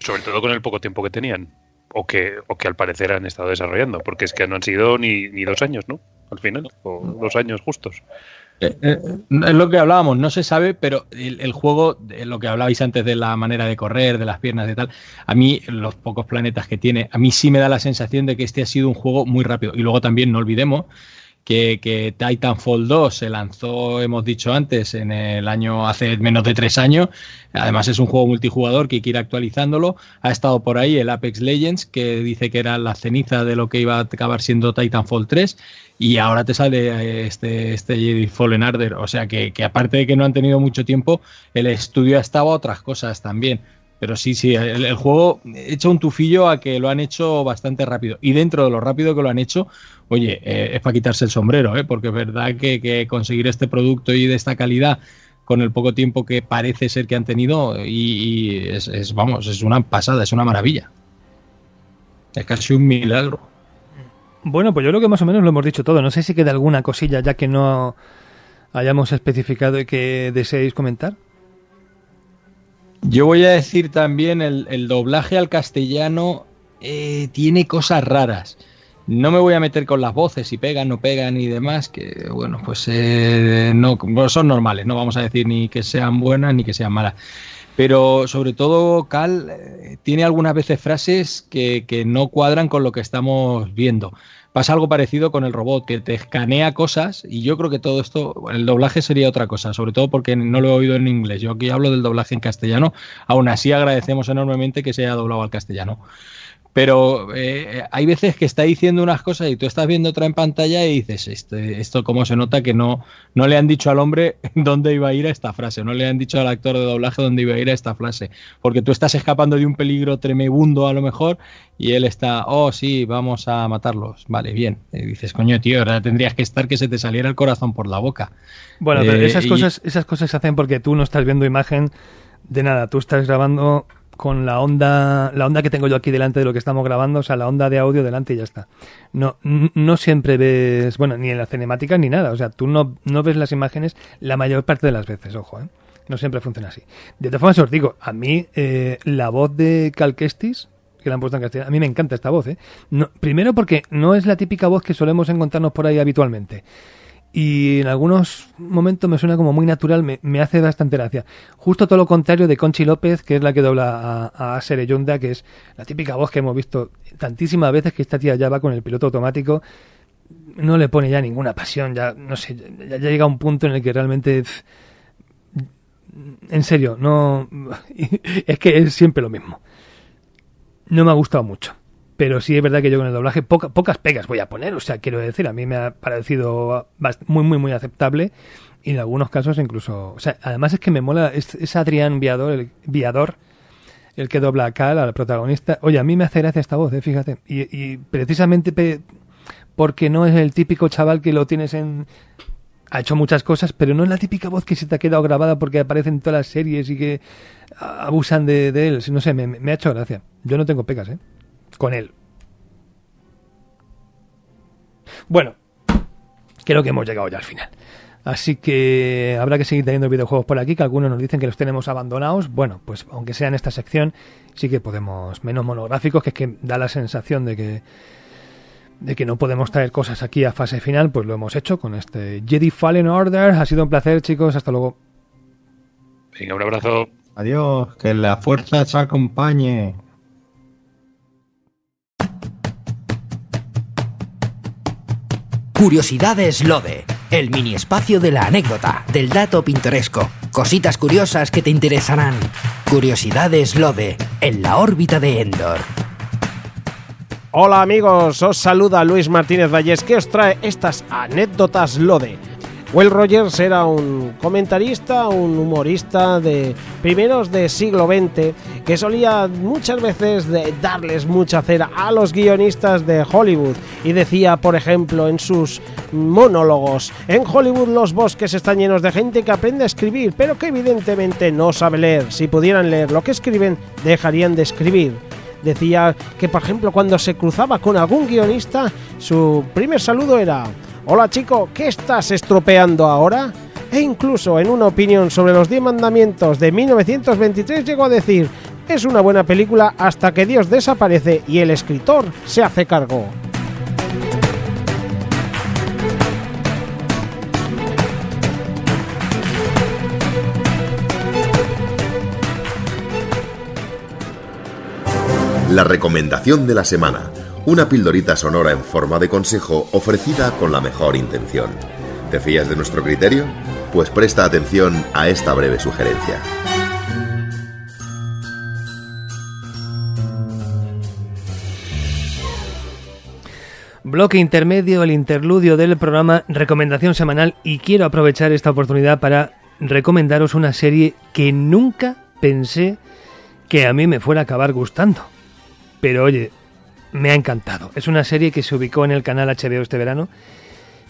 Sobre todo con el poco tiempo que tenían o que, o que al parecer han estado desarrollando, porque es que no han sido ni, ni dos años, ¿no? Al final, o dos años justos. Eh, eh, es lo que hablábamos, no se sabe, pero el, juego, lo que hablabais antes de la manera de correr, de las piernas y tal, a mí, los pocos planetas que tiene, a mí sí me da la sensación de que este ha sido un juego muy rápido. Y luego también, no olvidemos, que, Titanfall 2 se lanzó, hemos dicho antes, en el año hace menos de tres años. Además es un juego multijugador que hay que ir actualizándolo. Ha estado por ahí el Apex Legends, que dice que era la ceniza de lo que iba a acabar siendo Titanfall 3. Y ahora te sale eh, este, este Jedi Fallen Order. O sea que, que aparte de que no han tenido mucho tiempo, el estudio ha estado a otras cosas también. Pero sí, sí, el, juego hecho un tufillo a que lo han hecho bastante rápido. Y dentro de lo rápido que lo han hecho, oye, eh, es para quitarse el sombrero, ¿eh? porque es verdad que, conseguir este producto y de esta calidad con el poco tiempo que parece ser que han tenido, y, es, vamos, es una pasada, es una maravilla. Es casi un milagro. Bueno, pues yo creo que más o menos lo hemos dicho todo. No sé si queda alguna cosilla ya que no hayamos especificado y que deseéis comentar. Yo voy a decir también el, doblaje al castellano eh, tiene cosas raras. No me voy a meter con las voces, si pegan, no pegan y demás, que bueno, pues eh, no son normales, no vamos a decir ni que sean buenas ni que sean malas. Pero sobre todo, Cal eh, tiene algunas veces frases que, que no cuadran con lo que estamos viendo. Pasa algo parecido con el robot, que te escanea cosas y yo creo que todo esto, el doblaje sería otra cosa, sobre todo porque no lo he oído en inglés. Yo aquí hablo del doblaje en castellano, aún así agradecemos enormemente que se haya doblado al castellano. Pero eh, hay veces que está diciendo unas cosas y tú estás viendo otra en pantalla y dices, esto, esto cómo se nota que no, no le han dicho al hombre *laughs* dónde iba a ir a esta frase, no le han dicho al actor de doblaje dónde iba a ir a esta frase, porque tú estás escapando de un peligro tremebundo a lo mejor y él está, oh sí, vamos a matarlos, vale, bien. Y dices, coño tío, ahora tendrías que estar que se te saliera el corazón por la boca. Bueno, pero eh, esas, cosas, esas cosas se hacen porque tú no estás viendo imagen de nada, tú estás grabando con la onda, la onda que tengo yo aquí delante de lo que estamos grabando, o sea, la onda de audio delante y ya está. No, no siempre ves, bueno, ni en la cinemática ni nada, o sea, tú no, no ves las imágenes la mayor parte de las veces, ojo, ¿eh? No siempre funciona así. De todas formas os digo, a mí eh, la voz de Cal Kestis, que la han puesto en castellano. A mí me encanta esta voz, ¿eh? Primero porque no es la típica voz que solemos encontrarnos por ahí habitualmente. Y en algunos momentos me suena como muy natural, me, hace bastante gracia. Justo todo lo contrario de Conchi López, que es la que dobla a, a Yonda, que es la típica voz que hemos visto tantísimas veces que esta tía ya va con el piloto automático no le pone ya ninguna pasión, ya no sé, ya, llega a un punto en el que realmente en serio, no *laughs* es que es siempre lo mismo. No me ha gustado mucho. Pero sí es verdad que yo con el doblaje pocas pegas voy a poner, o sea, quiero decir, a mí me ha parecido muy, muy, muy aceptable y en algunos casos incluso, o sea, además es que me mola, es, Adrián Viador, el Viador, el que dobla a Cal, al protagonista. Oye, a mí me hace gracia esta voz, ¿eh? fíjate. Y, y precisamente porque no es el típico chaval que lo tienes en... Ha hecho muchas cosas, pero no es la típica voz que se te ha quedado grabada porque aparece en todas las series y que abusan de, él. No sé, me, ha hecho gracia. Yo no tengo pecas, ¿eh? Con él. Bueno, creo que hemos llegado ya al final. Así que habrá que seguir teniendo videojuegos por aquí, que algunos nos dicen que los tenemos abandonados. Bueno, pues aunque sea en esta sección, sí que podemos, menos monográficos, que es que da la sensación de que de que no podemos traer cosas aquí a fase final, pues lo hemos hecho con este Jedi Fallen Order. Ha sido un placer, chicos. Hasta luego. Venga, un abrazo. Adiós, que la fuerza os acompañe. Curiosidades Lode, el mini espacio de la anécdota, del dato pintoresco, cositas curiosas que te interesarán. Curiosidades Lode, en la órbita de Endor. Hola amigos, os saluda Luis Martínez Valles que os trae estas anécdotas Lode. Will Rogers era un comentarista, un humorista de primeros de siglo XX que solía muchas veces darles mucha cera a los guionistas de Hollywood y decía, por ejemplo, en sus monólogos, en Hollywood los bosques están llenos de gente que aprende a escribir, pero que evidentemente no sabe leer. Si pudieran leer lo que escriben, dejarían de escribir decía que, por ejemplo, cuando se cruzaba con algún guionista, su primer saludo era, hola chico, ¿qué estás estropeando ahora? E incluso en una opinión sobre los 10 mandamientos de 1923 llegó a decir, es una buena película hasta que Dios desaparece y el escritor se hace cargo. La recomendación de la semana. Una pildorita sonora en forma de consejo ofrecida con la mejor intención. ¿Te fías de nuestro criterio? Pues presta atención a esta breve sugerencia. Bloque intermedio, el interludio del programa Recomendación Semanal y quiero aprovechar esta oportunidad para recomendaros una serie que nunca pensé que a mí me fuera a acabar gustando. Pero oye, me ha encantado. Es una serie que se ubicó en el canal HBO este verano,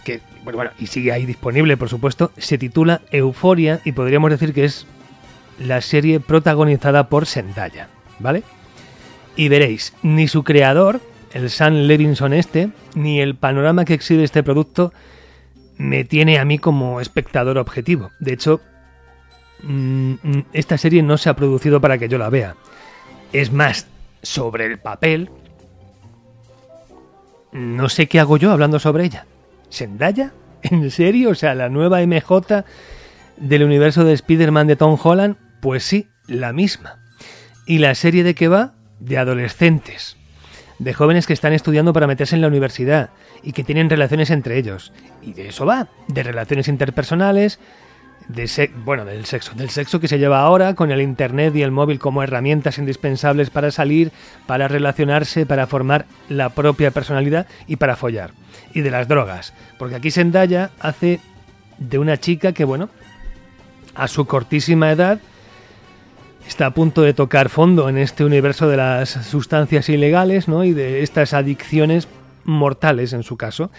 que, bueno, y sigue ahí disponible, por supuesto. Se titula Euforia y podríamos decir que es la serie protagonizada por Zendaya, ¿vale? Y veréis, ni su creador, el Sam Levinson este, ni el panorama que exhibe este producto me tiene a mí como espectador objetivo. De hecho, mm, mm, esta serie no se ha producido para que yo la vea. Es más, sobre el papel, no sé qué hago yo hablando sobre ella. ¿Sendaya? ¿En serio? O sea, la nueva MJ del universo de Spider-Man de Tom Holland, pues sí, la misma. ¿Y la serie de qué va? De adolescentes, de jóvenes que están estudiando para meterse en la universidad y que tienen relaciones entre ellos. Y de eso va, de relaciones interpersonales, de bueno, del sexo, del sexo que se lleva ahora con el internet y el móvil como herramientas indispensables para salir, para relacionarse, para formar la propia personalidad y para follar. Y de las drogas, porque aquí Zendaya hace de una chica que, bueno, a su cortísima edad está a punto de tocar fondo en este universo de las sustancias ilegales, ¿no? Y de estas adicciones mortales en su caso.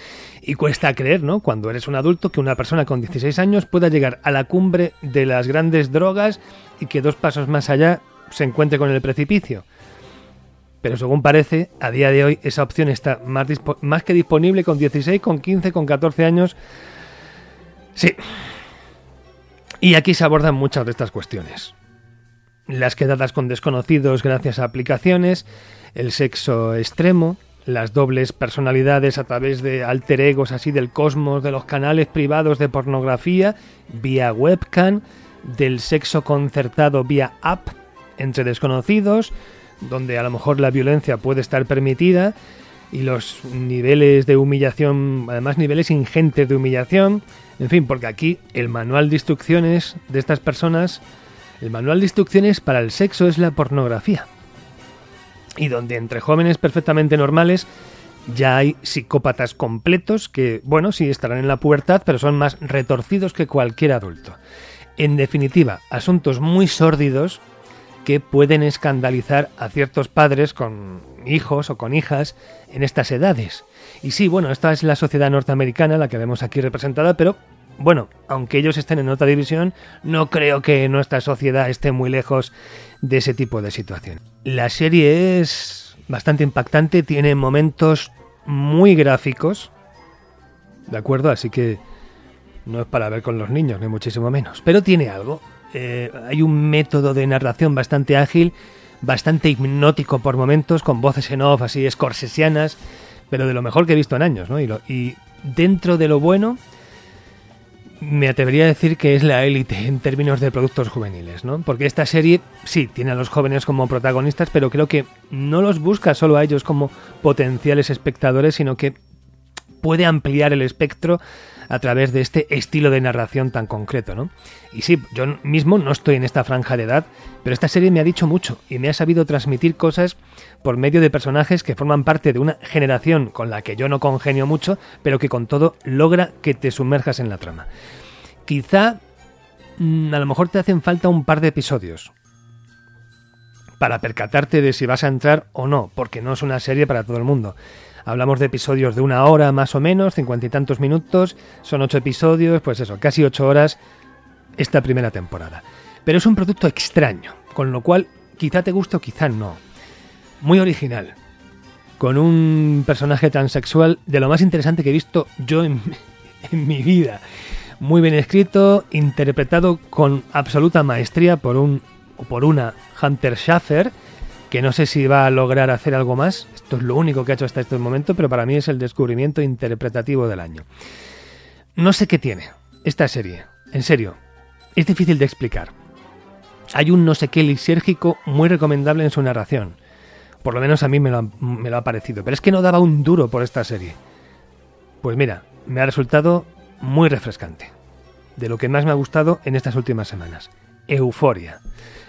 Y cuesta creer, ¿no? Cuando eres un adulto, que una persona con 16 años pueda llegar a la cumbre de las grandes drogas y que dos pasos más allá se encuentre con el precipicio. Pero según parece, a día de hoy esa opción está más, más que disponible con 16, con 15, con 14 años. Sí. Y aquí se abordan muchas de estas cuestiones. las quedadas con desconocidos gracias a aplicaciones, el sexo extremo, las dobles personalidades a través de alter egos así del cosmos, de los canales privados de pornografía, vía webcam, del sexo concertado vía app entre desconocidos, donde a lo mejor la violencia puede estar permitida, y los niveles de humillación, además niveles ingentes de humillación, en fin, porque aquí el manual de instrucciones de estas personas el manual de instrucciones para el sexo es la pornografía. Y donde entre jóvenes perfectamente normales ya hay psicópatas completos que, bueno, sí estarán en la pubertad, pero son más retorcidos que cualquier adulto. En definitiva, asuntos muy sórdidos que pueden escandalizar a ciertos padres con hijos o con hijas en estas edades. Y sí, bueno, esta es la sociedad norteamericana, la que vemos aquí representada, pero bueno, aunque ellos estén en otra división, no creo que nuestra sociedad esté muy lejos de ese tipo de situación. La serie es bastante impactante, tiene momentos muy gráficos, ¿de acuerdo? Así que no es para ver con los niños, ni muchísimo menos. Pero tiene algo. Eh, hay un método de narración bastante ágil, bastante hipnótico por momentos, con voces en off así escorsesianas, pero de lo mejor que he visto en años, ¿no? y dentro de lo bueno me atrevería a decir que es la élite en términos de productos juveniles, ¿no? Porque esta serie sí tiene a los jóvenes como protagonistas, pero creo que no los busca solo a ellos como potenciales espectadores, sino que puede ampliar el espectro a través de este estilo de narración tan concreto, ¿no? Y sí, yo mismo no estoy en esta franja de edad, pero esta serie me ha dicho mucho y me ha sabido transmitir cosas por medio de personajes que forman parte de una generación con la que yo no congenio mucho, pero que con todo logra que te sumerjas en la trama. Quizá mm, a lo mejor te hacen falta un par de episodios para percatarte de si vas a entrar o no, porque no es una serie para todo el mundo. Hablamos de episodios de una hora más o menos, cincuenta y tantos minutos, son ocho episodios, pues eso, casi ocho horas esta primera temporada. Pero es un producto extraño, con lo cual quizá te guste o quizá no. Muy original, con un personaje tan sexual de lo más interesante que he visto yo en, *laughs* en mi vida. Muy bien escrito, interpretado con absoluta maestría por un o por una Hunter Schaffer, que no sé si va a lograr hacer algo más. Esto es lo único que ha hecho hasta este momento, pero para mí es el descubrimiento interpretativo del año. No sé qué tiene esta serie, en serio, es difícil de explicar. Hay un no sé qué lisérgico muy recomendable en su narración. Por lo menos a mí me lo, ha, me lo ha parecido. Pero es que no daba un duro por esta serie. Pues mira, me ha resultado muy refrescante. De lo que más me ha gustado en estas últimas semanas. Euforia.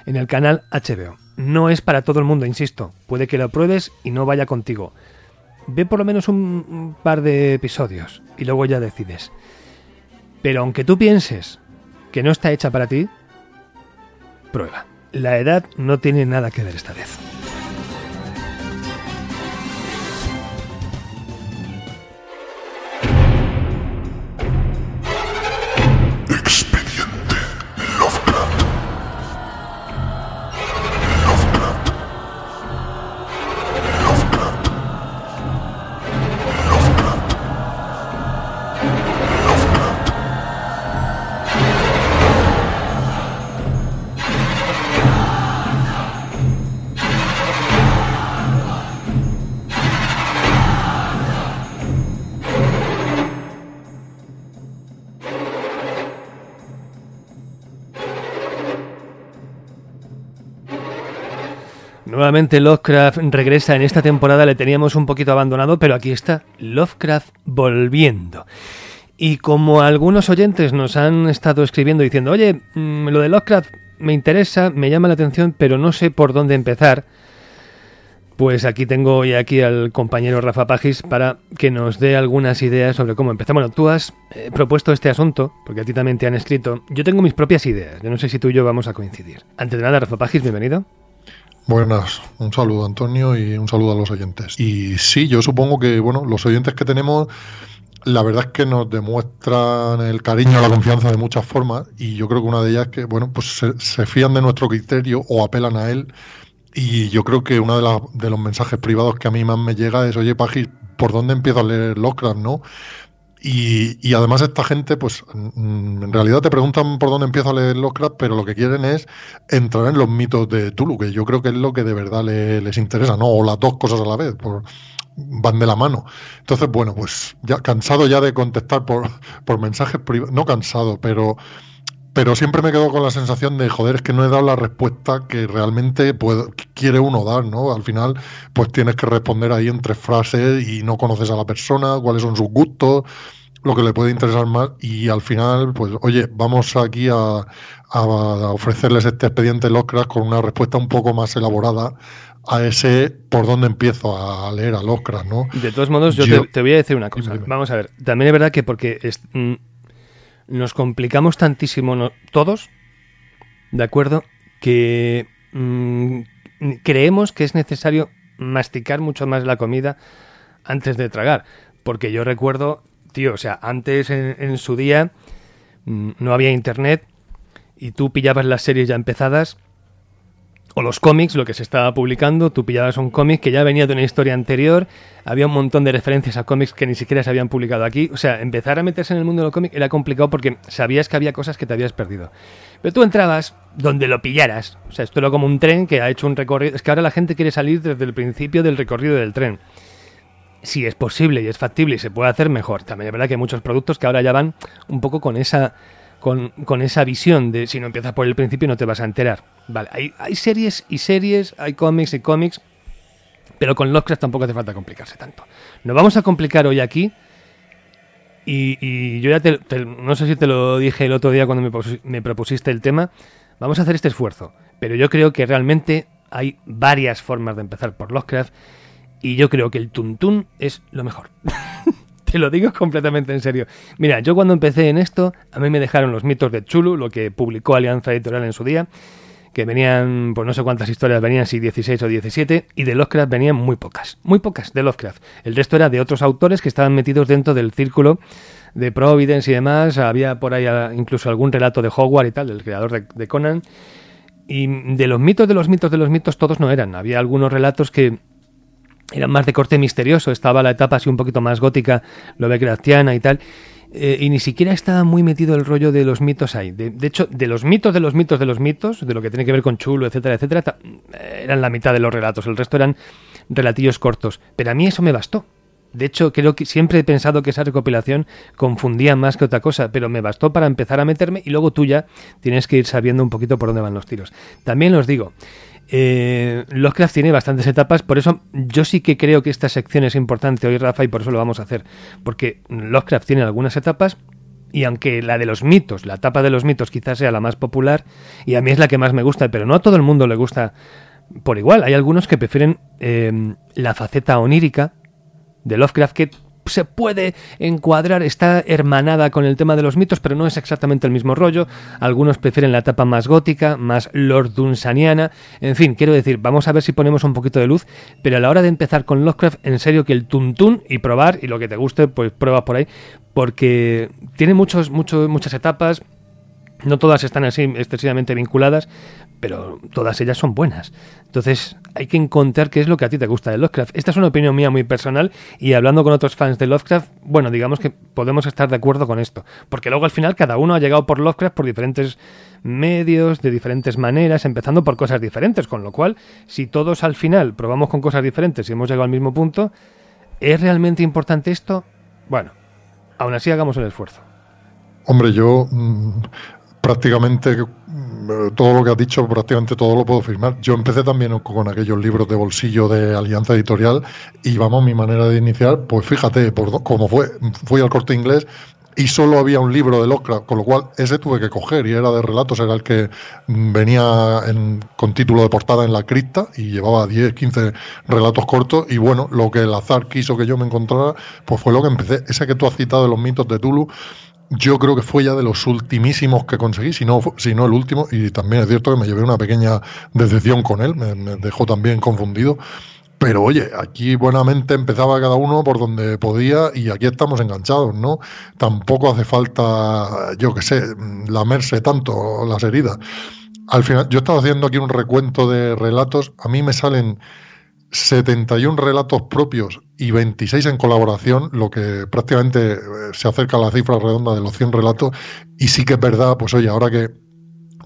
En el canal HBO. No es para todo el mundo, insisto. Puede que lo pruebes y no vaya contigo. Ve por lo menos un, par de episodios y luego ya decides. Pero aunque tú pienses que no está hecha para ti, prueba. La edad no tiene nada que ver esta vez. Nuevamente Lovecraft regresa en esta temporada, le teníamos un poquito abandonado, pero aquí está Lovecraft volviendo. Y como algunos oyentes nos han estado escribiendo diciendo, oye, mm, lo de Lovecraft me interesa, me llama la atención, pero no sé por dónde empezar, pues aquí tengo hoy aquí al compañero Rafa Pagis para que nos dé algunas ideas sobre cómo empezar. Bueno, tú has eh, propuesto este asunto, porque a ti también te han escrito. Yo tengo mis propias ideas, yo no sé si tú y yo vamos a coincidir. Antes de nada, Rafa Pagis, bienvenido. Buenas, un saludo Antonio y un saludo a los oyentes. Y sí, yo supongo que, bueno, los oyentes que tenemos, la verdad es que nos demuestran el cariño, la confianza de muchas formas y yo creo que una de ellas es que, bueno, pues se, se fían de nuestro criterio o apelan a él y yo creo que uno de, de los mensajes privados que a mí más me llega es, oye, Pagis, ¿por dónde empiezo a leer Lovecraft, no? Y, y, además esta gente, pues mm, en realidad te preguntan por dónde empiezo a leer Lovecraft, pero lo que quieren es entrar en los mitos de Tulu, que yo creo que es lo que de verdad les interesa, ¿no? O las dos cosas a la vez, por, van de la mano. Entonces, bueno, pues ya cansado ya de contestar por, *laughs* por mensajes privados, no cansado, pero pero siempre me quedo con la sensación de, joder, es que no he dado la respuesta que realmente quiere uno dar, ¿no? Al final, pues tienes que responder ahí en tres frases y no conoces a la persona, cuáles son sus gustos, lo que le puede interesar más y al final, pues, oye, vamos aquí a, ofrecerles este expediente Lovecraft con una respuesta un poco más elaborada a ese por dónde empiezo a leer a Lovecraft, ¿no? De todos modos, yo, te, voy a decir una cosa. Vamos a ver, también es verdad que porque... Mm, nos complicamos tantísimo todos, ¿de acuerdo? Que mm, creemos que es necesario masticar mucho más la comida antes de tragar. Porque yo recuerdo, tío, o sea, antes en, su día mm, no había internet y tú pillabas las series ya empezadas o los cómics, lo que se estaba publicando, tú pillabas un cómic que ya venía de una historia anterior, había un montón de referencias a cómics que ni siquiera se habían publicado aquí, o sea, empezar a meterse en el mundo de los cómics era complicado porque sabías que había cosas que te habías perdido. Pero tú entrabas donde lo pillaras, o sea, esto era como un tren que ha hecho un recorrido, es que ahora la gente quiere salir desde el principio del recorrido del tren. Si es posible y es factible y se puede hacer mejor. También es verdad que hay muchos productos que ahora ya van un poco con esa con, esa visión de si no empiezas por el principio no te vas a enterar. Vale, hay, hay series y series, hay cómics y cómics, pero con Lovecraft tampoco hace falta complicarse tanto. Nos vamos a complicar hoy aquí. Y, y yo ya te, no sé si te lo dije el otro día cuando me, me propusiste el tema. Vamos a hacer este esfuerzo. Pero yo creo que realmente hay varias formas de empezar por Lovecraft. Y yo creo que el Tuntún es lo mejor. *laughs* Te lo digo completamente en serio. Mira, yo cuando empecé en esto, a mí me dejaron los mitos de Chulu, lo que publicó Alianza Editorial en su día, que venían, pues no sé cuántas historias venían, si 16 o 17, y de Lovecraft venían muy pocas, muy pocas de Lovecraft. El resto era de otros autores que estaban metidos dentro del círculo de Providence y demás. Había por ahí incluso algún relato de Hogwarts y tal, del creador de Conan. Y de los mitos de los mitos de los mitos todos no eran. Había algunos relatos que eran más de corte misterioso, estaba la etapa así un poquito más gótica, lovecraftiana y tal, eh, y ni siquiera estaba muy metido el rollo de los mitos ahí. De, hecho, de los mitos de los mitos de los mitos, de lo que tiene que ver con Chulo, etcétera, etcétera, eran la mitad de los relatos, el resto eran relatillos cortos, pero a mí eso me bastó. De hecho, creo que siempre he pensado que esa recopilación confundía más que otra cosa, pero me bastó para empezar a meterme y luego tú ya tienes que ir sabiendo un poquito por dónde van los tiros. También os digo, eh, Lovecraft tiene bastantes etapas, por eso yo sí que creo que esta sección es importante hoy, Rafa, y por eso lo vamos a hacer. Porque Lovecraft tiene algunas etapas, y aunque la de los mitos, la etapa de los mitos quizás sea la más popular, y a mí es la que más me gusta, pero no a todo el mundo le gusta por igual. Hay algunos que prefieren eh, la faceta onírica de Lovecraft que se puede encuadrar, está hermanada con el tema de los mitos, pero no es exactamente el mismo rollo. Algunos prefieren la etapa más gótica, más Lord Dunsaniana. En fin, quiero decir, vamos a ver si ponemos un poquito de luz, pero a la hora de empezar con Lovecraft, en serio que el tuntún y probar, y lo que te guste, pues prueba por ahí, porque tiene muchos, muchos, muchas etapas, no todas están así excesivamente vinculadas, pero todas ellas son buenas. Entonces hay que encontrar qué es lo que a ti te gusta de Lovecraft. Esta es una opinión mía muy personal y hablando con otros fans de Lovecraft, bueno, digamos que podemos estar de acuerdo con esto. Porque luego al final cada uno ha llegado por Lovecraft por diferentes medios, de diferentes maneras, empezando por cosas diferentes. Con lo cual, si todos al final probamos con cosas diferentes y hemos llegado al mismo punto, ¿es realmente importante esto? Bueno, aún así hagamos el esfuerzo. Hombre, yo mm, prácticamente mm, todo lo que has dicho, prácticamente todo lo puedo firmar. Yo empecé también con aquellos libros de bolsillo de Alianza Editorial y vamos, mi manera de iniciar, pues fíjate, por como fue, fui al corte inglés y solo había un libro de Lovecraft, con lo cual ese tuve que coger y era de relatos, era el que mm, venía con título de portada en la cripta y llevaba 10, 15 relatos cortos y bueno, lo que el azar quiso que yo me encontrara, pues fue lo que empecé. Ese que tú has citado de los mitos de Tulu, yo creo que fue ya de los ultimísimos que conseguí, si no, si no el último, y también es cierto que me llevé una pequeña decepción con él, me, dejó también confundido. Pero oye, aquí buenamente empezaba cada uno por donde podía y aquí estamos enganchados, ¿no? Tampoco hace falta, yo qué sé, lamerse tanto las heridas. Al final, yo estaba haciendo aquí un recuento de relatos, a mí me salen 71 relatos propios y 26 en colaboración, lo que prácticamente eh, se acerca a la cifra redonda de los 100 relatos. Y sí que es verdad, pues oye, ahora que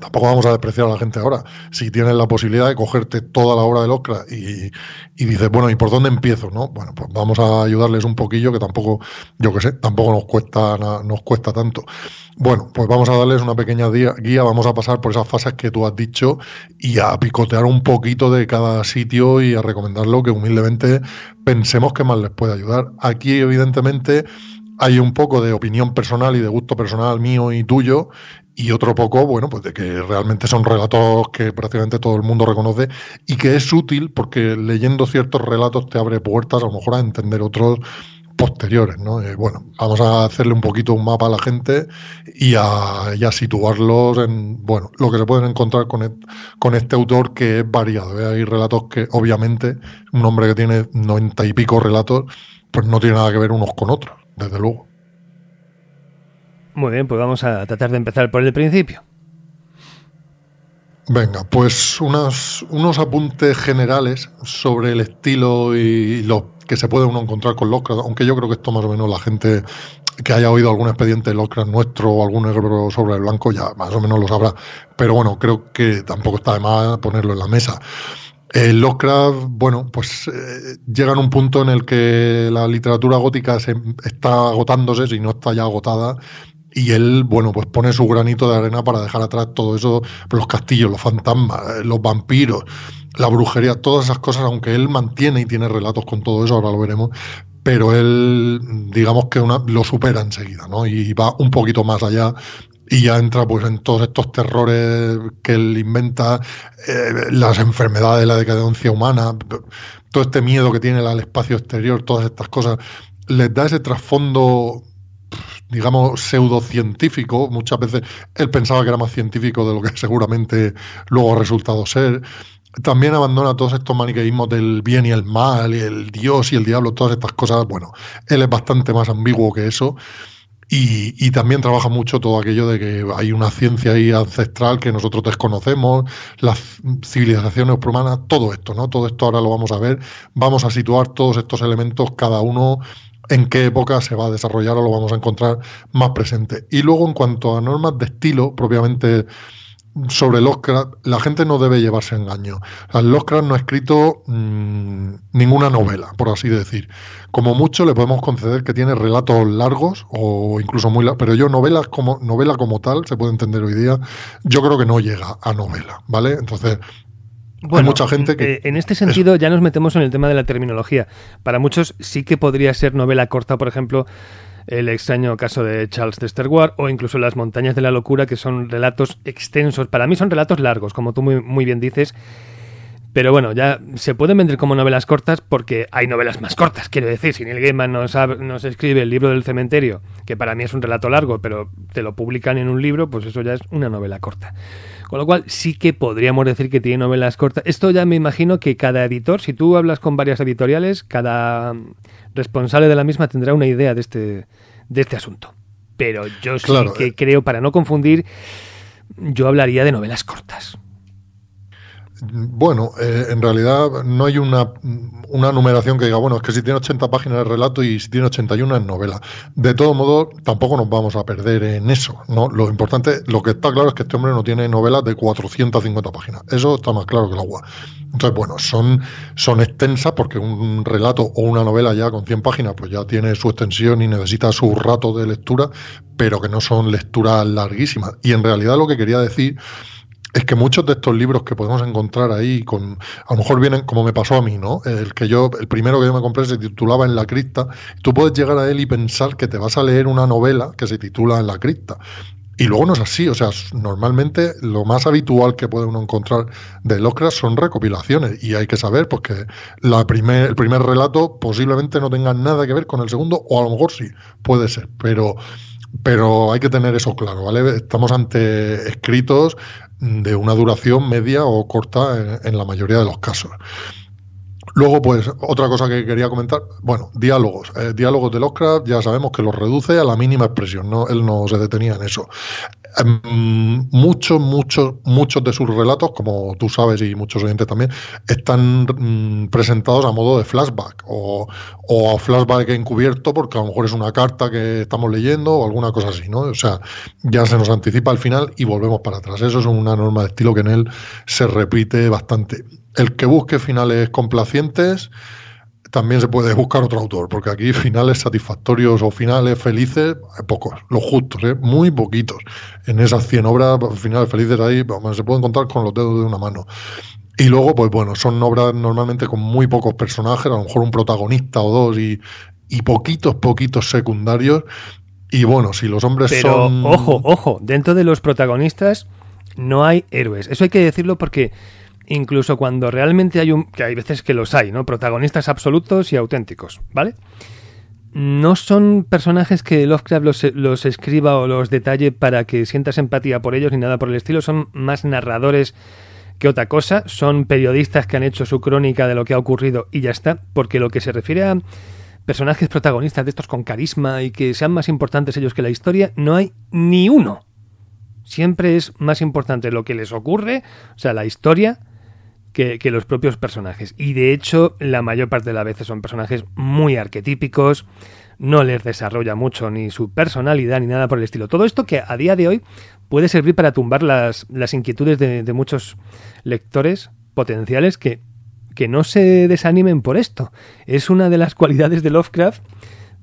tampoco vamos a despreciar a la gente ahora. Si tienes la posibilidad de cogerte toda la obra de Oscar y, y dices, bueno, ¿y por dónde empiezo? no Bueno, pues vamos a ayudarles un poquillo, que tampoco, yo qué sé, tampoco nos cuesta, nos cuesta tanto. Bueno, pues vamos a darles una pequeña guía, vamos a pasar por esas fases que tú has dicho y a picotear un poquito de cada sitio y a recomendarlo que humildemente pensemos que más les puede ayudar. Aquí, evidentemente, hay un poco de opinión personal y de gusto personal mío y tuyo y otro poco, bueno, pues de que realmente son relatos que prácticamente todo el mundo reconoce y que es útil porque leyendo ciertos relatos te abre puertas a lo mejor a entender otros posteriores, ¿no? Eh, bueno, vamos a hacerle un poquito un mapa a la gente y a, situarlos en, bueno, lo que se pueden encontrar con, con este autor que es variado. ¿eh? Hay relatos que, obviamente, un hombre que tiene noventa y pico relatos, pues no tiene nada que ver unos con otros, desde luego. Muy bien, pues vamos a tratar de empezar por el principio. Venga, pues unos, unos apuntes generales sobre el estilo y lo que se puede uno encontrar con Lovecraft, aunque yo creo que esto más o menos la gente que haya oído algún expediente de Lovecraft nuestro o algún negro sobre el blanco ya más o menos lo sabrá. Pero bueno, creo que tampoco está de más ponerlo en la mesa. El Lovecraft, bueno, pues eh, llega en un punto en el que la literatura gótica se está agotándose, si no está ya agotada, y él, bueno, pues pone su granito de arena para dejar atrás todo eso, los castillos, los fantasmas, eh, los vampiros, la brujería, todas esas cosas, aunque él mantiene y tiene relatos con todo eso, ahora lo veremos, pero él, digamos que una, lo supera enseguida, ¿no? Y va un poquito más allá y ya entra pues en todos estos terrores que él inventa, eh, las enfermedades, la decadencia humana, todo este miedo que tiene al espacio exterior, todas estas cosas, les da ese trasfondo digamos, pseudocientífico. Muchas veces él pensaba que era más científico de lo que *laughs* seguramente luego ha resultado ser. También abandona todos estos maniqueísmos del bien y el mal, y el Dios y el diablo, todas estas cosas. Bueno, él es bastante más ambiguo que eso. Y, y, también trabaja mucho todo aquello de que hay una ciencia ahí ancestral que nosotros desconocemos, las civilizaciones humanas, todo esto, ¿no? Todo esto ahora lo vamos a ver. Vamos a situar todos estos elementos, cada uno en qué época se va a desarrollar o lo vamos a encontrar más presente. Y luego, en cuanto a normas de estilo, propiamente sobre Lovecraft, la gente no debe llevarse engaño. O Lovecraft no ha escrito mm, ninguna novela, por así decir. Como mucho le podemos conceder que tiene relatos largos o incluso muy largos, pero yo novelas como novela como tal, se puede entender hoy día, yo creo que no llega a novela, ¿vale? Entonces, bueno, mucha gente que... Eh, en este sentido ya nos metemos en el tema de la terminología. Para muchos sí que podría ser novela corta, por ejemplo, el extraño caso de Charles Ward o incluso Las montañas de la locura, que son relatos extensos. Para mí son relatos largos, como tú muy, muy bien dices. Pero bueno, ya se pueden vender como novelas cortas porque hay novelas más cortas. Quiero decir, si Neil Gaiman nos, nos escribe el libro del cementerio, que para mí es un relato largo, pero te lo publican en un libro, pues eso ya es una novela corta. Con lo cual sí que podríamos decir que tiene novelas cortas. Esto ya me imagino que cada editor, si tú hablas con varias editoriales, cada responsable de la misma tendrá una idea de este, de este asunto. Pero yo sí que eh. creo, para no confundir, yo hablaría de novelas cortas. Bueno, eh, en realidad no hay una, una, numeración que diga, bueno, es que si tiene 80 páginas de relato y si tiene 81 es novela. De todo modo, tampoco nos vamos a perder en eso, ¿no? Lo importante, lo que está claro es que este hombre no tiene novelas de 450 páginas. Eso está más claro que el agua. Entonces, bueno, son, son extensas porque un relato o una novela ya con 100 páginas pues ya tiene su extensión y necesita su rato de lectura, pero que no son lecturas larguísimas. Y en realidad lo que quería decir es que muchos de estos libros que podemos encontrar ahí, con, a lo mejor vienen como me pasó a mí, ¿no? El que yo, el primero que yo me compré se titulaba En la cripta. Tú puedes llegar a él y pensar que te vas a leer una novela que se titula En la cripta. Y luego no es así, o sea, normalmente lo más habitual que puede uno encontrar de Lovecraft son recopilaciones y hay que saber porque la primer, el primer relato posiblemente no tenga nada que ver con el segundo o a lo mejor sí, puede ser, pero pero hay que tener eso claro, ¿vale? Estamos ante escritos de una duración media o corta en, la mayoría de los casos. Luego, pues, otra cosa que quería comentar, bueno, diálogos. Eh, diálogos de Lovecraft ya sabemos que los reduce a la mínima expresión, ¿no? Él no se detenía en eso. Em, muchos, muchos, muchos de sus relatos, como tú sabes y muchos oyentes también, están mm, presentados a modo de flashback o, o flashback encubierto porque a lo mejor es una carta que estamos leyendo o alguna cosa así, ¿no? O sea, ya se nos anticipa al final y volvemos para atrás. Eso es una norma de estilo que en él se repite bastante. El que busque finales complacientes también se puede buscar otro autor, porque aquí finales satisfactorios o finales felices, hay pocos, los justos, ¿eh? muy poquitos. En esas 100 obras, finales felices ahí se pueden contar con los dedos de una mano. Y luego, pues bueno, son obras normalmente con muy pocos personajes, a lo mejor un protagonista o dos y, y poquitos, poquitos secundarios. Y bueno, si los hombres Pero, son... ojo, ojo, dentro de los protagonistas no hay héroes. Eso hay que decirlo porque incluso cuando realmente hay un... que hay veces que los hay, ¿no? Protagonistas absolutos y auténticos, ¿vale? No son personajes que Lovecraft los, los escriba o los detalle para que sientas empatía por ellos ni nada por el estilo, son más narradores que otra cosa, son periodistas que han hecho su crónica de lo que ha ocurrido y ya está, porque lo que se refiere a personajes protagonistas de estos con carisma y que sean más importantes ellos que la historia, no hay ni uno. Siempre es más importante lo que les ocurre, o sea, la historia, que, los propios personajes. Y de hecho, la mayor parte de las veces son personajes muy arquetípicos, no les desarrolla mucho ni su personalidad ni nada por el estilo. Todo esto que a día de hoy puede servir para tumbar las, las inquietudes de, de, muchos lectores potenciales que, que no se desanimen por esto. Es una de las cualidades de Lovecraft,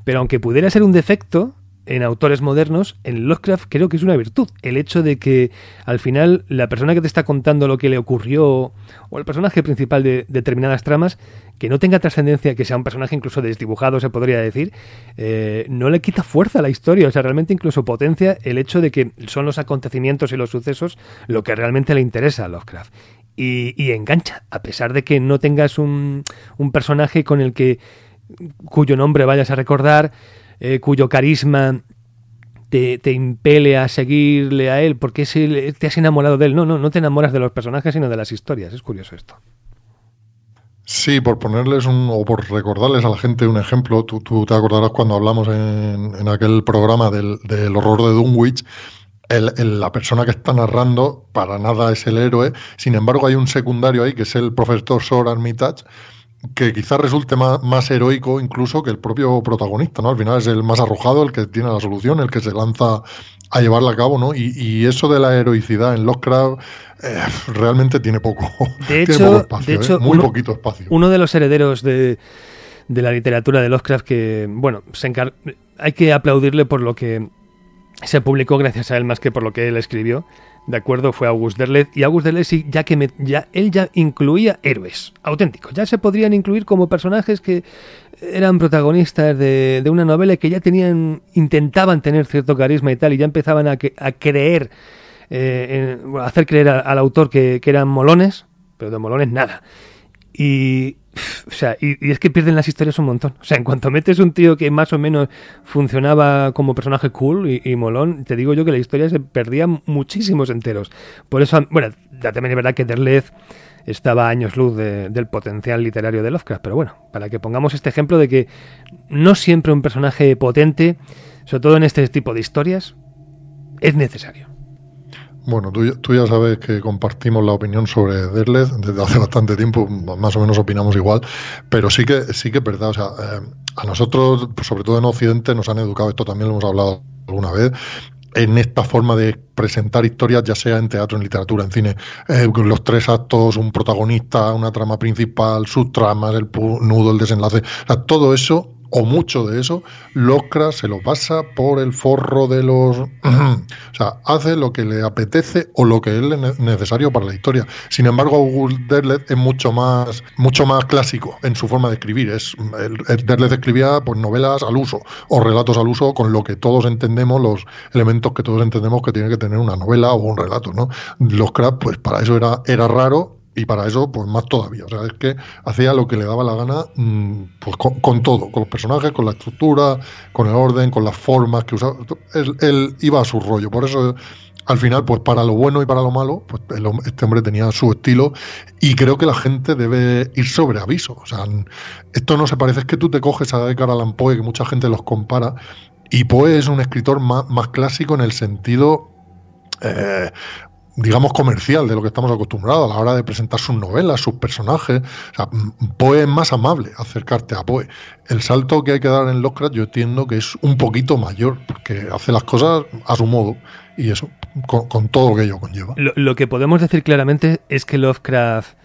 pero aunque pudiera ser un defecto, en autores modernos, en Lovecraft creo que es una virtud. El hecho de que al final la persona que te está contando lo que le ocurrió o el personaje principal de determinadas tramas, que no tenga trascendencia, que sea un personaje incluso desdibujado, se podría decir, eh, no le quita fuerza a la historia. O sea, realmente incluso potencia el hecho de que son los acontecimientos y los sucesos lo que realmente le interesa a Lovecraft. Y, y engancha, a pesar de que no tengas un, un personaje con el que cuyo nombre vayas a recordar, eh, cuyo carisma te, te, impele a seguirle a él porque te has enamorado de él. No, no, no te enamoras de los personajes, sino de las historias. Es curioso esto. Sí, por ponerles un, o por recordarles a la gente un ejemplo, tú, tú te acordarás cuando hablamos en, en aquel programa del, del, horror de Dunwich, el, la persona que está narrando para nada es el héroe, sin embargo hay un secundario ahí que es el profesor Sor Armitage, que quizás resulte más, más, heroico incluso que el propio protagonista, ¿no? Al final es el más arrojado, el que tiene la solución, el que se lanza a llevarla a cabo, ¿no? Y, y eso de la heroicidad en Lovecraft eh, realmente tiene poco, *laughs* de tiene hecho, poco espacio, de hecho, ¿eh? muy uno, poquito espacio. Uno de los herederos de, de la literatura de Lovecraft que, bueno, se encar hay que aplaudirle por lo que se publicó gracias a él más que por lo que él escribió, de acuerdo, fue August Derleth. Y August Derleth ya que me, ya, él ya incluía héroes auténticos. Ya se podrían incluir como personajes que eran protagonistas de, de una novela y que ya tenían, intentaban tener cierto carisma y tal, y ya empezaban a, que, a creer, eh, hacer creer al autor que, que eran molones, pero de molones nada. Y, o sea, y, es que pierden las historias un montón. O sea, en cuanto metes un tío que más o menos funcionaba como personaje cool y, molón, te digo yo que la historia se perdía muchísimos enteros. Por eso, bueno, ya también es verdad que Derleth estaba a años luz de, del potencial literario de Lovecraft, pero bueno, para que pongamos este ejemplo de que no siempre un personaje potente, sobre todo en este tipo de historias, es necesario. Bueno, tú, ya sabes que compartimos la opinión sobre Derleth. Desde hace bastante tiempo, más o menos opinamos igual, pero sí que sí que es verdad, o sea, eh, a nosotros, pues sobre todo en Occidente, nos han educado, esto también lo hemos hablado alguna vez, en esta forma de presentar historias, ya sea en teatro, en literatura, en cine, eh, los tres actos, un protagonista, una trama principal, sus tramas, el nudo, el desenlace, o sea, todo eso o mucho de eso, Lovecraft se lo pasa por el forro de los... *clears throat* o sea, hace lo que le apetece o lo que es necesario para la historia. Sin embargo, August Derleth es mucho más, mucho más clásico en su forma de escribir. Es, Derleth escribía pues, novelas al uso o relatos al uso con lo que todos entendemos, los elementos que todos entendemos que tiene que tener una novela o un relato. ¿no? Lovecraft, pues para eso era, era raro y para eso, pues más todavía. O sea, es que hacía lo que le daba la gana, pues con, con, todo, con los personajes, con la estructura, con el orden, con las formas que usaba. Él, él, iba a su rollo. Por eso, al final, pues para lo bueno y para lo malo, pues el, este hombre tenía su estilo y creo que la gente debe ir sobre aviso. O sea, esto no se parece, es que tú te coges a Edgar Allan Poe, que mucha gente los compara, y Poe es un escritor más, más clásico en el sentido eh, digamos, comercial de lo que estamos acostumbrados a la hora de presentar sus novelas, sus personajes. O sea, Poe es más amable acercarte a Poe. El salto que hay que dar en Lovecraft yo entiendo que es un poquito mayor, porque hace las cosas a su modo y eso, con, todo lo que ello conlleva. Lo, que podemos decir claramente es que Lovecraft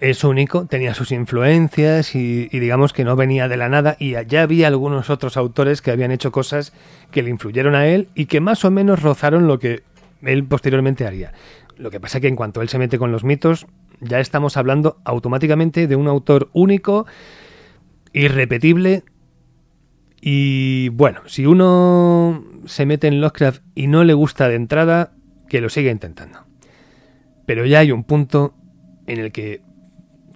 es único, tenía sus influencias y, digamos que no venía de la nada y ya había algunos otros autores que habían hecho cosas que le influyeron a él y que más o menos rozaron lo que él posteriormente haría. Lo que pasa es que en cuanto él se mete con los mitos, ya estamos hablando automáticamente de un autor único, irrepetible. Y bueno, si uno se mete en Lovecraft y no le gusta de entrada, que lo siga intentando. Pero ya hay un punto en el que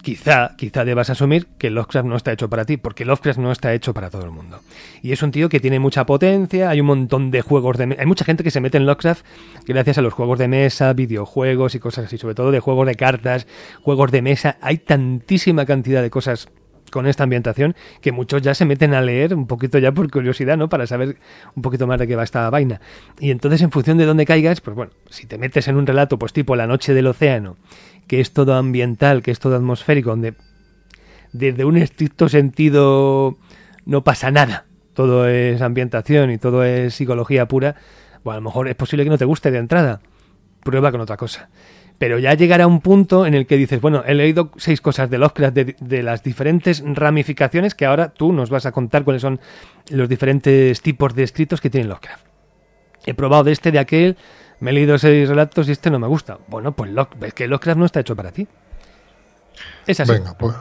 quizá, quizá debas asumir que Lovecraft no está hecho para ti, porque Lovecraft no está hecho para todo el mundo. Y es un tío que tiene mucha potencia, hay un montón de juegos de... Hay mucha gente que se mete en Lovecraft gracias a los juegos de mesa, videojuegos y cosas así, sobre todo de juegos de cartas, juegos de mesa. Hay tantísima cantidad de cosas con esta ambientación que muchos ya se meten a leer un poquito ya por curiosidad, ¿no? Para saber un poquito más de qué va esta vaina. Y entonces en función de dónde caigas, pues bueno, si te metes en un relato pues tipo La noche del océano que es todo ambiental, que es todo atmosférico, donde desde un estricto sentido no pasa nada, todo es ambientación y todo es psicología pura, bueno, a lo mejor es posible que no te guste de entrada, prueba con otra cosa. Pero ya llegará un punto en el que dices, bueno, he leído seis cosas de Lovecraft de, de las diferentes ramificaciones que ahora tú nos vas a contar cuáles son los diferentes tipos de escritos que tiene Lovecraft. He probado de este, de aquel, me he leído seis relatos y este no me gusta. Bueno, pues es que Lovecraft no está hecho para ti. Es así. Venga, pues,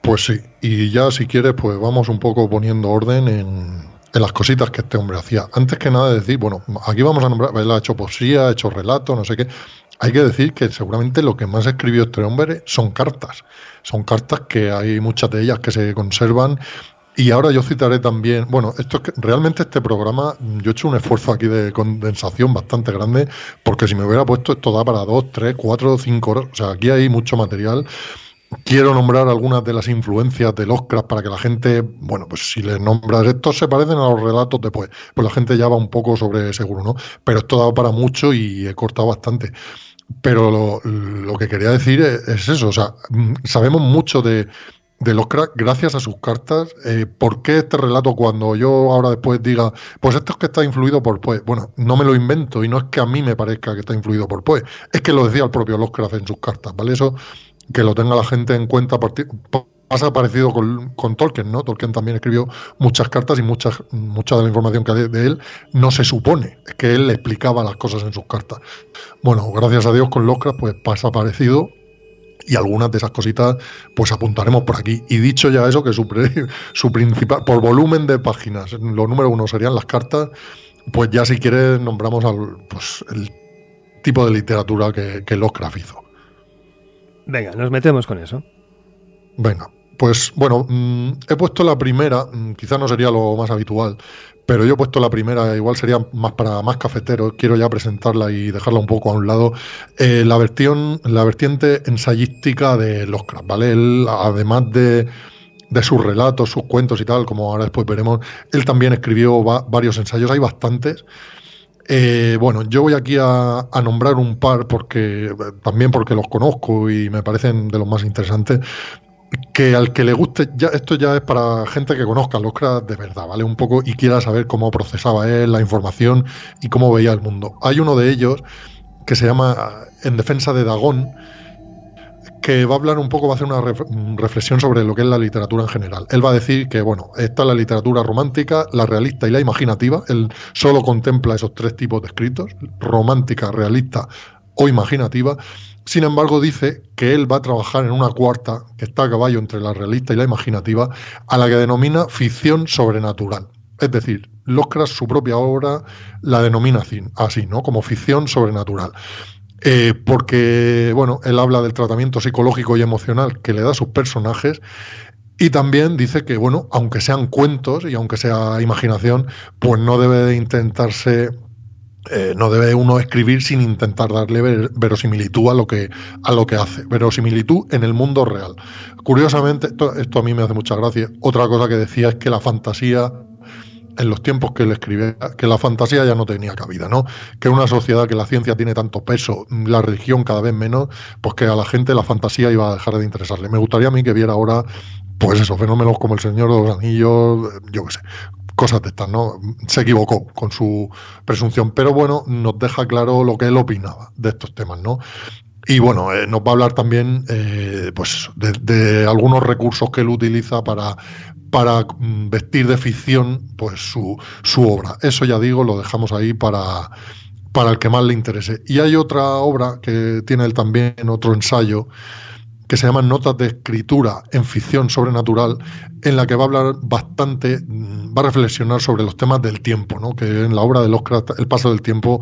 pues sí. Y ya si quieres, pues vamos un poco poniendo orden en, en las cositas que este hombre hacía. Antes que nada decir, bueno, aquí vamos a nombrar, él ha hecho poesía, ha hecho relatos, no sé qué. Hay que decir que seguramente lo que más escribió este hombre son cartas. Son cartas que hay muchas de ellas que se conservan y ahora yo citaré también, bueno, esto es que realmente este programa, yo he hecho un esfuerzo aquí de condensación bastante grande, porque si me hubiera puesto esto da para dos, tres, cuatro, cinco horas, o sea, aquí hay mucho material. Quiero nombrar algunas de las influencias de Lovecraft para que la gente, bueno, pues si les nombras, estos se parecen a los relatos después, pues la gente ya va un poco sobre seguro, ¿no? Pero esto da para mucho y he cortado bastante. Pero lo, que quería decir es, eso, o sea, mm, sabemos mucho de, de los cracks gracias a sus cartas. Eh, ¿Por qué este relato cuando yo ahora después diga, pues esto es que está influido por Poe? Bueno, no me lo invento y no es que a mí me parezca que está influido por Poe, es que lo decía el propio Lovecraft en sus cartas, ¿vale? Eso que lo tenga la gente en cuenta. Pasa parecido con, con, Tolkien, ¿no? Tolkien también escribió muchas cartas y muchas, mucha de la información que hay de él no se supone, es que él le explicaba las cosas en sus cartas. Bueno, gracias a Dios con Lovecraft pues pasa parecido y algunas de esas cositas pues apuntaremos por aquí. Y dicho ya eso, que su, *laughs* su principal, por volumen de páginas, lo número uno serían las cartas, pues ya si quieres nombramos al, pues, el tipo de literatura que, que Lovecraft hizo. Venga, nos metemos con eso. Venga, pues bueno, mm, he puesto la primera, mm, quizás no sería lo más habitual, pero yo he puesto la primera, igual sería más para más cafeteros, quiero ya presentarla y dejarla un poco a un lado. Eh, la, versión, la vertiente ensayística de Lovecraft, ¿vale? Él, además de, sus relatos, sus cuentos y tal, como ahora después veremos, él también escribió varios ensayos, hay bastantes. Eh, bueno, yo voy aquí a, a, nombrar un par porque también porque los conozco y me parecen de los más interesantes que al que le guste, ya, esto ya es para gente que conozca a Lovecraft de verdad, ¿vale? Un poco y quiera saber cómo procesaba él la información y cómo veía el mundo. Hay uno de ellos que se llama En defensa de Dagón, que va a hablar un poco, va a hacer una reflexión sobre lo que es la literatura en general. Él va a decir que, bueno, está la literatura romántica, la realista y la imaginativa. Él solo contempla esos tres tipos de escritos, romántica, realista o imaginativa. Sin embargo, dice que él va a trabajar en una cuarta, que está a caballo entre la realista y la imaginativa, a la que denomina ficción sobrenatural. Es decir, Lovecraft su propia obra la denomina así, ¿no? Como ficción sobrenatural. Eh, porque, bueno, él habla del tratamiento psicológico y emocional que le da a sus personajes y también dice que, bueno, aunque sean cuentos y aunque sea imaginación, pues no debe de intentarse eh, no debe uno escribir sin intentar darle verosimilitud a lo que a lo que hace, verosimilitud en el mundo real. Curiosamente, esto, a mí me hace mucha gracia. Otra cosa que decía es que la fantasía en los tiempos que él escribía, que la fantasía ya no tenía cabida, ¿no? Que una sociedad que la ciencia tiene tanto peso, la religión cada vez menos, pues que a la gente la fantasía iba a dejar de interesarle. Me gustaría a mí que viera ahora, pues esos fenómenos como el Señor de los Anillos, yo qué sé, cosas de estas, ¿no? Se equivocó con su presunción, pero bueno, nos deja claro lo que él opinaba de estos temas, ¿no? Y bueno, eh, nos va a hablar también eh, pues de, algunos recursos que él utiliza para, para mm, vestir de ficción pues su, su obra. Eso ya digo, lo dejamos ahí para, para el que más le interese. Y hay otra obra que tiene él también, otro ensayo, que se llama Notas de escritura en ficción sobrenatural, en la que va a hablar bastante, mm, va a reflexionar sobre los temas del tiempo, ¿no? que en la obra de Oscar el paso del tiempo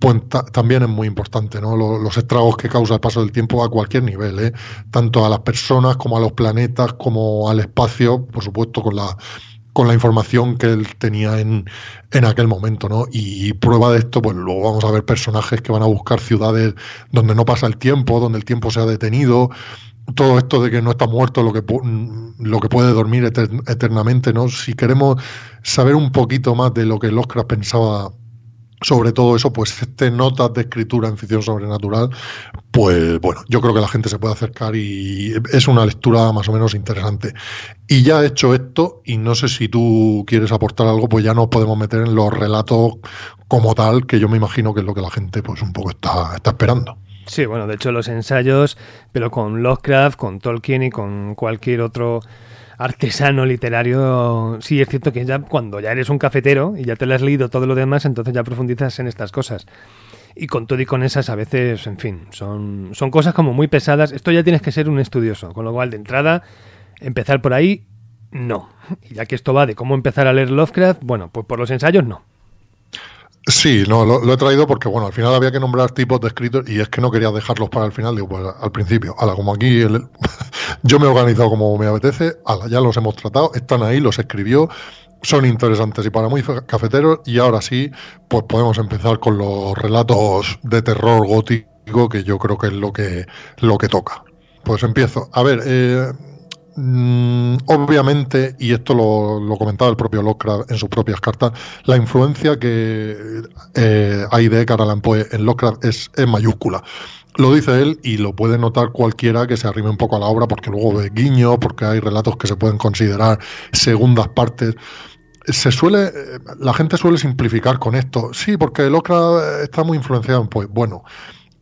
pues también es muy importante, ¿no? Los, estragos que causa el paso del tiempo a cualquier nivel, ¿eh? tanto a las personas como a los planetas, como al espacio, por supuesto, con la con la información que él tenía en, en aquel momento, ¿no? Y, prueba de esto, pues luego vamos a ver personajes que van a buscar ciudades donde no pasa el tiempo, donde el tiempo se ha detenido, todo esto de que no está muerto lo que, lo que puede dormir eternamente, ¿no? Si queremos saber un poquito más de lo que Lovecraft pensaba sobre todo eso, pues *laughs* este notas de escritura en ficción sobrenatural, pues bueno, yo creo que la gente se puede acercar y es una lectura más o menos interesante. Y ya hecho esto, y no sé si tú quieres aportar algo, pues ya nos podemos meter en los relatos como tal, que yo me imagino que es lo que la gente pues un poco está, está esperando. Sí, bueno, de hecho los ensayos, pero con Lovecraft, con Tolkien y con cualquier otro artesano literario, sí es cierto que ya cuando ya eres un cafetero y ya te lo has leído todo lo demás, entonces ya profundizas en estas cosas. Y con todo y con esas a veces, en fin, son, son cosas como muy pesadas. Esto ya tienes que ser un estudioso, con lo cual de entrada, empezar por ahí, no. Y ya que esto va de cómo empezar a leer Lovecraft, bueno, pues por los ensayos no. Sí, no, lo, he traído porque, bueno, al final había que nombrar tipos de escritos y es que no quería dejarlos para el final, digo, pues al principio. Ala, como aquí *laughs* yo me he organizado como me apetece, ala, ya los hemos tratado, están ahí, los escribió, son interesantes y para muy cafeteros y ahora sí, pues podemos empezar con los relatos de terror gótico que yo creo que es lo que, lo que toca. Pues empiezo. A ver, eh, Mm, obviamente, y esto lo, comentaba el propio Lovecraft en sus propias cartas, la influencia que eh, hay de Edgar Poe en Lovecraft es, es mayúscula. Lo dice él y lo puede notar cualquiera que se arrime un poco a la obra porque luego ve guiño, porque hay relatos que se pueden considerar segundas partes se suele, la gente suele simplificar con esto. Sí, porque Lovecraft está muy influenciado en Poe. Bueno,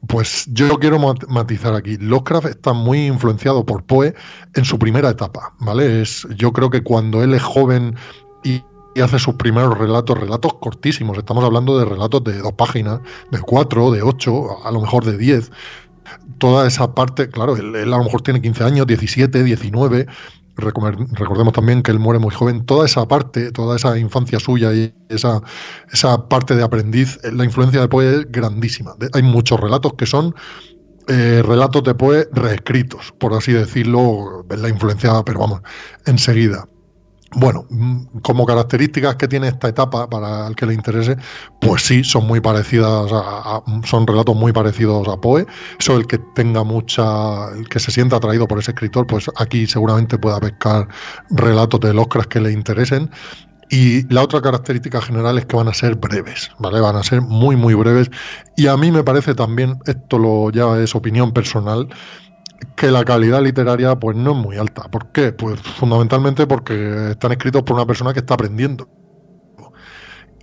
pues yo quiero matizar aquí. Lovecraft está muy influenciado por Poe en su primera etapa, ¿vale? Es, yo creo que cuando él es joven y, hace sus primeros relatos, relatos cortísimos, estamos hablando de relatos de dos páginas, de cuatro, de ocho, a lo mejor de diez. Toda esa parte, claro, él, a lo mejor tiene 15 años, 17, 19, recordemos también que él muere muy joven, toda esa parte, toda esa infancia suya y esa, esa parte de aprendiz, la influencia de Poe es grandísima. Hay muchos relatos que son eh, relatos de Poe reescritos, por así decirlo, la influencia, pero vamos, enseguida. Bueno, mm, como características que tiene esta etapa para el que le interese, pues sí, son muy parecidas, a, son relatos muy parecidos a Poe. Eso el que tenga mucha, el que se sienta atraído por ese escritor, pues aquí seguramente pueda pescar relatos de Lovecraft que le interesen. Y la otra característica general es que van a ser breves, ¿vale? Van a ser muy, muy breves. Y a mí me parece también, esto lo ya es opinión personal, que la calidad literaria pues no es muy alta. ¿Por qué? Pues fundamentalmente porque están escritos por una persona que está aprendiendo.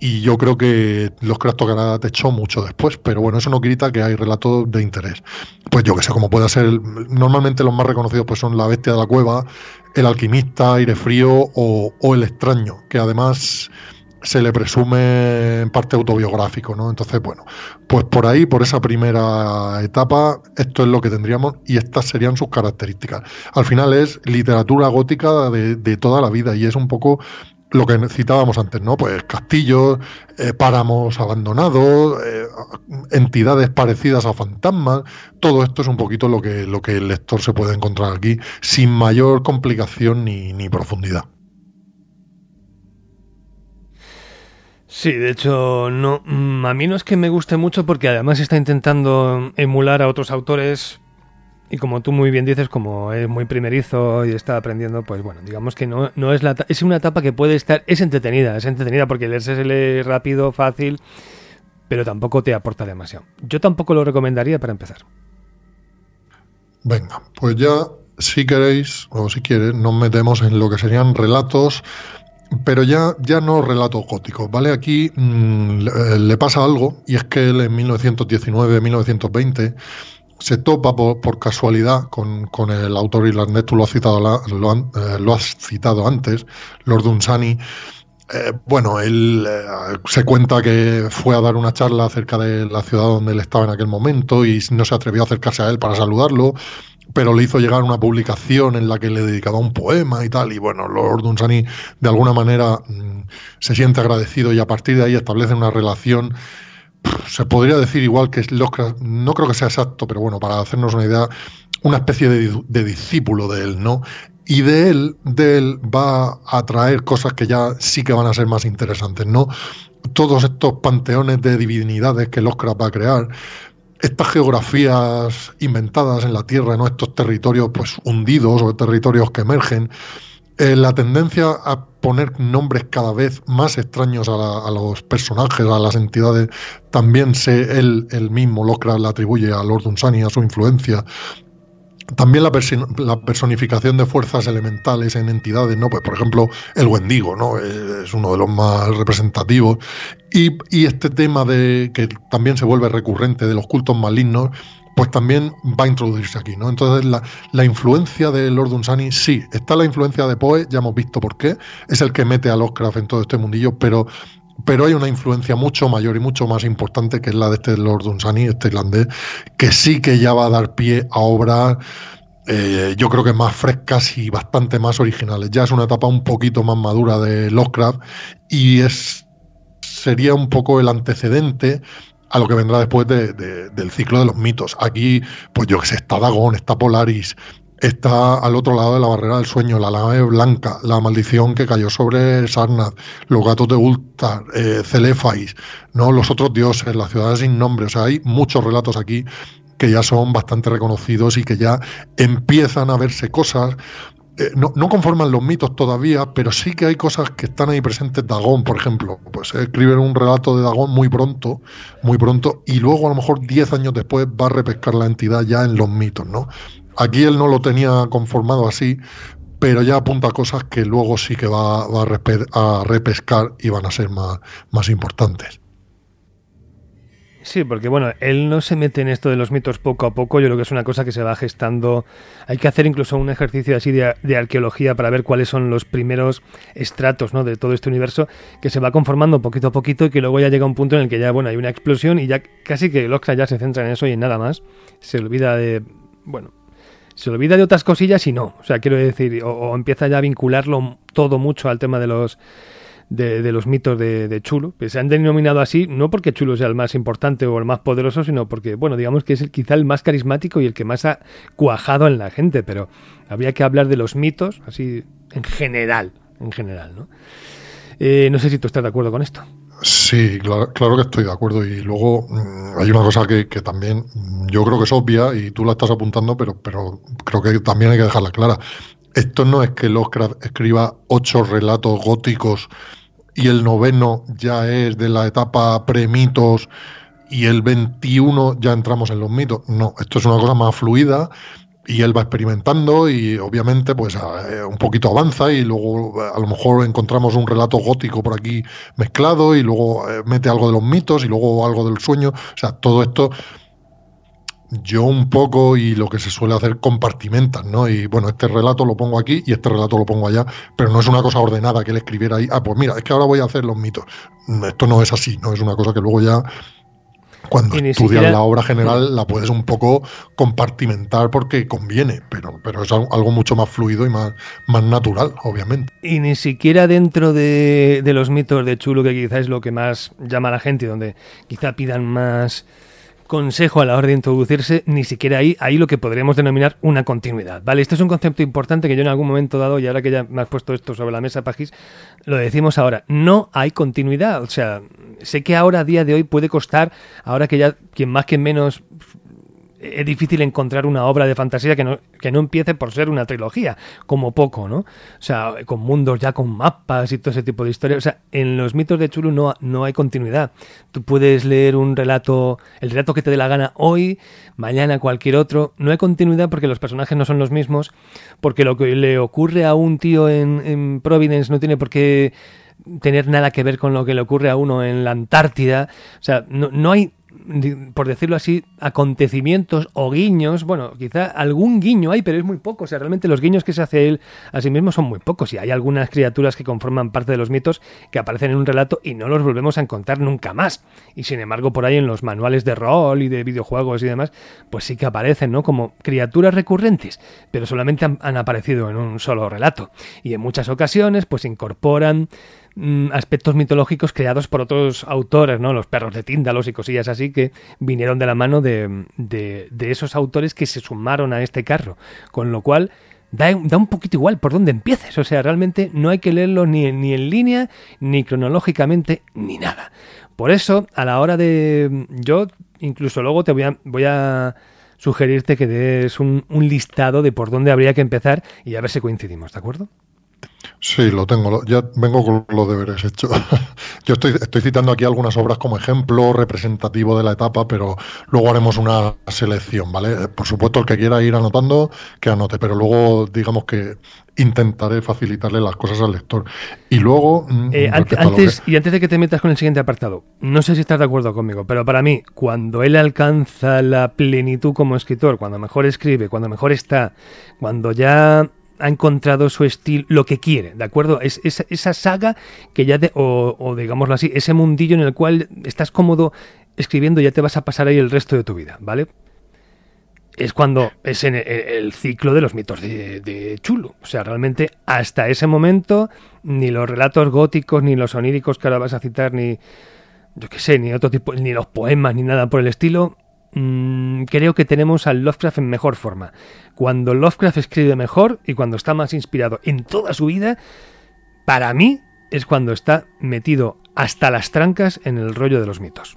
Y yo creo que los tocará te echó mucho después, pero bueno, eso no quita que hay relatos de interés. Pues yo que sé, como puede ser, normalmente los más reconocidos pues son La Bestia de la Cueva, El Alquimista, Aire Frío o, o El Extraño, que además se le presume en parte autobiográfico, ¿no? Entonces, bueno, pues por ahí, por esa primera etapa, esto es lo que tendríamos y estas serían sus características. Al final es literatura gótica de, toda la vida y es un poco lo que citábamos antes, ¿no? Pues castillos, eh, páramos abandonados, eh, entidades parecidas a fantasmas, todo esto es un poquito lo que, lo que el lector se puede encontrar aquí, sin mayor complicación ni, ni profundidad. Sí, de hecho, no, mm, a mí no es que me guste mucho porque además está intentando emular a otros autores Y como tú muy bien dices, como es muy primerizo y está aprendiendo, pues bueno, digamos que no, no es la es una etapa que puede estar, es entretenida, es entretenida porque leerse se lee rápido, fácil, pero tampoco te aporta demasiado. Yo tampoco lo recomendaría para empezar. Venga, pues ya si queréis, o si quieres, nos metemos en lo que serían relatos, pero ya, ya no relatos góticos, ¿vale? Aquí mm, le, pasa algo, y es que él en 1919-1920 se topa por, casualidad con, el autor irlandés, tú lo has citado, lo, eh, lo has citado antes, Lord Dunsany, eh, bueno, él eh, se cuenta que fue a dar una charla acerca de la ciudad donde él estaba en aquel momento y no se atrevió a acercarse a él para saludarlo, pero le hizo llegar una publicación en la que le dedicaba un poema y tal, y bueno, Lord Dunsany de alguna manera mm, se siente agradecido y a partir de ahí establece una relación se podría decir igual que Lovecraft, no creo que sea exacto, pero bueno, para hacernos una idea, una especie de, de, discípulo de él, ¿no? y de él, de él va a traer cosas que ya sí que van a ser más interesantes, ¿no? Todos estos panteones de divinidades que Lovecraft va a crear, estas geografías inventadas en la Tierra, ¿no? Estos territorios pues hundidos o territorios que emergen, eh, la tendencia a poner nombres cada vez más extraños a, los personajes, a las entidades, también se él, el mismo Lovecraft le atribuye a Lord Dunsany, a su influencia, también la, personificación de fuerzas elementales en entidades, ¿no? Pues por ejemplo, el Wendigo, ¿no? Es uno de los más representativos. Y, este tema de que también se vuelve recurrente de los cultos malignos, pues también va a introducirse aquí, ¿no? Entonces la, la influencia de Lord Dunsany, sí, está la influencia de Poe, ya hemos visto por qué, es el que mete a Lovecraft en todo este mundillo, pero pero hay una influencia mucho mayor y mucho más importante que es la de este Lord Dunsany, este irlandés, que sí que ya va a dar pie a obras, eh, yo creo que más frescas y bastante más originales. Ya es una etapa un poquito más madura de Lovecraft y es sería un poco el antecedente a lo que vendrá después del ciclo de los mitos. Aquí, pues yo que sé, está Dagon, está Polaris, está al otro lado de la barrera del sueño, la nave blanca, la maldición que cayó sobre Sarnath, los gatos de Ultar, eh, Celefais, ¿no? los otros dioses, las ciudades sin nombre. O sea, hay muchos relatos aquí que ya son bastante reconocidos y que ya empiezan a verse cosas. Eh, no, conforman los mitos todavía, pero sí que hay cosas que están ahí presentes. Dagón, por ejemplo, pues escribe un relato de Dagón muy pronto, muy pronto, y luego a lo mejor 10 años después va a repescar la entidad ya en los mitos, ¿no? Aquí él no lo tenía conformado así, pero ya apunta cosas que luego sí que va, a, repescar y van a ser más importantes. Sí, porque bueno, él no se mete en esto de los mitos poco a poco, yo creo que es una cosa que se va gestando. Hay que hacer incluso un ejercicio así de, arqueología para ver cuáles son los primeros estratos ¿no? de todo este universo que se va conformando poquito a poquito y que luego ya llega un punto en el que ya bueno hay una explosión y ya casi que Loxa ya se centra en eso y en nada más. Se olvida de, bueno, se olvida de otras cosillas y no. O sea, quiero decir, o, empieza ya a vincularlo todo mucho al tema de los de, los mitos de, Chulo, que se han denominado así no porque Chulo sea el más importante o el más poderoso, sino porque, bueno, digamos que es quizá el más carismático y el que más ha cuajado en la gente, pero habría que hablar de los mitos así en general, en general, ¿no? Eh, no sé si tú estás de acuerdo con esto. Sí, claro, que estoy de acuerdo. Y luego mm, hay una cosa que, también mm, yo creo que es obvia y tú la estás apuntando, pero, pero creo que también hay que dejarla clara. Esto no es que Lovecraft escriba ocho relatos góticos y el noveno ya es de la etapa premitos y el 21 ya entramos en los mitos. No, esto es una cosa más fluida y él va experimentando y obviamente pues eh, un poquito avanza y luego a lo mejor encontramos un relato gótico por aquí mezclado y luego eh, mete algo de los mitos y luego algo del sueño, o sea, todo esto yo un poco y lo que se suele hacer compartimentas, ¿no? Y bueno, este relato lo pongo aquí y este relato lo pongo allá, pero no es una cosa ordenada que él escribiera ahí, ah, pues mira, es que ahora voy a hacer los mitos. Esto no es así, ¿no? Es una cosa que luego ya cuando estudias la obra general la puedes un poco compartimentar porque conviene, pero, pero es algo mucho más fluido y más, más natural, obviamente. Y ni siquiera dentro de, de los mitos de Chulo, que quizá es lo que más llama a la gente, donde quizá pidan más consejo a la hora de introducirse, ni siquiera ahí, ahí lo que podríamos denominar una continuidad. Vale, esto es un concepto importante que yo en algún momento dado, y ahora que ya me has puesto esto sobre la mesa, Pajis, lo decimos ahora. No hay continuidad. O sea, sé que ahora, a día de hoy, puede costar, ahora que ya quien más que menos es difícil encontrar una obra de fantasía que no, que no empiece por ser una trilogía, como poco, ¿no? O sea, con mundos ya con mapas y todo ese tipo de historias. O sea, en los mitos de Chulu no, no hay continuidad. Tú puedes leer un relato, el relato que te dé la gana hoy, mañana cualquier otro. No hay continuidad porque los personajes no son los mismos, porque lo que le ocurre a un tío en, en Providence no tiene por qué tener nada que ver con lo que le ocurre a uno en la Antártida. O sea, no, no hay por decirlo así, acontecimientos o guiños. Bueno, quizá algún guiño hay, pero es muy poco. O sea, realmente los guiños que se hace él a sí mismo son muy pocos. Y hay algunas criaturas que conforman parte de los mitos que aparecen en un relato y no los volvemos a encontrar nunca más. Y sin embargo, por ahí en los manuales de rol y de videojuegos y demás, pues sí que aparecen, ¿no? Como criaturas recurrentes, pero solamente han, aparecido en un solo relato. Y en muchas ocasiones, pues incorporan aspectos mitológicos creados por otros autores, ¿no? Los perros de Tíndalos y cosillas así que vinieron de la mano de, de, esos autores que se sumaron a este carro. Con lo cual, Da, da, un poquito igual por dónde empieces. O sea, realmente no hay que leerlo ni, ni en línea, ni cronológicamente, ni nada. Por eso, a la hora de. Yo, incluso luego te voy a, voy a sugerirte que des un listado de por dónde habría que empezar y a ver si coincidimos, ¿de acuerdo? Sí, lo tengo, ya vengo con los deberes hechos. *laughs* Yo estoy, estoy citando aquí algunas obras como ejemplo representativo de la etapa, pero luego haremos una selección, ¿vale? Por supuesto, el que quiera ir anotando, que anote, pero luego digamos que intentaré facilitarle las cosas al lector. Y luego... Mm, eh, antes, Y antes de que te metas con el siguiente apartado, no sé si estás de acuerdo conmigo, pero para mí, cuando él alcanza la plenitud como escritor, cuando mejor escribe, cuando mejor está, cuando ya ha encontrado su estilo, lo que quiere, ¿de acuerdo? Es, esa saga que ya, de, o, o, digámoslo así, ese mundillo en el cual estás cómodo escribiendo ya te vas a pasar ahí el resto de tu vida, ¿vale? Es cuando es en el, ciclo de los mitos de, de, Chulo. O sea, realmente hasta ese momento ni los relatos góticos, ni los oníricos que ahora vas a citar, ni yo qué sé, ni otro tipo, ni los poemas, ni nada por el estilo, Mm, creo que tenemos al Lovecraft en mejor forma. Cuando Lovecraft escribe mejor y cuando está más inspirado en toda su vida, para mí es cuando está metido hasta las trancas en el rollo de los mitos.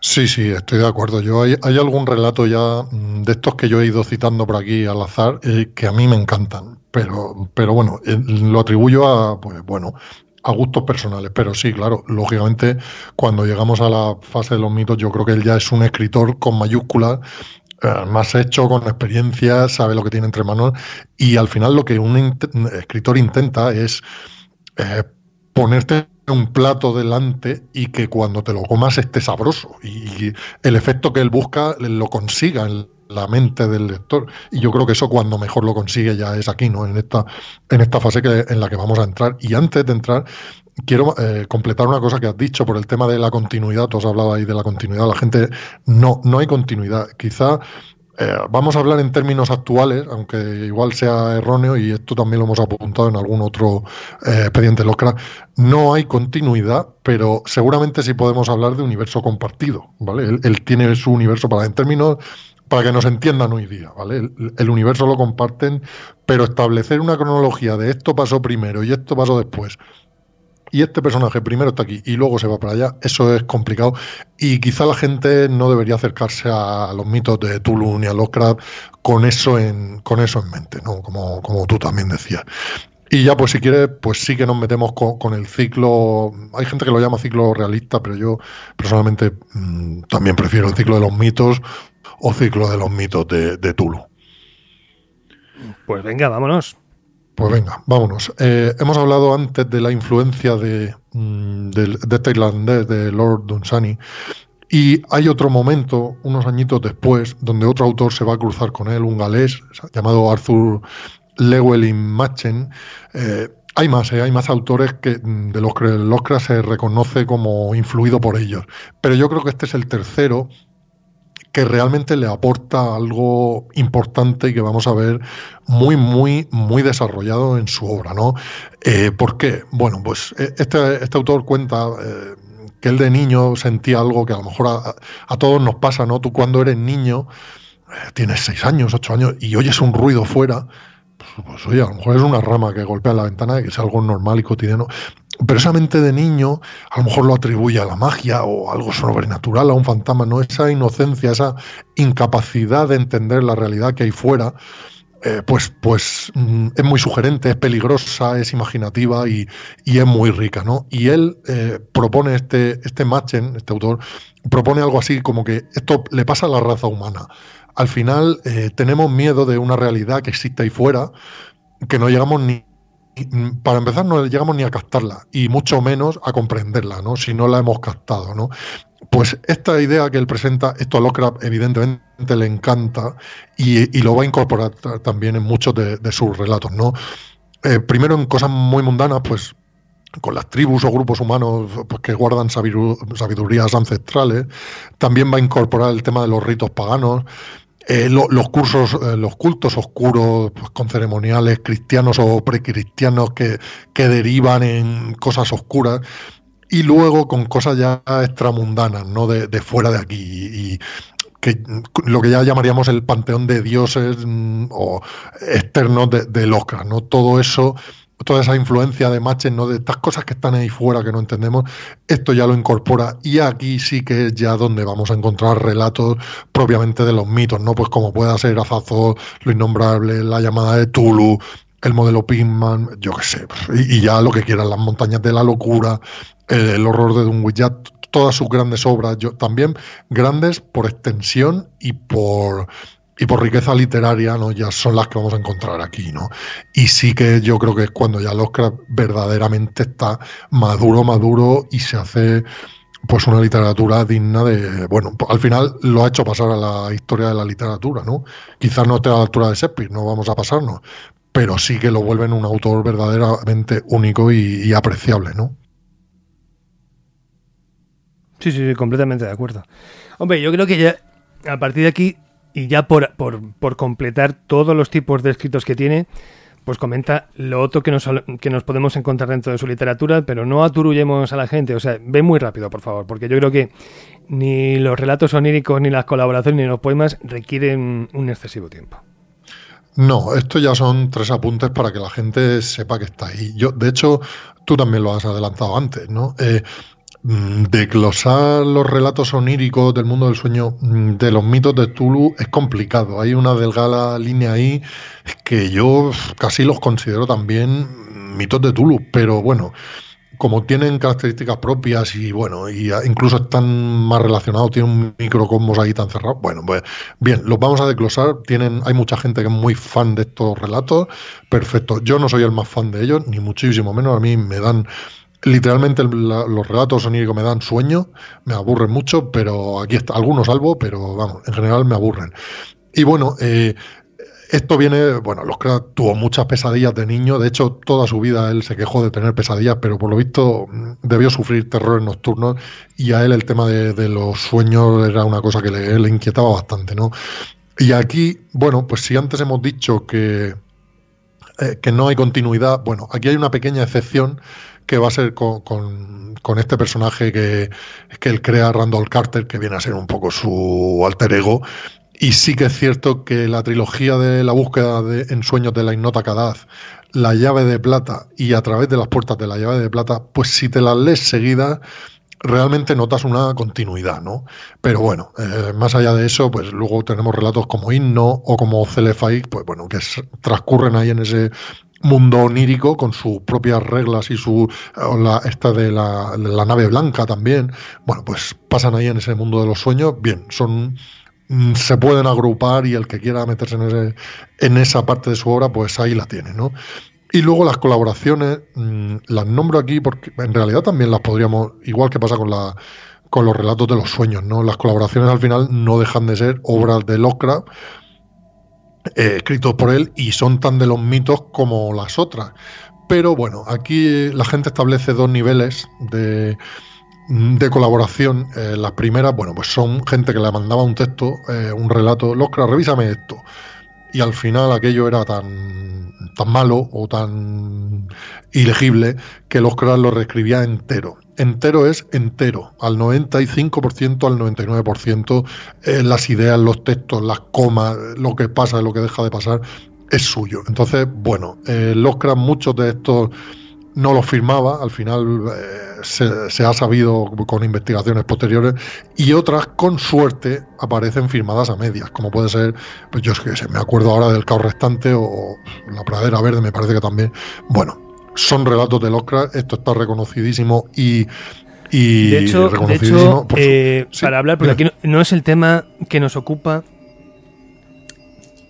Sí, sí, estoy de acuerdo. Yo hay, algún relato ya mm, de estos que yo he ido citando por aquí al azar eh, que a mí me encantan, pero, pero bueno, eh, lo atribuyo a, pues bueno, a gustos personales, pero sí, claro, lógicamente cuando llegamos a la fase de los mitos, yo creo que él ya es un escritor con mayúsculas, eh, más hecho, con experiencia, sabe lo que tiene entre manos, y al final lo que un escritor intenta es eh, ponerte un plato delante y que cuando te lo comas esté sabroso, y el efecto que él busca lo consiga la mente del lector. Y yo creo que eso cuando mejor lo consigue ya es aquí, ¿no? En esta, en esta fase en la que vamos a entrar. Y antes de entrar, quiero eh, completar una cosa que has dicho por el tema de la continuidad. Tú has hablado ahí de la continuidad. La gente no, no hay continuidad. Quizá eh, vamos a hablar en términos actuales, aunque igual sea erróneo, y esto también lo hemos apuntado en algún otro eh, expediente local. No hay continuidad, pero seguramente sí podemos hablar de universo compartido, ¿vale? Él tiene su universo para, en términos para que nos entiendan hoy día, ¿vale? El, universo lo comparten, pero establecer una cronología de esto pasó primero y esto pasó después, y este personaje primero está aquí y luego se va para allá, eso es complicado. Y quizá la gente no debería acercarse a los mitos de Tulu ni a Lovecraft con eso en, con eso en mente, ¿no? Como, como tú también decías. Y ya, pues si quieres, pues sí que nos metemos con, el ciclo. Hay gente que lo llama ciclo realista, pero yo personalmente mm, también prefiero el ciclo de los mitos o ciclo de los mitos de, Tulu. Pues venga, vámonos. Pues venga, vámonos. Eh, hemos hablado antes de la influencia de, mm, de, este irlandés, de Lord Dunsany, y hay otro momento, unos añitos después, donde otro autor se va a cruzar con él, un galés llamado Arthur Llewellyn Machen. Eh, hay más, eh, hay más autores que, mm, de los que Lovecraft se reconoce como influido por ellos. Pero yo creo que este es el tercero que realmente le aporta algo importante y que vamos a ver muy, muy, muy desarrollado en su obra, ¿no? Eh, ¿Por qué? Bueno, pues eh, este, este autor cuenta eh, que él de niño sentía algo que a lo mejor a, todos nos pasa, ¿no? Tú cuando eres niño, tienes seis años, ocho años, y oyes un ruido fuera, pues, pues, oye, a lo mejor es una rama que golpea la ventana que es algo normal y cotidiano. Pero esa mente de niño a lo mejor lo atribuye a la magia o algo sobrenatural, a un fantasma, no esa inocencia, esa incapacidad de entender la realidad que hay fuera. Eh, pues, pues mm, es muy sugerente, es peligrosa, es imaginativa y, es muy rica, ¿no? Y él eh, propone este, este Machen, este autor, propone algo así como que esto le pasa a la raza humana. Al final eh, tenemos miedo de una realidad que existe ahí fuera, que no llegamos ni para empezar no llegamos ni a captarla y mucho menos a comprenderla, ¿no? Si no la hemos captado, ¿no? Pues esta idea que él presenta, esto a Lovecraft evidentemente le encanta y, lo va a incorporar también en muchos de, sus relatos, ¿no? Eh, primero en cosas muy mundanas, pues con las tribus o grupos humanos pues, que guardan sabidurías ancestrales. También va a incorporar el tema de los ritos paganos. Eh, los cursos, eh, los cultos oscuros pues, con ceremoniales cristianos o precristianos que, que derivan en cosas oscuras y luego con cosas ya extramundanas, ¿no? De, fuera de aquí. Y, que lo que ya llamaríamos el panteón de dioses mm, o externos de, de ¿no? Todo eso toda esa influencia de Machen, ¿no? de estas cosas que están ahí fuera que no entendemos, esto ya lo incorpora y aquí sí que es ya donde vamos a encontrar relatos propiamente de los mitos, ¿no? Pues como pueda ser Azazo, lo innombrable, la llamada de Tulu, el modelo Pinman, yo qué sé, pues, y, ya lo que quieran, las montañas de la locura, el horror de Dunwich, ya todas sus grandes obras, yo, también grandes por extensión y por y por riqueza literaria, ¿no? Ya son las que vamos a encontrar aquí, ¿no? Y sí que yo creo que es cuando ya Lovecraft verdaderamente está maduro, maduro y se hace pues una literatura digna de, bueno, al final lo ha hecho pasar a la historia de la literatura, ¿no? Quizás no esté a la altura de Shakespeare, no vamos a pasarnos, pero sí que lo vuelven un autor verdaderamente único y, y apreciable, ¿no? Sí, sí, sí, completamente de acuerdo. Hombre, yo creo que ya a partir de aquí y ya por, por, completar todos los tipos de escritos que tiene, pues comenta lo otro que nos, que nos podemos encontrar dentro de su literatura, pero no aturullemos a la gente. O sea, ve muy rápido, por favor, porque yo creo que ni los relatos oníricos, ni las colaboraciones, ni los poemas requieren un excesivo tiempo. No, esto ya son tres apuntes para que la gente sepa que está ahí. Yo, de hecho, tú también lo has adelantado antes, ¿no? Eh, Mm, Declosar los relatos oníricos del mundo del sueño mm, de los mitos de Tulu es complicado. Hay una delgada línea ahí que yo casi los considero también mitos de Tulu, pero bueno, como tienen características propias y bueno, y incluso están más relacionados, tienen un microcosmos ahí tan cerrado. Bueno, pues bien, los vamos a desglosar. Tienen, hay mucha gente que es muy fan de estos relatos. Perfecto. Yo no soy el más fan de ellos, ni muchísimo menos. A mí me dan Literalmente los relatos oníricos me dan sueño, me aburren mucho, pero aquí está, algunos salvo, pero vamos, en general me aburren. Y bueno, eh, esto viene, bueno, los tuvo muchas pesadillas de niño, de hecho toda su vida él se quejó de tener pesadillas, pero por lo visto mm, debió sufrir terrores nocturnos y a él el tema de, los sueños era una cosa que le, le, inquietaba bastante, ¿no? Y aquí, bueno, pues si antes hemos dicho que, eh, que no hay continuidad, bueno, aquí hay una pequeña excepción que va a ser con, con, este personaje que, que él crea, Randall Carter, que viene a ser un poco su alter ego. Y sí que es cierto que la trilogía de la búsqueda de, en sueños de la Innota Cadaz, la llave de plata y a través de las puertas de la llave de plata, pues si te las lees seguidas, realmente notas una continuidad, ¿no? Pero bueno, eh, más allá de eso, pues luego tenemos relatos como Himno o como Celefai, pues bueno, que transcurren ahí en ese mundo onírico con sus propias reglas y su la, esta de la, la, nave blanca también. Bueno pues pasan ahí en ese mundo de los sueños. Bien son mm, se pueden agrupar y el que quiera meterse en ese en esa parte de su obra pues ahí la tiene no y luego las colaboraciones mm, las nombro aquí porque en realidad también las podríamos igual que pasa con la con los relatos de los sueños no las colaboraciones al final no dejan de ser obras de Lovecraft eh, escritos por él y son tan de los mitos como las otras. Pero bueno, aquí la gente establece dos niveles de, de colaboración. Eh, las primeras, bueno, pues son gente que le mandaba un texto, eh, un relato, Loscra, revísame esto. Y al final aquello era tan, tan malo o tan ilegible que Loscra lo reescribía entero entero es entero, al 95%, al 99%, eh, las ideas, los textos, las comas, lo que pasa, lo que deja de pasar, es suyo. Entonces, bueno, eh, Lovecraft, muchos de estos no los firmaba, al final eh, se, se, ha sabido con investigaciones posteriores, y otras con suerte aparecen firmadas a medias, como puede ser, pues yo es que me acuerdo ahora del caos restante o La pradera verde, me parece que también. Bueno, son relatos de Lovecraft, esto está reconocidísimo y y de hecho, de hecho eh, sí, para hablar, porque aquí no, no, es el tema que nos ocupa,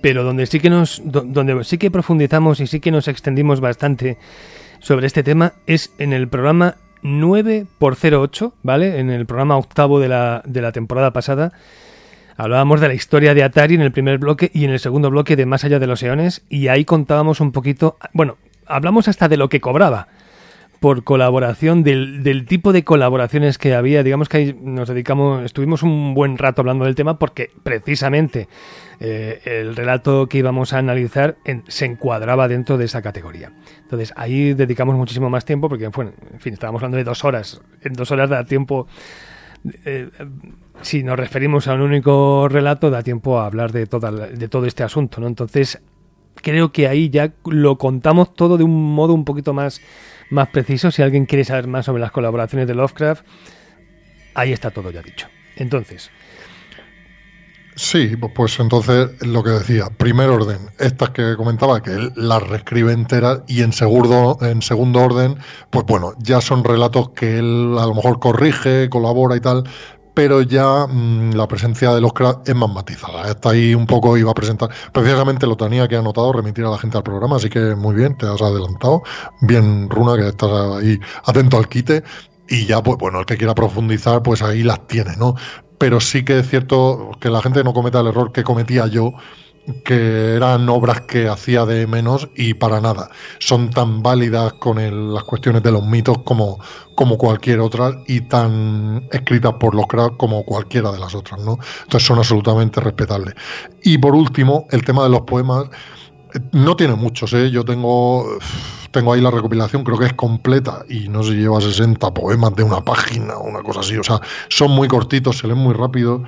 pero donde sí que nos, donde sí que profundizamos y sí que nos extendimos bastante sobre este tema es en el programa 9 x 08, ¿vale? En el programa octavo de la, de la temporada pasada. Hablábamos de la historia de Atari en el primer bloque y en el segundo bloque de Más allá de los eones y ahí contábamos un poquito, bueno, hablamos hasta de lo que cobraba por colaboración, del, tipo de colaboraciones que había. Digamos que ahí nos dedicamos, estuvimos un buen rato hablando del tema porque precisamente eh, el relato que íbamos a analizar se encuadraba dentro de esa categoría. Entonces ahí dedicamos muchísimo más tiempo porque, bueno, en fin, estábamos hablando de dos horas. En dos horas da tiempo. Eh, si nos referimos a un único relato, da tiempo a hablar de, toda, de todo este asunto, ¿no? Entonces, creo que ahí ya lo contamos todo de un modo un poquito más más preciso. Si alguien quiere saber más sobre las colaboraciones de Lovecraft, ahí está todo ya dicho. Entonces. Sí, pues entonces lo que decía, primer orden, estas que comentaba, que él las reescribe enteras y en segundo, en segundo orden, pues bueno, ya son relatos que él a lo mejor corrige, colabora y tal, pero ya mmm, la presencia de los cracks es más matizada. Está ahí un poco, iba a presentar, precisamente lo tenía que anotado, remitir a la gente al programa, así que muy bien, te has adelantado. Bien, Runa, que estás ahí atento al quite. Y ya, pues bueno, el que quiera profundizar, pues ahí las tiene, ¿no? Pero sí que es cierto que la gente no cometa el error que cometía yo, que eran obras que hacía de menos y para nada. Son tan válidas con el, las cuestiones de los mitos como, como cualquier otra y tan escritas por los cracks como cualquiera de las otras, ¿no? Entonces son absolutamente respetables. Y por último, el tema de los poemas. No tiene muchos, ¿eh? Yo tengo, tengo ahí la recopilación, creo que es completa y no se lleva 60 poemas de una página o una cosa así. O sea, son muy cortitos, se leen muy rápido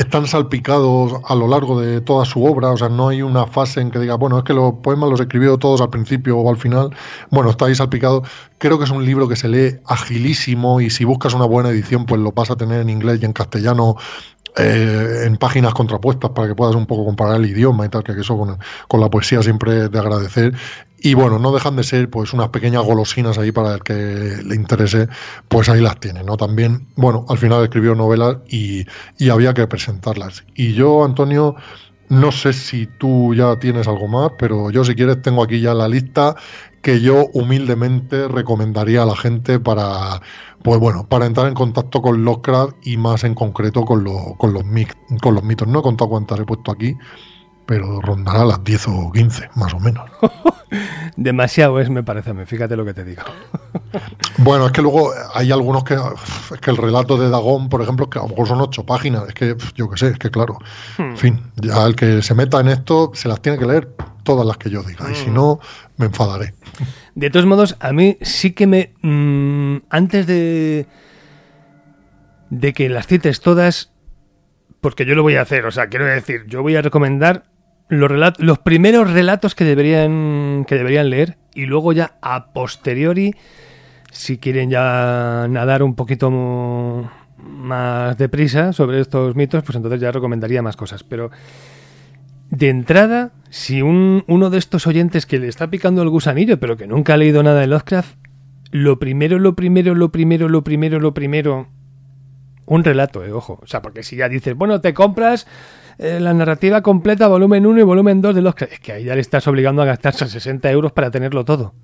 están salpicados a lo largo de toda su obra, o sea, no hay una fase en que diga, bueno, es que los poemas los escribió todos al principio o al final, bueno, está ahí salpicado. Creo que es un libro que se lee agilísimo y si buscas una buena edición, pues lo vas a tener en inglés y en castellano eh, en páginas contrapuestas para que puedas un poco comparar el idioma y tal, que eso con, con, la poesía siempre es de agradecer. Y bueno, no dejan de ser pues unas pequeñas golosinas ahí para el que le interese, pues ahí las tiene, ¿no? También, bueno, al final escribió novelas y, y había que presentarlas. Y yo, Antonio, no sé si tú ya tienes algo más, pero yo si quieres tengo aquí ya la lista que yo humildemente recomendaría a la gente para, pues bueno, para entrar en contacto con Lovecraft y más en concreto con, con, los, con los mitos. No he contado cuántas he puesto aquí, pero rondará las 10 o 15, más o menos. *laughs* Demasiado es, me parece a mí, fíjate lo que te digo. *laughs* bueno, es que luego hay algunos que. Es que el relato de Dagón, por ejemplo, que a lo mejor son ocho páginas. Es que, yo qué sé, es que claro. Hmm. En fin, ya el que se meta en esto se las tiene que leer todas las que yo diga. Y si no, me enfadaré. De todos modos, a mí sí que me. Mmm, antes de. de que las cites todas. Porque yo lo voy a hacer, o sea, quiero decir, yo voy a recomendar los, los primeros relatos que deberían, que deberían leer y luego ya a posteriori, si quieren ya nadar un poquito más deprisa sobre estos mitos, pues entonces ya recomendaría más cosas. Pero de entrada, si un, uno de estos oyentes que le está picando el gusanillo, pero que nunca ha leído nada de Lovecraft, lo primero, lo primero, lo primero, lo primero, lo primero, un relato, eh, ojo. O sea, porque si ya dices, bueno, te compras eh, la narrativa completa, volumen 1 y volumen 2 de los... Es que ahí ya le estás obligando a gastarse *laughs* 60 euros para tenerlo todo.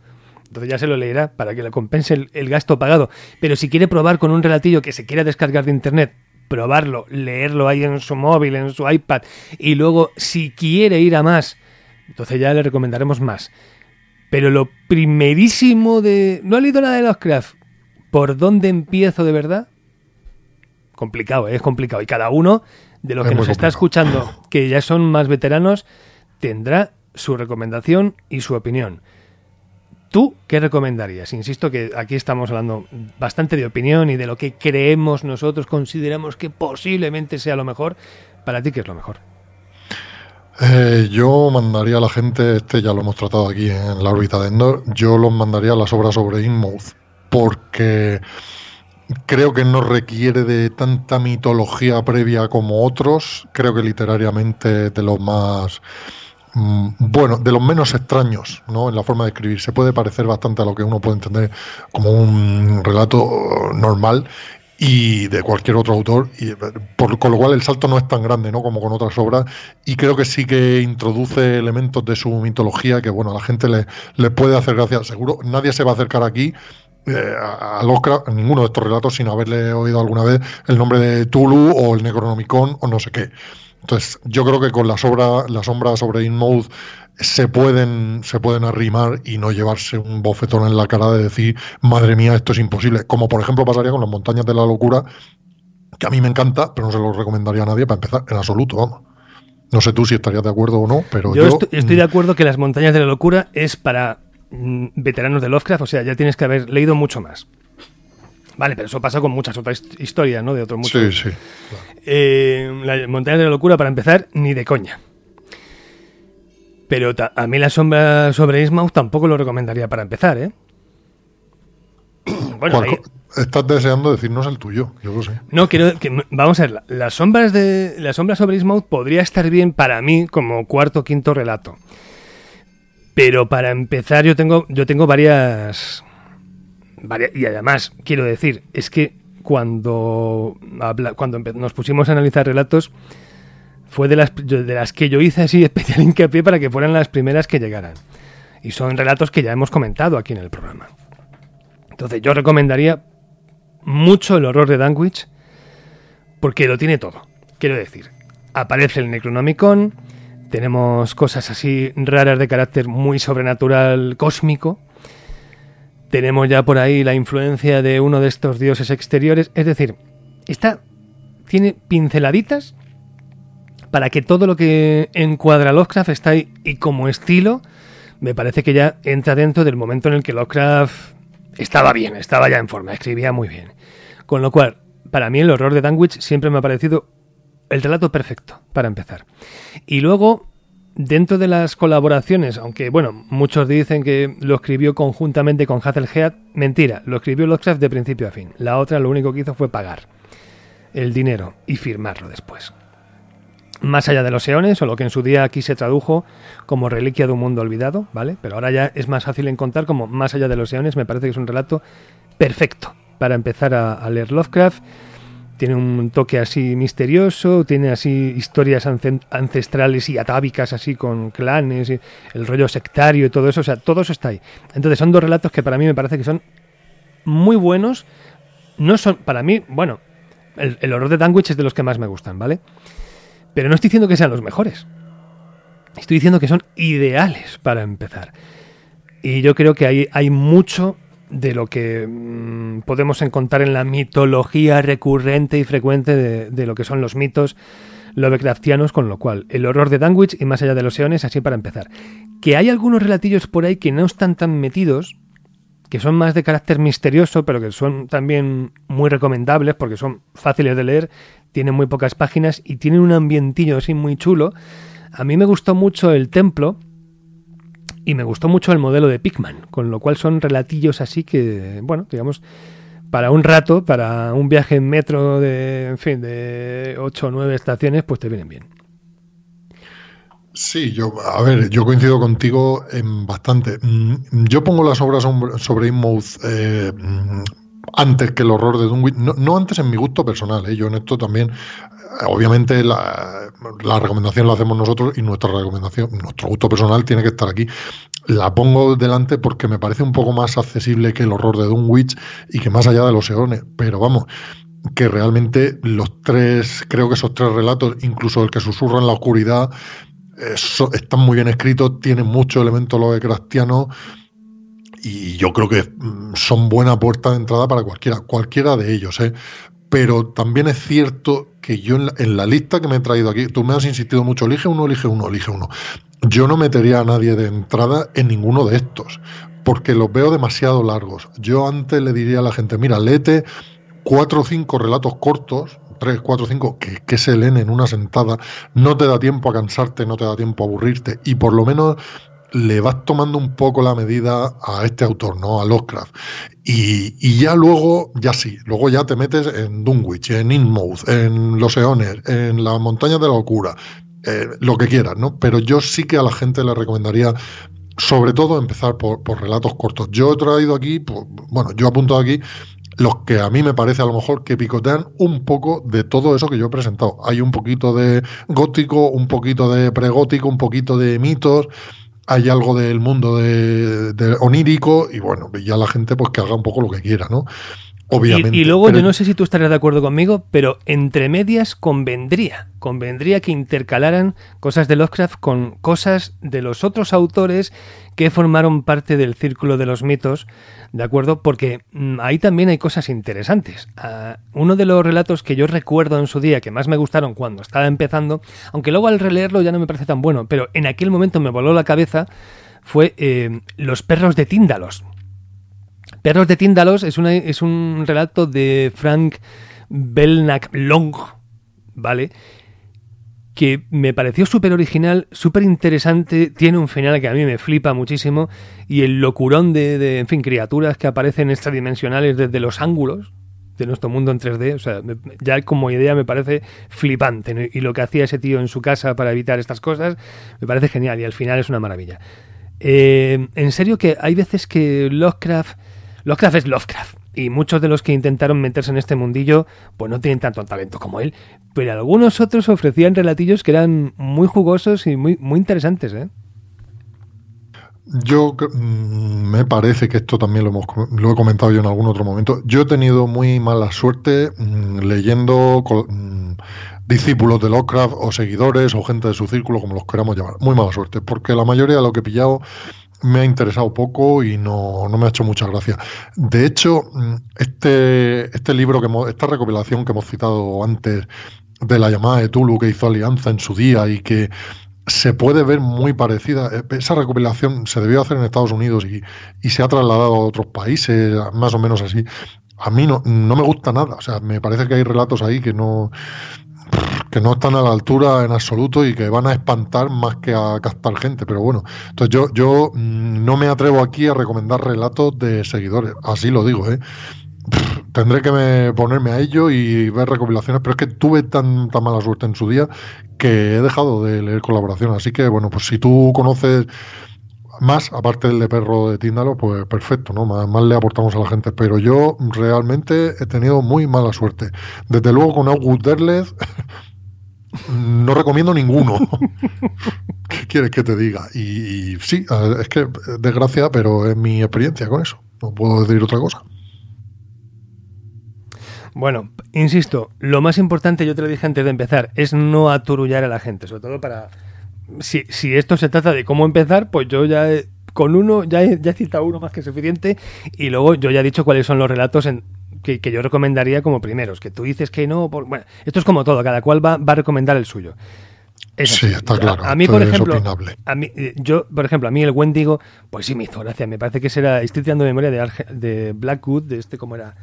Entonces ya se lo leerá para que le compense el, gasto pagado. Pero si quiere probar con un relatillo que se quiera descargar de internet, probarlo, leerlo ahí en su móvil, en su iPad, y luego si quiere ir a más, entonces ya le recomendaremos más. Pero lo primerísimo de... ¿No ha leído nada de Lovecraft? ¿Por dónde empiezo de verdad? Complicado, ¿eh? es complicado. Y cada uno de lo que nos está escuchando, que ya son más veteranos, tendrá su recomendación y su opinión. ¿Tú qué recomendarías? Insisto que aquí estamos hablando bastante de opinión y de lo que creemos nosotros, consideramos que posiblemente sea lo mejor. Para ti, ¿qué es lo mejor? Eh, yo mandaría a la gente, este ya lo hemos tratado aquí en la órbita de Endor, yo los mandaría a las obras sobre Inmouth, porque creo que no requiere de tanta mitología previa como otros, creo que literariamente de los más mm, bueno, de los menos extraños, ¿no? En la forma de escribir. Se puede parecer bastante a lo que uno puede entender como un relato normal y de cualquier otro autor, y por, con lo cual el salto no es tan grande ¿no? como con otras obras, y creo que sí que introduce elementos de su mitología que bueno, a la gente le, le puede hacer gracia. Seguro nadie se va a acercar aquí eh, a Lovecraft, ninguno de estos relatos sin haberle oído alguna vez el nombre de Tulu o el Necronomicon o no sé qué. Entonces, yo creo que con la sombra, la sombra sobre Inmouth se pueden, se pueden arrimar y no llevarse un bofetón en la cara de decir, madre mía, esto es imposible. Como por ejemplo pasaría con las montañas de la locura, que a mí me encanta, pero no se lo recomendaría a nadie para empezar, en absoluto, vamos. No sé tú si estarías de acuerdo o no, pero yo... Estoy, estoy de acuerdo que las montañas de la locura es para mm, veteranos de Lovecraft, o sea, ya tienes que haber leído mucho más. Vale, pero eso pasa con muchas otras historias, ¿no? De otros muchos. Sí, sí. Eh, la montaña de la locura, para empezar, ni de coña. Pero a mí la sombra sobre Ismaus tampoco lo recomendaría para empezar, ¿eh? *clears throat* Bueno, ahí... Estás deseando decirnos el tuyo, yo lo sé. No, quiero que vamos a ver, las sombras de las sombras sobre Ismaus podría estar bien para mí como cuarto o quinto relato. Pero para empezar yo tengo yo tengo varias, y además quiero decir, es que cuando cuando nos pusimos a analizar relatos fue de las, de las que yo hice así *laughs* especial hincapié para que fueran las primeras que llegaran. Y son relatos que ya hemos comentado aquí en el programa. Entonces yo recomendaría mucho el horror de Danwich porque lo tiene todo. Quiero decir, aparece el Necronomicon, tenemos cosas así raras de carácter muy sobrenatural cósmico, tenemos ya por ahí la influencia de uno de estos dioses exteriores, es decir, está tiene pinceladitas para que todo lo que encuadra Lovecraft está ahí y como estilo me parece que ya entra dentro del momento en el que Lovecraft estaba bien, estaba ya en forma, escribía muy bien. Con lo cual, para mí el horror de Danwich siempre me ha parecido el relato perfecto, para empezar. Y luego, dentro de las colaboraciones, aunque bueno, muchos dicen que lo escribió conjuntamente con Hazel Head, mentira, lo escribió Lovecraft de principio a fin. La otra lo único que hizo fue pagar el dinero y firmarlo después. Más allá de los eones, o lo que en su día aquí se tradujo como reliquia de un mundo olvidado, ¿vale? Pero ahora ya es más fácil encontrar como Más allá de los eones, me parece que es un relato perfecto para empezar a, leer Lovecraft. Tiene un toque así misterioso, tiene así historias ancestrales y atávicas así con clanes, y el rollo sectario y todo eso, o sea, todo eso está ahí. Entonces son dos relatos que para mí me parece que son muy buenos. No son, para mí, bueno, el, el horror de Danwich es de los que más me gustan, ¿vale? Pero no estoy diciendo que sean los mejores. Estoy diciendo que son ideales para empezar. Y yo creo que hay, hay mucho de lo que mm, podemos encontrar en la mitología recurrente y frecuente de, lo que son los mitos Lovecraftianos, con lo cual el horror de Danwich y más allá de los eones, así para empezar. Que hay algunos relatillos por ahí que no están tan metidos, que son más de carácter misterioso, pero que son también muy recomendables porque son fáciles de leer tiene muy pocas páginas y tiene un ambientillo así muy chulo. A mí me gustó mucho el templo y me gustó mucho el modelo de Pikman, con lo cual son relatillos así que, bueno, digamos, para un rato, para un viaje en metro de, en fin, de 8 o 9 estaciones, pues te vienen bien. Sí, yo, a ver, yo coincido contigo en bastante. Mm, yo pongo las obras sobre Inmouth eh, antes que el horror de Dunwich, no, antes en mi gusto personal, ¿eh? yo en esto también, obviamente la, recomendación la hacemos nosotros y nuestra recomendación, nuestro gusto personal tiene que estar aquí. La pongo delante porque me parece un poco más accesible que el horror de Dunwich y que más allá de los eones, pero vamos, que realmente los tres, creo que esos tres relatos, incluso el que susurra en la oscuridad, están muy bien escritos, tienen mucho elemento lo de Crastiano y yo creo que mm, son buena puerta de entrada para cualquiera, cualquiera de ellos. ¿eh? Pero también es cierto que yo en la, lista que me he traído aquí, tú me has insistido mucho, elige uno, elige uno, elige uno. Yo no metería a nadie de entrada en ninguno de estos, porque los veo demasiado largos. Yo antes le diría a la gente, mira, léete cuatro o cinco relatos cortos, 3, 4, 5, que, que se leen en una sentada, no te da tiempo a cansarte, no te da tiempo a aburrirte y por lo menos le vas tomando un poco la medida a este autor, ¿no? A Lovecraft. Y, y ya luego, ya sí, luego ya te metes en Dunwich, en Inmouth, en Los Eones, en las montañas de la locura, eh, lo que quieras, ¿no? Pero yo sí que a la gente le recomendaría sobre todo empezar por, por relatos cortos. Yo he traído aquí, pues, bueno, yo he apuntado aquí los que a mí me parece a lo mejor que picotean un poco de todo eso que yo he presentado. Hay un poquito de gótico, un poquito de pregótico, un poquito de mitos, hay algo del mundo de, onírico y bueno, ya la gente pues que haga un poco lo que quiera, ¿no? Obviamente. Y, y luego yo no sé si tú estarías de acuerdo conmigo, pero entre medias convendría, convendría que intercalaran cosas de Lovecraft con cosas de los otros autores que formaron parte del círculo de los mitos, ¿de acuerdo? Porque mm, ahí también hay cosas interesantes. Uh, uno de los relatos que yo recuerdo en su día, que más me gustaron cuando estaba empezando, aunque luego al releerlo ya no me parece tan bueno, pero en aquel momento me voló la cabeza, fue eh, Los perros de Tíndalos. Perros de Tíndalos es, una, es un relato de Frank Belknap Long, ¿vale? Que me pareció súper original, súper interesante, tiene un final que a mí me flipa muchísimo y el locurón de, de, fin, criaturas que aparecen extradimensionales desde los ángulos de nuestro mundo en 3D, o sea, ya como idea me parece flipante y lo que hacía ese tío en su casa para evitar estas cosas me parece genial y al final es una maravilla. Eh, en serio que hay veces que Lovecraft Lovecraft es Lovecraft. Y muchos de los que intentaron meterse en este mundillo, pues no tienen tanto talento como él. Pero algunos otros ofrecían relatillos que eran muy jugosos y muy, muy interesantes, ¿eh? Yo mm, me parece que esto también lo, hemos, lo, he comentado yo en algún otro momento. Yo he tenido muy mala suerte mmm, leyendo mmm, discípulos de Lovecraft o seguidores o gente de su círculo, como los queramos llamar. Muy mala suerte, porque la mayoría de lo que he pillado me ha interesado poco y no, no, me ha hecho mucha gracia. De hecho, este, este libro, que hemos, esta recopilación que hemos citado antes de la llamada de Tulu que hizo Alianza en su día y que se puede ver muy parecida. Esa recopilación se debió hacer en Estados Unidos y, y se ha trasladado a otros países, más o menos así. A mí no, no me gusta nada. O sea, me parece que hay relatos ahí que no, que no están a la altura en absoluto y que van a espantar más que a captar gente. Pero bueno, entonces yo, yo no me atrevo aquí a recomendar relatos de seguidores, así lo digo, ¿eh? Tendré que me, ponerme a ello y ver recopilaciones, pero es que tuve tan, tan mala suerte en su día que he dejado de leer colaboraciones. Así que, bueno, pues si tú conoces más, aparte del de perro de Tíndalo, pues perfecto, ¿no? Más, más, le aportamos a la gente. Pero yo realmente he tenido muy mala suerte. Desde luego con August Derleth *laughs* no recomiendo ninguno. *laughs* ¿Qué quieres que te diga? Y, y, sí, es que desgracia, pero es mi experiencia con eso. No puedo decir otra cosa. Bueno, insisto, lo más importante, yo te lo dije antes de empezar, es no aturullar a la gente, sobre todo para... Si, si esto se trata de cómo empezar, pues yo ya he, con uno, ya he, ya he citado uno más que suficiente y luego yo ya he dicho cuáles son los relatos en, que, que, yo recomendaría como primeros. Que tú dices que no, por, bueno, esto es como todo, cada cual va, va a recomendar el suyo. Es sí, está claro. A, a mí, por ejemplo, a mí, yo, por ejemplo, a mí el Wendigo, pues sí me hizo gracia. Me parece que será, estoy tirando memoria de, de Blackwood, de este, ¿cómo era?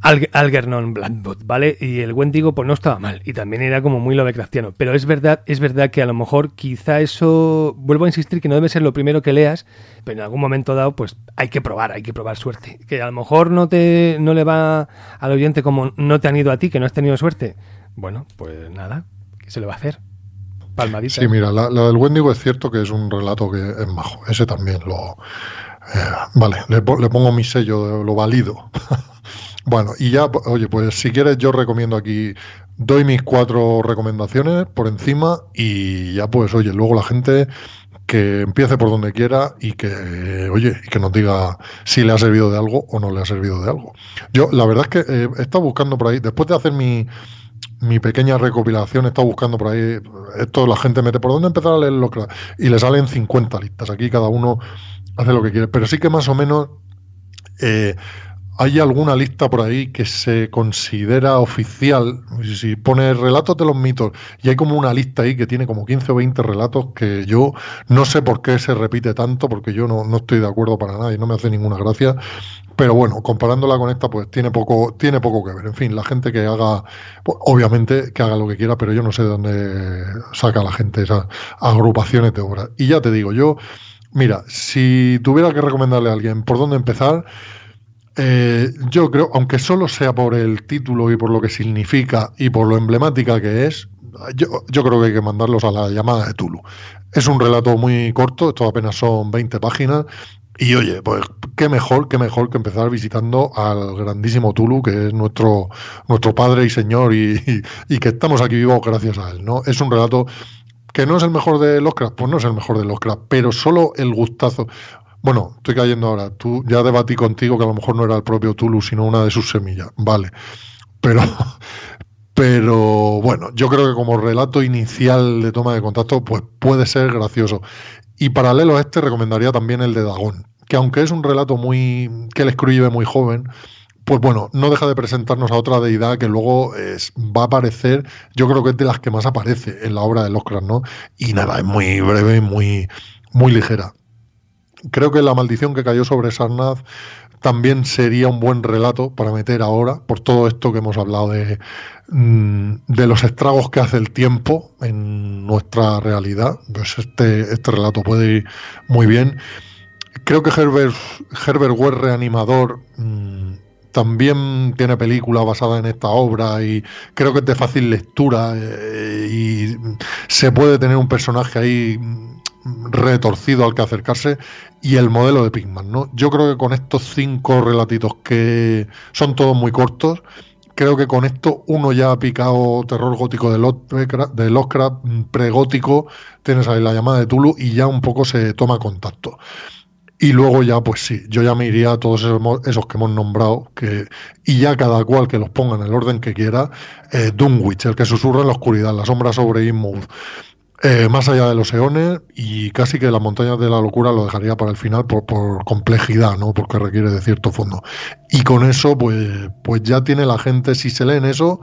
Al Algernon Blackwood, ¿vale? Y el Wendigo, pues no estaba mal. Y también era como muy Lovecraftiano. Pero es verdad, es verdad que a lo mejor quizá eso. Vuelvo a insistir que no debe ser lo primero que leas, pero en algún momento dado, pues hay que probar, hay que probar suerte. Que a lo mejor no te no le va al oyente como no te han ido a ti, que no has tenido suerte. Bueno, pues nada, ¿qué se le va a hacer? Palmadita. Sí, mira, la, la, del Wendigo es cierto que es un relato que es majo. Ese también lo. Eh, vale, le, le, pongo mi sello, lo valido. *laughs* Bueno, y ya, oye, pues si quieres yo recomiendo aquí, doy mis cuatro recomendaciones por encima y ya pues, oye, luego la gente que empiece por donde quiera y que, oye, y que nos diga si le ha servido de algo o no le ha servido de algo. Yo, la verdad es que eh, he estado buscando por ahí, después de hacer mi, mi pequeña recopilación, he estado buscando por ahí, esto la gente mete, ¿por dónde empezar a leerlo? Y le salen 50 listas, aquí cada uno hace lo que quiere, pero sí que más o menos... Eh, hay alguna lista por ahí que se considera oficial. Si pone relatos de los mitos y hay como una lista ahí que tiene como 15 o 20 relatos que yo no sé por qué se repite tanto, porque yo no, no estoy de acuerdo para nada y no me hace ninguna gracia. Pero bueno, comparándola con esta, pues tiene poco, tiene poco que ver. En fin, la gente que haga, pues, obviamente que haga lo que quiera, pero yo no sé de dónde saca la gente esas agrupaciones de obras. Y ya te digo, yo, mira, si tuviera que recomendarle a alguien por dónde empezar, eh, yo creo, aunque solo sea por el título y por lo que significa y por lo emblemática que es, yo, creo que hay que mandarlos a la llamada de Tulu. Es un relato muy corto, esto apenas son 20 páginas, y oye, pues qué mejor, qué mejor que empezar visitando al grandísimo Tulu, que es nuestro, nuestro padre y señor, y, y, que estamos aquí vivos gracias a él, ¿no? Es un relato que no es el mejor de Lovecraft, pues no es el mejor de Lovecraft, pero solo el gustazo. Bueno, estoy cayendo ahora. Tú ya debatí contigo que a lo mejor no era el propio Tulu, sino una de sus semillas. Vale. Pero, *laughs* pero bueno, yo creo que como relato inicial de toma de contacto, pues puede ser gracioso. Y paralelo a este, recomendaría también el de Dagón, que aunque es un relato muy que el escribe muy joven, pues bueno, no deja de presentarnos a otra deidad que luego va a aparecer, yo creo que es de las que más aparece en la obra de Lovecraft, ¿no? Y nada, es muy breve y muy, muy ligera. Creo que la maldición que cayó sobre Sarnaz también sería un buen relato para meter ahora, por todo esto que hemos hablado de, mm, de los estragos que hace el tiempo en nuestra realidad. Pues este, este relato puede ir muy bien. Creo que Herbert, Herbert Ware Reanimador mmm, también tiene película basada en esta obra y creo que es de fácil lectura eh, y se puede tener un personaje ahí retorcido al que acercarse y el modelo de Pigman, ¿no? Yo creo que con estos cinco relatitos que son todos muy cortos, creo que con esto uno ya ha picado terror gótico de Lovecraft, pregótico, tienes ahí la llamada de Tulu y ya un poco se toma contacto. Y luego ya, pues sí, yo ya me iría a todos esos, que hemos nombrado, que, y ya cada cual que los ponga en el orden que quiera, eh, Dunwich, el que susurra en la oscuridad, la sombra sobre Inmouth, eh, más allá de los eones y casi que las montañas de la locura lo dejaría para el final por, por, complejidad, ¿no? Porque requiere de cierto fondo. Y con eso, pues, pues ya tiene la gente, si se leen eso,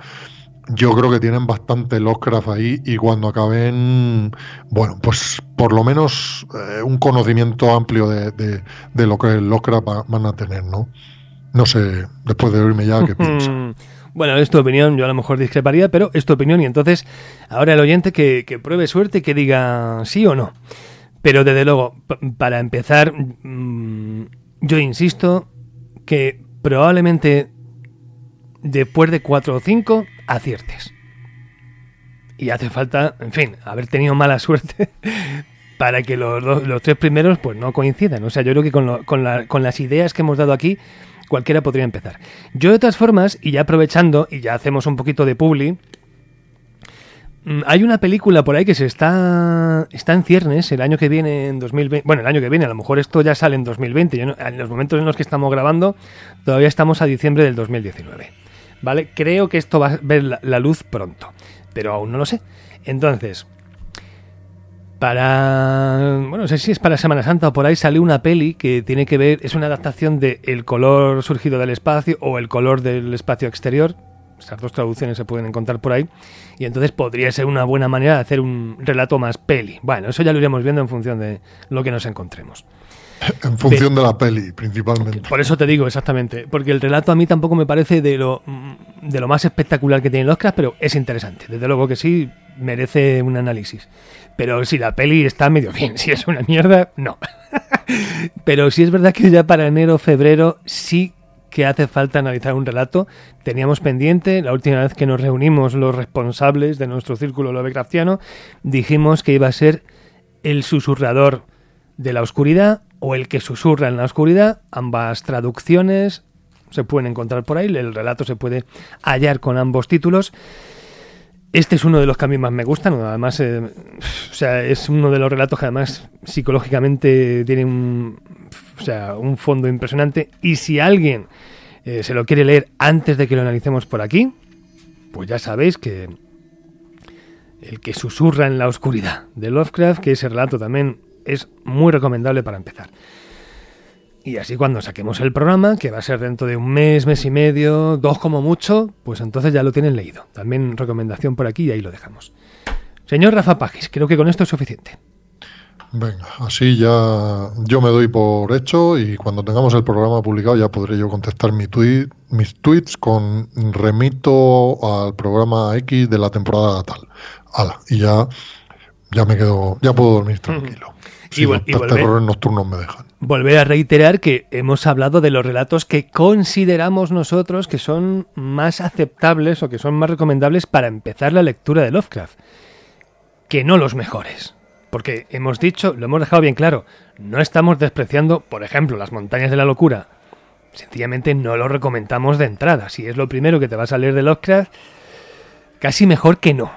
yo creo que tienen bastante Lovecraft ahí y cuando acaben, bueno, pues por lo menos eh, un conocimiento amplio de, de, de lo que Lovecraft van a tener, ¿no? No sé, después de oírme ya, ¿qué piensas? Bueno, es tu opinión, yo a lo mejor discreparía, pero es tu opinión y entonces ahora el oyente que, pruebe suerte, que diga sí o no. Pero desde luego, para empezar, mmm, yo insisto que probablemente después de cuatro o cinco aciertes. Y hace falta, en fin, haber tenido mala suerte *laughs* para que los, los tres primeros pues no coincidan. O sea, yo creo que con, lo, con las ideas que hemos dado aquí cualquiera podría empezar. Yo de todas formas, y ya aprovechando, y ya hacemos un poquito de publi, mm, hay una película por ahí que se está está en ciernes el año que viene en 2020 bueno el año que viene a lo mejor esto ya sale en 2020 Yo no, en los momentos en los que estamos grabando todavía estamos a diciembre del 2019 vale creo que esto va a ver la luz pronto pero aún no lo sé entonces para bueno no sé si es para Semana Santa o por ahí salió una peli que tiene que ver es una adaptación de El color surgido del espacio o El color del espacio exterior esas dos traducciones se pueden encontrar por ahí y entonces podría ser una buena manera de hacer un relato más peli bueno eso ya lo iremos viendo en función de lo que nos encontremos en función Pero, de la peli, principalmente. Por eso te digo, exactamente. Porque el relato a mí tampoco me parece de lo, de lo más espectacular que tiene Oscar, pero es interesante. Desde luego que sí, merece un análisis. Pero si la peli está medio bien, si es una mierda, no. *laughs* pero sí es verdad que ya para enero, febrero, sí que hace falta analizar un relato. Teníamos pendiente, la última vez que nos reunimos los responsables de nuestro círculo Lovecraftiano, dijimos que iba a ser el susurrador de la oscuridad o el que susurra en la oscuridad. Ambas traducciones se pueden encontrar por ahí, el relato se puede hallar con ambos títulos. Este es uno de los que a mí más me gustan, además, eh, o sea, es uno de los relatos que además psicológicamente tiene un, o sea, un fondo impresionante. Y si alguien eh, se lo quiere leer antes de que lo analicemos por aquí, pues ya sabéis que el que susurra en la oscuridad de Lovecraft, que ese relato también es muy recomendable para empezar. Y así cuando saquemos el programa, que va a ser dentro de un mes, mes y medio, dos como mucho, pues entonces ya lo tienen leído. También recomendación por aquí y ahí lo dejamos. Señor Rafa Pagis, creo que con esto es suficiente. Venga, así ya yo me doy por hecho y cuando tengamos el programa publicado ya podré yo contestar mi tweet, mis tweets con remito al programa X de la temporada tal. Ala, y ya, ya me quedo, ya puedo dormir tranquilo. Y, vol- y volver, nocturnos me dejan. Volver a reiterar que hemos hablado de los relatos que consideramos nosotros que son más aceptables o que son más recomendables para empezar la lectura de Lovecraft, que no los mejores. Porque hemos dicho, lo hemos dejado bien claro, no estamos despreciando, por ejemplo, las montañas de la locura. Sencillamente no lo recomendamos de entrada. Si es lo primero que te vas a leer de Lovecraft, casi mejor que no.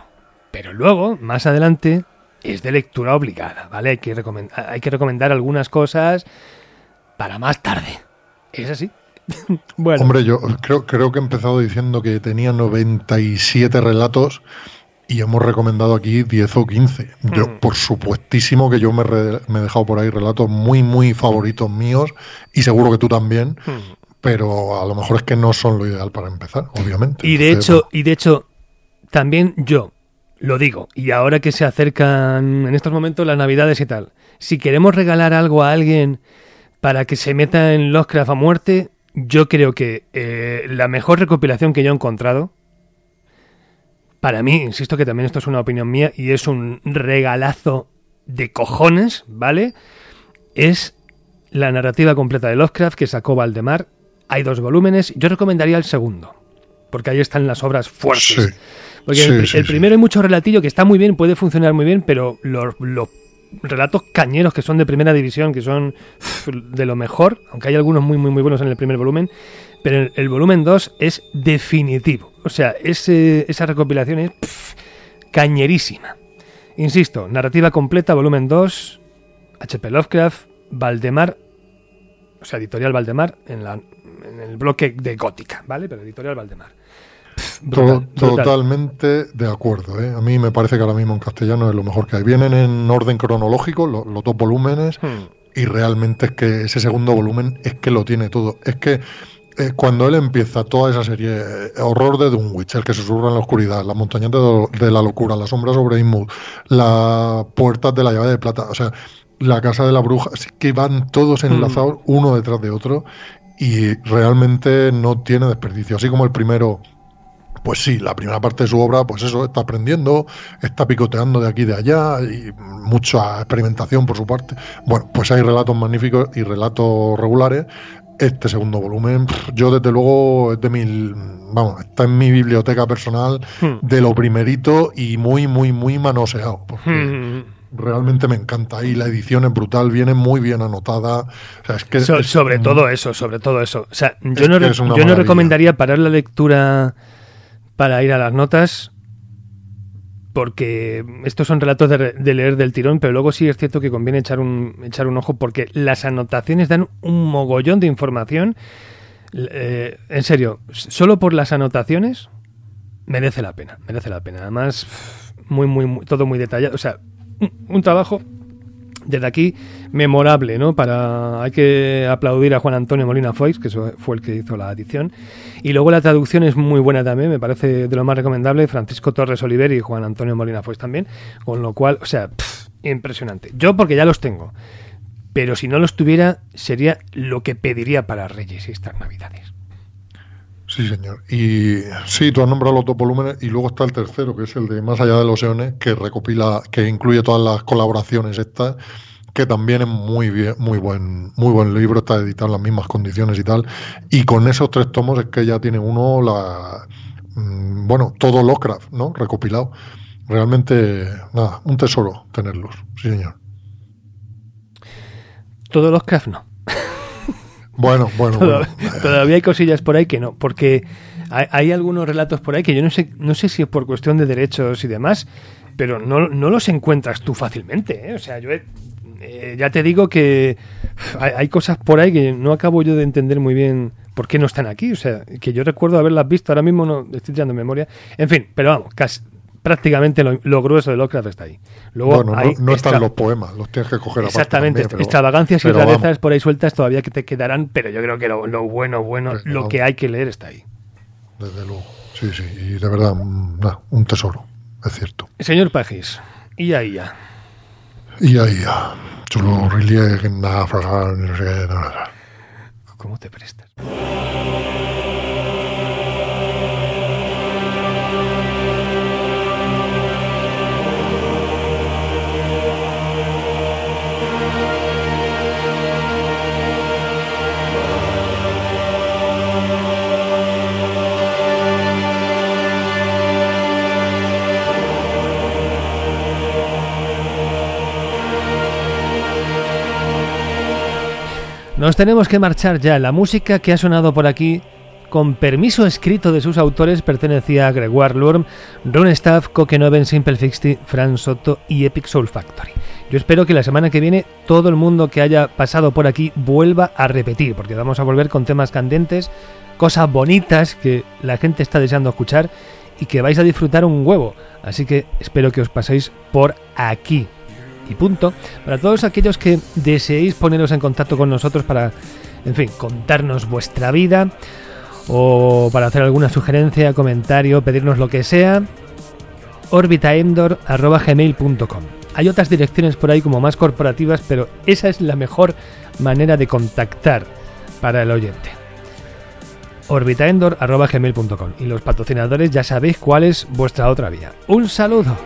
Pero luego, más adelante, es de lectura obligada, ¿vale? Hay que, recomen- hay que recomendar algunas cosas para más tarde. Es así. *laughs* bueno, Hombre, yo creo, creo que he empezado diciendo que tenía 97 relatos y hemos recomendado aquí 10 o 15. Yo, Mm. por supuestísimo que yo me, re- me he dejado por ahí relatos muy, muy favoritos míos y seguro que tú también, Hmm. pero a lo mejor es que no son lo ideal para empezar, obviamente. y de Entonces, hecho, y de hecho, también yo lo digo, y ahora que se acercan en estos momentos las navidades y tal, si queremos regalar algo a alguien para que se meta en Lovecraft a muerte, yo creo que eh, la mejor recopilación que yo he encontrado, para mí, insisto que también esto es una opinión mía y es un regalazo de cojones, ¿vale? Es la narrativa completa de Lovecraft que sacó Valdemar. Hay dos volúmenes. Yo recomendaría el segundo, porque ahí están las obras fuertes. Porque Sí, el, sí, el sí. primero hay mucho relatillo que está muy bien, puede funcionar muy bien, pero los, los relatos cañeros que son de primera división, que son de lo mejor, aunque hay algunos muy, muy, muy buenos en el primer volumen, pero el, volumen 2 es definitivo. O sea, ese, esa recopilación es cañerísima. Insisto, narrativa completa, volumen 2, H.P. Lovecraft, Valdemar, o sea, editorial Valdemar, en, la, en el bloque de Gótica, ¿vale? Pero editorial Valdemar. Brutal, brutal. Totalmente de acuerdo. ¿eh? A mí me parece que ahora mismo en castellano es lo mejor que hay. Vienen en orden cronológico lo- los dos volúmenes Hmm. y realmente es que ese segundo volumen es que lo tiene todo. Es que eh, cuando él empieza toda esa serie, eh, horror de Dunwich, el que susurra en la oscuridad, las montañas de, de la locura, la sombra sobre Innsmouth, las puertas de la llave de plata, o sea, la casa de la bruja, así que van todos enlazados uno detrás de otro y realmente no tiene desperdicio. Así como el primero pues sí, la primera parte de su obra, pues eso, está aprendiendo, está picoteando de aquí y de allá, y mucha experimentación por su parte. Bueno, pues hay relatos magníficos y relatos regulares. Este segundo volumen, yo desde luego es de mi, vamos, está en mi biblioteca personal Hmm. de lo primerito y muy, muy, muy manoseado. Porque Hmm. realmente me encanta. Y la edición es brutal, viene muy bien anotada. O sea, es que So- es- sobre todo eso, sobre todo eso. O sea, yo Es no, yo no recomendaría parar la lectura para ir a las notas, porque estos son relatos de, de leer del tirón, pero luego sí es cierto que conviene echar un, echar un ojo, porque las anotaciones dan un mogollón de información. Eh, en serio, solo por las anotaciones merece la pena, merece la pena. Además, muy, muy, muy- todo muy detallado. O sea, un trabajo desde aquí memorable, ¿no? Para hay que aplaudir a Juan Antonio Molina Foix, que fue el que hizo la edición. Y luego la traducción es muy buena también, me parece de lo más recomendable, Francisco Torres Oliver y Juan Antonio Molina Foix también, con lo cual, o sea, impresionante. Yo porque ya los tengo, pero si no los tuviera sería lo que pediría para Reyes estas Navidades. Sí, señor. Y sí, tú has nombrado los dos volúmenes y luego está el tercero, que es el de Más allá de los eones, que recopila, que incluye todas las colaboraciones estas, que también es muy bien, muy buen, muy buen libro, está editado en las mismas condiciones y tal. Y con esos tres tomos es que ya tiene uno la mm, bueno, todo Lovecraft, ¿no? Recopilado. Realmente, nada, un tesoro tenerlos, sí, señor. Todos los craft no. Bueno, bueno, bueno. *laughs* Todavía hay cosillas por ahí que no, porque hay, hay algunos relatos por ahí que yo no sé, no sé si es por cuestión de derechos y demás, pero no, no los encuentras tú fácilmente. ¿eh? O sea, yo he- eh, ya te digo que hay cosas por ahí que no acabo yo de entender muy bien por qué no están aquí. O sea, que yo recuerdo haberlas visto, ahora mismo no estoy tirando memoria. En fin, pero vamos, casi, prácticamente lo, grueso de Lovecraft está ahí. Luego, bueno, no, están los poemas, los tienes que coger Exactamente, extravagancias y rarezas por ahí sueltas todavía que te quedarán, pero yo creo que lo, bueno, bueno, lo que hay que leer está ahí. Desde luego, sí, sí, y de verdad, un tesoro, es cierto. Señor Pagis, y ahí ya. Y ahí ya. ¿Cómo te prestas? Nos tenemos que marchar ya. La música que ha sonado por aquí, con permiso escrito de sus autores, pertenecía a Gregoire Lurm, Ron Staff, Coque Noven, Simple Fixty, Fran Soto y Epic Soul Factory. Yo espero que la semana que viene todo el mundo que haya pasado por aquí vuelva a repetir, porque vamos a volver con temas candentes, cosas bonitas que la gente está deseando escuchar y que vais a disfrutar un huevo. Así que espero que os paséis por aquí y punto. Para todos aquellos que deseéis poneros en contacto con nosotros para, en fin, contarnos vuestra vida o para hacer alguna sugerencia, comentario, pedirnos lo que sea, orbitaendor.gmail.com. Hay otras direcciones por ahí como más corporativas, pero esa es la mejor manera de contactar para el oyente. orbitaendor.gmail.com Y los patrocinadores ya sabéis cuál es vuestra otra vía. Un saludo.